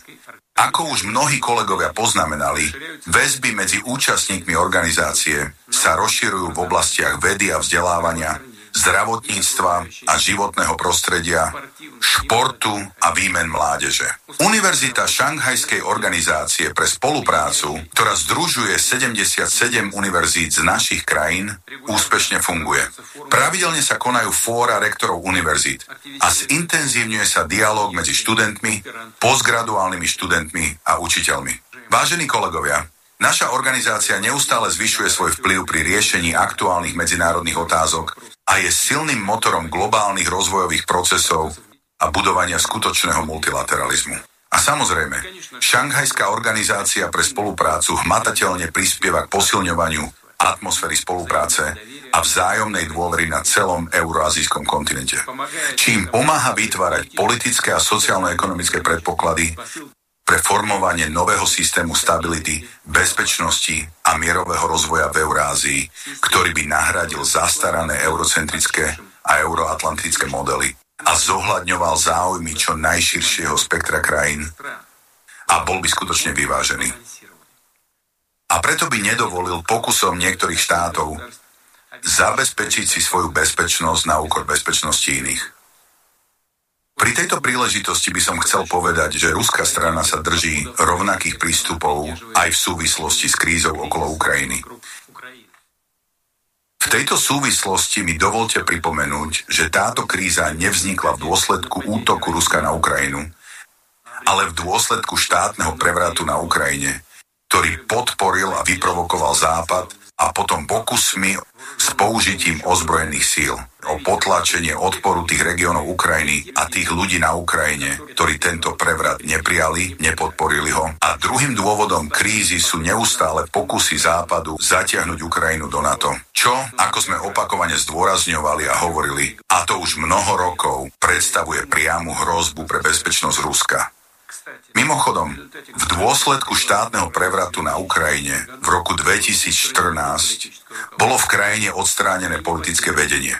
Speaker 15: Ako už mnohí kolegovia poznamenali, väzby medzi účastníkmi organizácie sa rozširujú v oblastiach vedy a vzdelávania, zdravotníctva a životného prostredia, športu a výmen mládeže. Univerzita Šanghajskej organizácie pre spoluprácu, ktorá združuje 77 univerzít z našich krajín, úspešne funguje. Pravidelne sa konajú fóra rektorov univerzít a zintenzívňuje sa dialog medzi študentmi, postgraduálnymi študentmi a učiteľmi. Vážení kolegovia, Naša organizácia neustále zvyšuje svoj vplyv pri riešení aktuálnych medzinárodných otázok a je silným motorom globálnych rozvojových procesov a budovania skutočného multilateralizmu. A samozrejme, Šanghajská organizácia pre spoluprácu hmatateľne prispieva k posilňovaniu atmosféry spolupráce a vzájomnej dôvery na celom euroazijskom kontinente. Čím pomáha vytvárať politické a sociálno-ekonomické predpoklady pre formovanie nového systému stability, bezpečnosti a mierového rozvoja v Eurázii, ktorý by nahradil zastarané eurocentrické a euroatlantické modely a zohľadňoval záujmy čo najširšieho spektra krajín a bol by skutočne vyvážený. A preto by nedovolil pokusom niektorých štátov zabezpečiť si svoju bezpečnosť na úkor bezpečnosti iných. Pri tejto príležitosti by som chcel povedať, že ruská strana sa drží rovnakých prístupov aj v súvislosti s krízou okolo Ukrajiny. V tejto súvislosti mi dovolte pripomenúť, že táto kríza nevznikla v dôsledku útoku Ruska na Ukrajinu, ale v dôsledku štátneho prevratu na Ukrajine, ktorý podporil a vyprovokoval Západ a potom pokusmi s použitím ozbrojených síl o potlačenie odporu tých regiónov Ukrajiny a tých ľudí na Ukrajine, ktorí tento prevrat neprijali, nepodporili ho. A druhým dôvodom krízy sú neustále pokusy Západu zatiahnuť Ukrajinu do NATO. Čo, ako sme opakovane zdôrazňovali a hovorili, a to už mnoho rokov, predstavuje priamu hrozbu pre bezpečnosť Ruska. Mimochodom, v dôsledku štátneho prevratu na Ukrajine v roku 2014 bolo v krajine odstránené politické vedenie,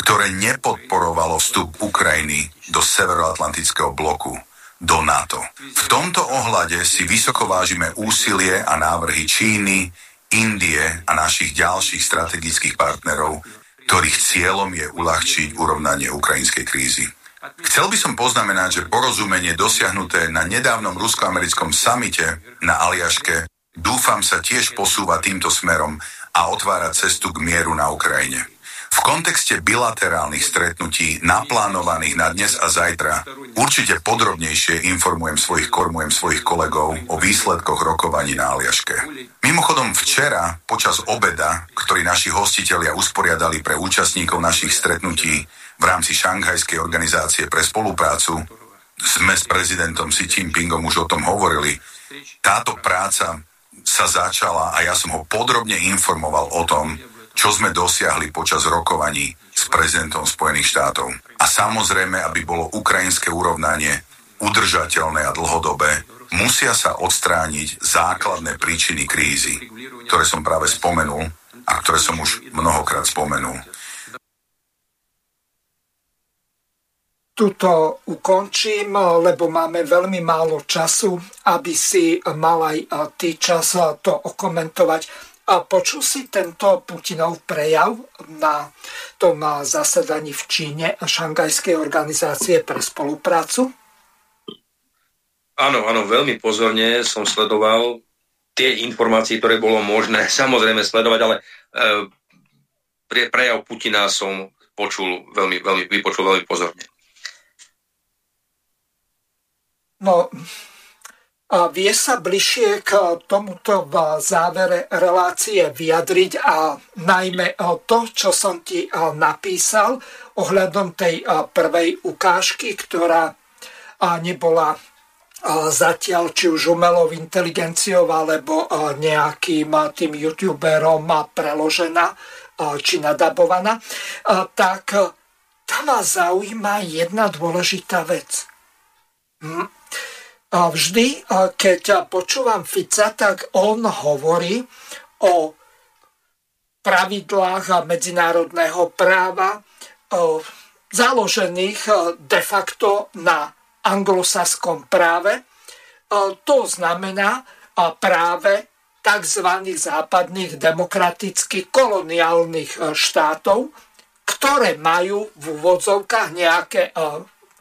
Speaker 15: ktoré nepodporovalo vstup Ukrajiny do Severoatlantického bloku, do NATO. V tomto ohľade si vysoko vážime úsilie a návrhy Číny, Indie a našich ďalších strategických partnerov, ktorých cieľom je uľahčiť urovnanie ukrajinskej krízy. Chcel by som poznamenať, že porozumenie dosiahnuté na nedávnom rusko-americkom samite na Aliaške dúfam sa tiež posúva týmto smerom a otvára cestu k mieru na Ukrajine. V kontexte bilaterálnych stretnutí naplánovaných na dnes a zajtra určite podrobnejšie informujem svojich, kormujem svojich kolegov o výsledkoch rokovaní na Aliaške. Mimochodom včera počas obeda, ktorý naši hostitelia usporiadali pre účastníkov našich stretnutí, v rámci Šanghajskej organizácie pre spoluprácu. Sme s prezidentom Xi Jinpingom už o tom hovorili. Táto práca sa začala a ja som ho podrobne informoval o tom, čo sme dosiahli počas rokovaní s prezidentom Spojených štátov. A samozrejme, aby bolo ukrajinské urovnanie udržateľné a dlhodobé, musia sa odstrániť základné príčiny krízy, ktoré som práve spomenul a ktoré som už mnohokrát spomenul.
Speaker 1: Tuto ukončím, lebo máme veľmi málo času, aby si mal aj ty čas to okomentovať. Počul si tento Putinov prejav na tom zasadaní v Číne Šangajskej organizácie pre spoluprácu?
Speaker 2: Áno, áno, veľmi pozorne som sledoval tie informácie, ktoré bolo možné samozrejme sledovať, ale e, prejav Putina som počul veľmi, veľmi, vypočul veľmi pozorne.
Speaker 1: No, a vie sa bližšie k tomuto v závere relácie vyjadriť a najmä to, čo som ti napísal ohľadom tej prvej ukážky, ktorá nebola zatiaľ či už umelou inteligenciou alebo nejakým tým youtuberom preložená či nadabovaná, tak tam ma zaujíma jedna dôležitá vec. A vždy, keď počúvam Fica, tak on hovorí o pravidlách medzinárodného práva založených de facto na anglosaskom práve. To znamená práve tzv. západných demokratických koloniálnych štátov, ktoré majú v úvodzovkách nejaké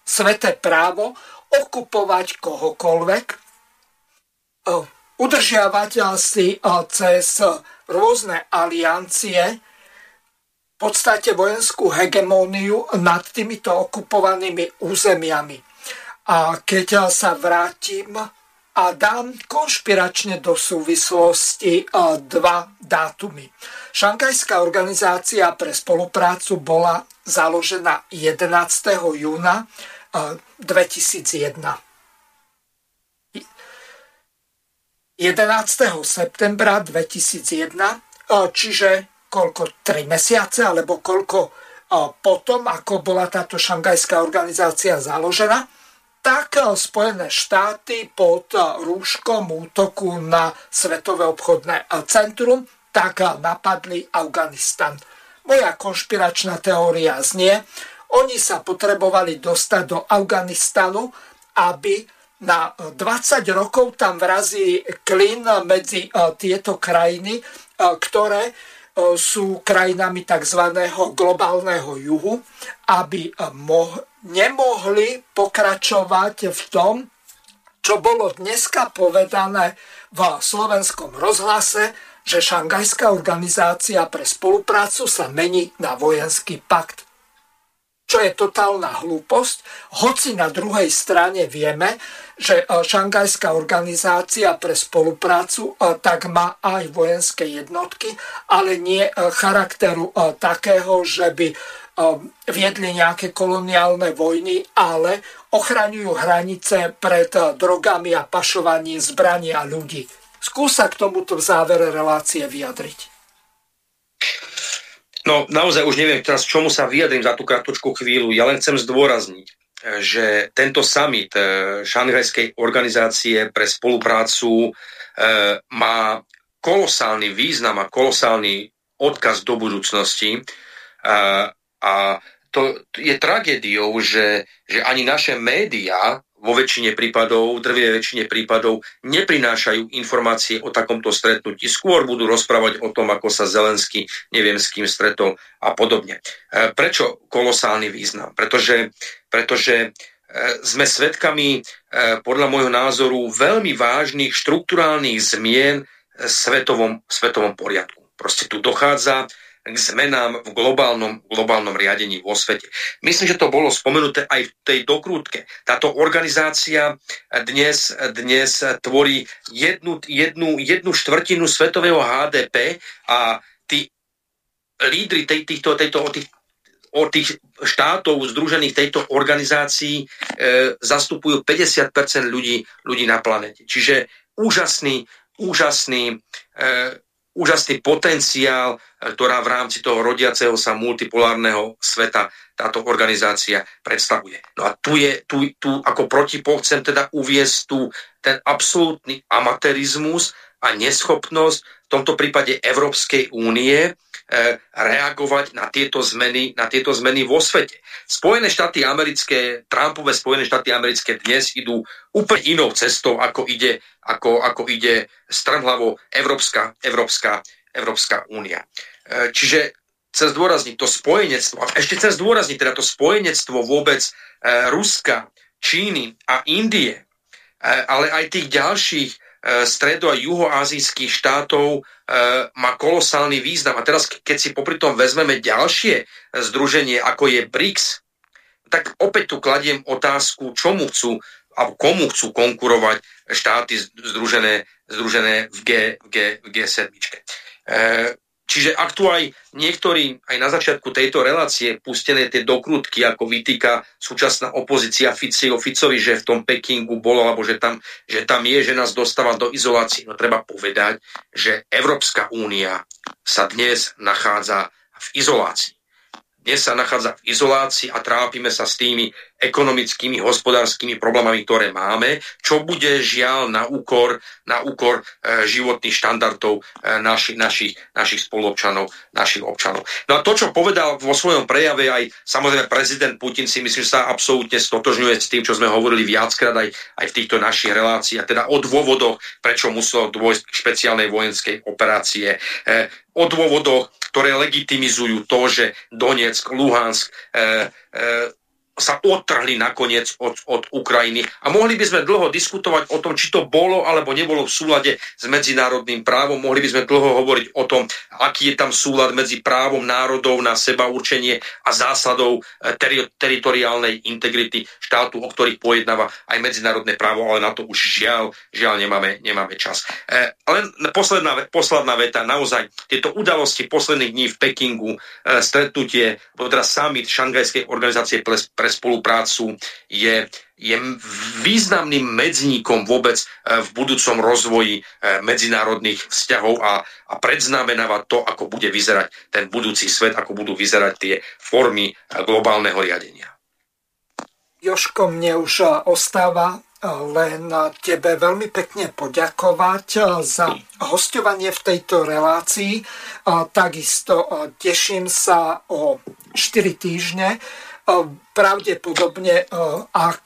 Speaker 1: sveté právo okupovať kohokoľvek, udržiavať si cez rôzne aliancie v podstate vojenskú hegemóniu nad týmito okupovanými územiami. A keď sa vrátim a dám konšpiračne do súvislosti dva dátumy. Šankajská organizácia pre spoluprácu bola založená 11. júna 2001. 11. septembra 2001, čiže koľko, 3 mesiace, alebo koľko potom, ako bola táto šangajská organizácia založená, tak Spojené štáty pod rúškom útoku na Svetové obchodné centrum tak napadli Afganistan. Moja konšpiračná teória znie, oni sa potrebovali dostať do Afganistanu, aby na 20 rokov tam vrazí klin medzi tieto krajiny, ktoré sú krajinami tzv. globálneho juhu, aby nemohli pokračovať v tom, čo bolo dneska povedané v slovenskom rozhlase, že Šangajská organizácia pre spoluprácu sa mení na vojenský pakt. Čo je totálna hlúposť, hoci na druhej strane vieme, že e, Šangajská organizácia pre spoluprácu e, tak má aj vojenské jednotky, ale nie e, charakteru takého, že by viedli nejaké koloniálne vojny, ale ochraňujú hranice pred drogami a pašovaním zbraní a ľudí. Skúsa k tomuto v závere relácie vyjadriť.
Speaker 2: No naozaj už neviem teraz, čomu sa vyjadrím za tú kratučku chvíľu. Ja len chcem zdôrazniť, že tento summit eh, Šanghajskej organizácie pre spoluprácu eh, má kolosálny význam a kolosálny odkaz do budúcnosti. Eh, a to je tragédiou, že, že ani naše médiá vo väčšine prípadov, drvie väčšine prípadov neprinášajú informácie o takomto stretnutí. Skôr budú rozprávať o tom, ako sa Zelensky neviem s kým stretol a podobne. E, prečo kolosálny význam? Pretože, pretože e, sme svedkami e, podľa môjho názoru veľmi vážnych štruktúrálnych zmien v svetovom, svetovom poriadku. Proste tu dochádza k zmenám v globálnom, globálnom riadení vo svete. Myslím, že to bolo spomenuté aj v tej dokrútke. Táto organizácia dnes, dnes tvorí jednu, jednu, jednu štvrtinu svetového HDP a tí lídry tej, týchto, tejto, tých, o tých štátov združených tejto organizácii e, zastupujú 50% ľudí, ľudí na planete. Čiže úžasný, úžasný e, úžasný potenciál, ktorá v rámci toho rodiaceho sa multipolárneho sveta táto organizácia predstavuje. No a tu je, tu, tu ako protipol chcem teda uviesť tu ten absolútny amatérizmus a neschopnosť tomto prípade Európskej únie E, reagovať na tieto zmeny, na tieto zmeny vo svete. Spojené štáty americké, Trumpové Spojené štáty americké dnes idú úplne inou cestou, ako ide, ako, ako ide strmhlavo Európska, Európska, Európska únia. E, čiže chcem zdôrazniť to spojenectvo, a ešte chcem zdôrazniť teda to spojenectvo vôbec e, Ruska, Číny a Indie, ale aj tých ďalších stredo- a juhoazijských štátov e, má kolosálny význam. A teraz, keď si popri tom vezmeme ďalšie združenie, ako je BRICS, tak opäť tu kladiem otázku, čomu chcú alebo komu chcú konkurovať štáty združené, združené v, G, v, G, v G7. E, Čiže ak tu aj niektorí aj na začiatku tejto relácie pustené tie dokrutky, ako vytýka súčasná opozícia Ficio, Ficovi, že v tom Pekingu bolo, alebo že tam, že tam je, že nás dostáva do izolácie. No treba povedať, že Európska únia sa dnes nachádza v izolácii dnes sa nachádza v izolácii a trápime sa s tými ekonomickými, hospodárskymi problémami, ktoré máme, čo bude žiaľ na úkor, na úkor e, životných štandardov e, naši, našich, našich spoluobčanov, našich občanov. No a to, čo povedal vo svojom prejave aj samozrejme prezident Putin si myslím, že sa absolútne stotožňuje s tým, čo sme hovorili viackrát aj, aj v týchto našich reláciách, teda o dôvodoch, prečo muselo dôjsť k špeciálnej vojenskej operácie, e, o dôvodoch, ktoré legitimizujú to, že Donetsk, Luhansk e, e, sa otrhli nakoniec od, od Ukrajiny. A mohli by sme dlho diskutovať o tom, či to bolo alebo nebolo v súlade s medzinárodným právom. Mohli by sme dlho hovoriť o tom, aký je tam súlad medzi právom národov na seba určenie a zásadou eh, teri- teritoriálnej integrity štátu, o ktorých pojednáva aj medzinárodné právo, ale na to už žiaľ, žiaľ nemáme, nemáme čas. E, len posledná, posledná veta, naozaj tieto udalosti posledných dní v Pekingu, e, stretnutie, teda summit Šangajskej organizácie pre, pre spoluprácu je, je významným medzníkom vôbec e, v budúcom rozvoji e, medzinárodných vzťahov a, a predznamenáva to, ako bude vyzerať ten budúci svet, ako budú vyzerať tie formy e, globálneho riadenia.
Speaker 1: Joško, mne už ostáva len tebe veľmi pekne poďakovať za hostovanie v tejto relácii. Takisto teším sa o 4 týždne pravdepodobne, ak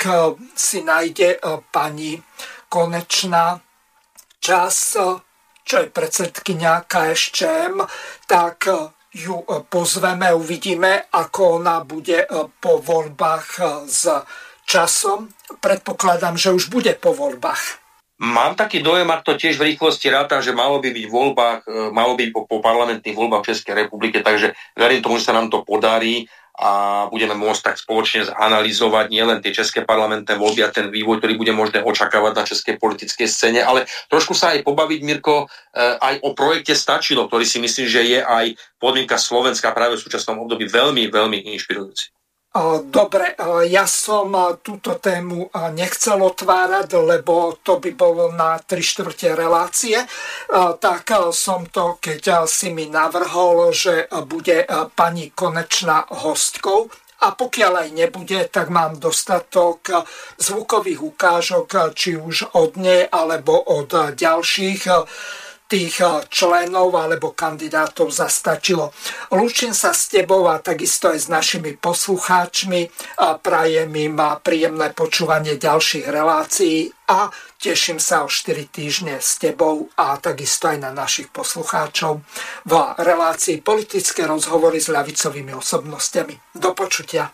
Speaker 1: si nájde pani Konečná čas, čo je predsedkynia KSČM, tak ju pozveme, uvidíme, ako ona bude po voľbách s časom. Predpokladám, že už bude po voľbách.
Speaker 2: Mám taký dojem, ak to tiež v rýchlosti ráta, že malo by byť voľbách, e, malo by po, po parlamentných voľbách v Českej republike, takže verím tomu, že sa nám to podarí a budeme môcť tak spoločne zanalizovať nielen tie české parlamentné voľby a ten vývoj, ktorý bude možné očakávať na českej politickej scéne, ale trošku sa aj pobaviť, Mirko, e, aj o projekte Stačilo, ktorý si myslím, že je aj podmienka Slovenska práve v súčasnom období veľmi, veľmi inšpirujúci.
Speaker 1: Dobre, ja som túto tému nechcel otvárať, lebo to by bolo na tri štvrte relácie. Tak som to, keď si mi navrhol, že bude pani Konečná hostkou, a pokiaľ aj nebude, tak mám dostatok zvukových ukážok, či už od nej alebo od ďalších tých eh, členov alebo kandidátov zastačilo. Lúčim sa s tebou a takisto aj s našimi poslucháčmi a prajem im príjemné počúvanie ďalších relácií a teším sa o 4 týždne s tebou a takisto aj na našich poslucháčov v relácii politické rozhovory s ľavicovými osobnostiami. Do počutia.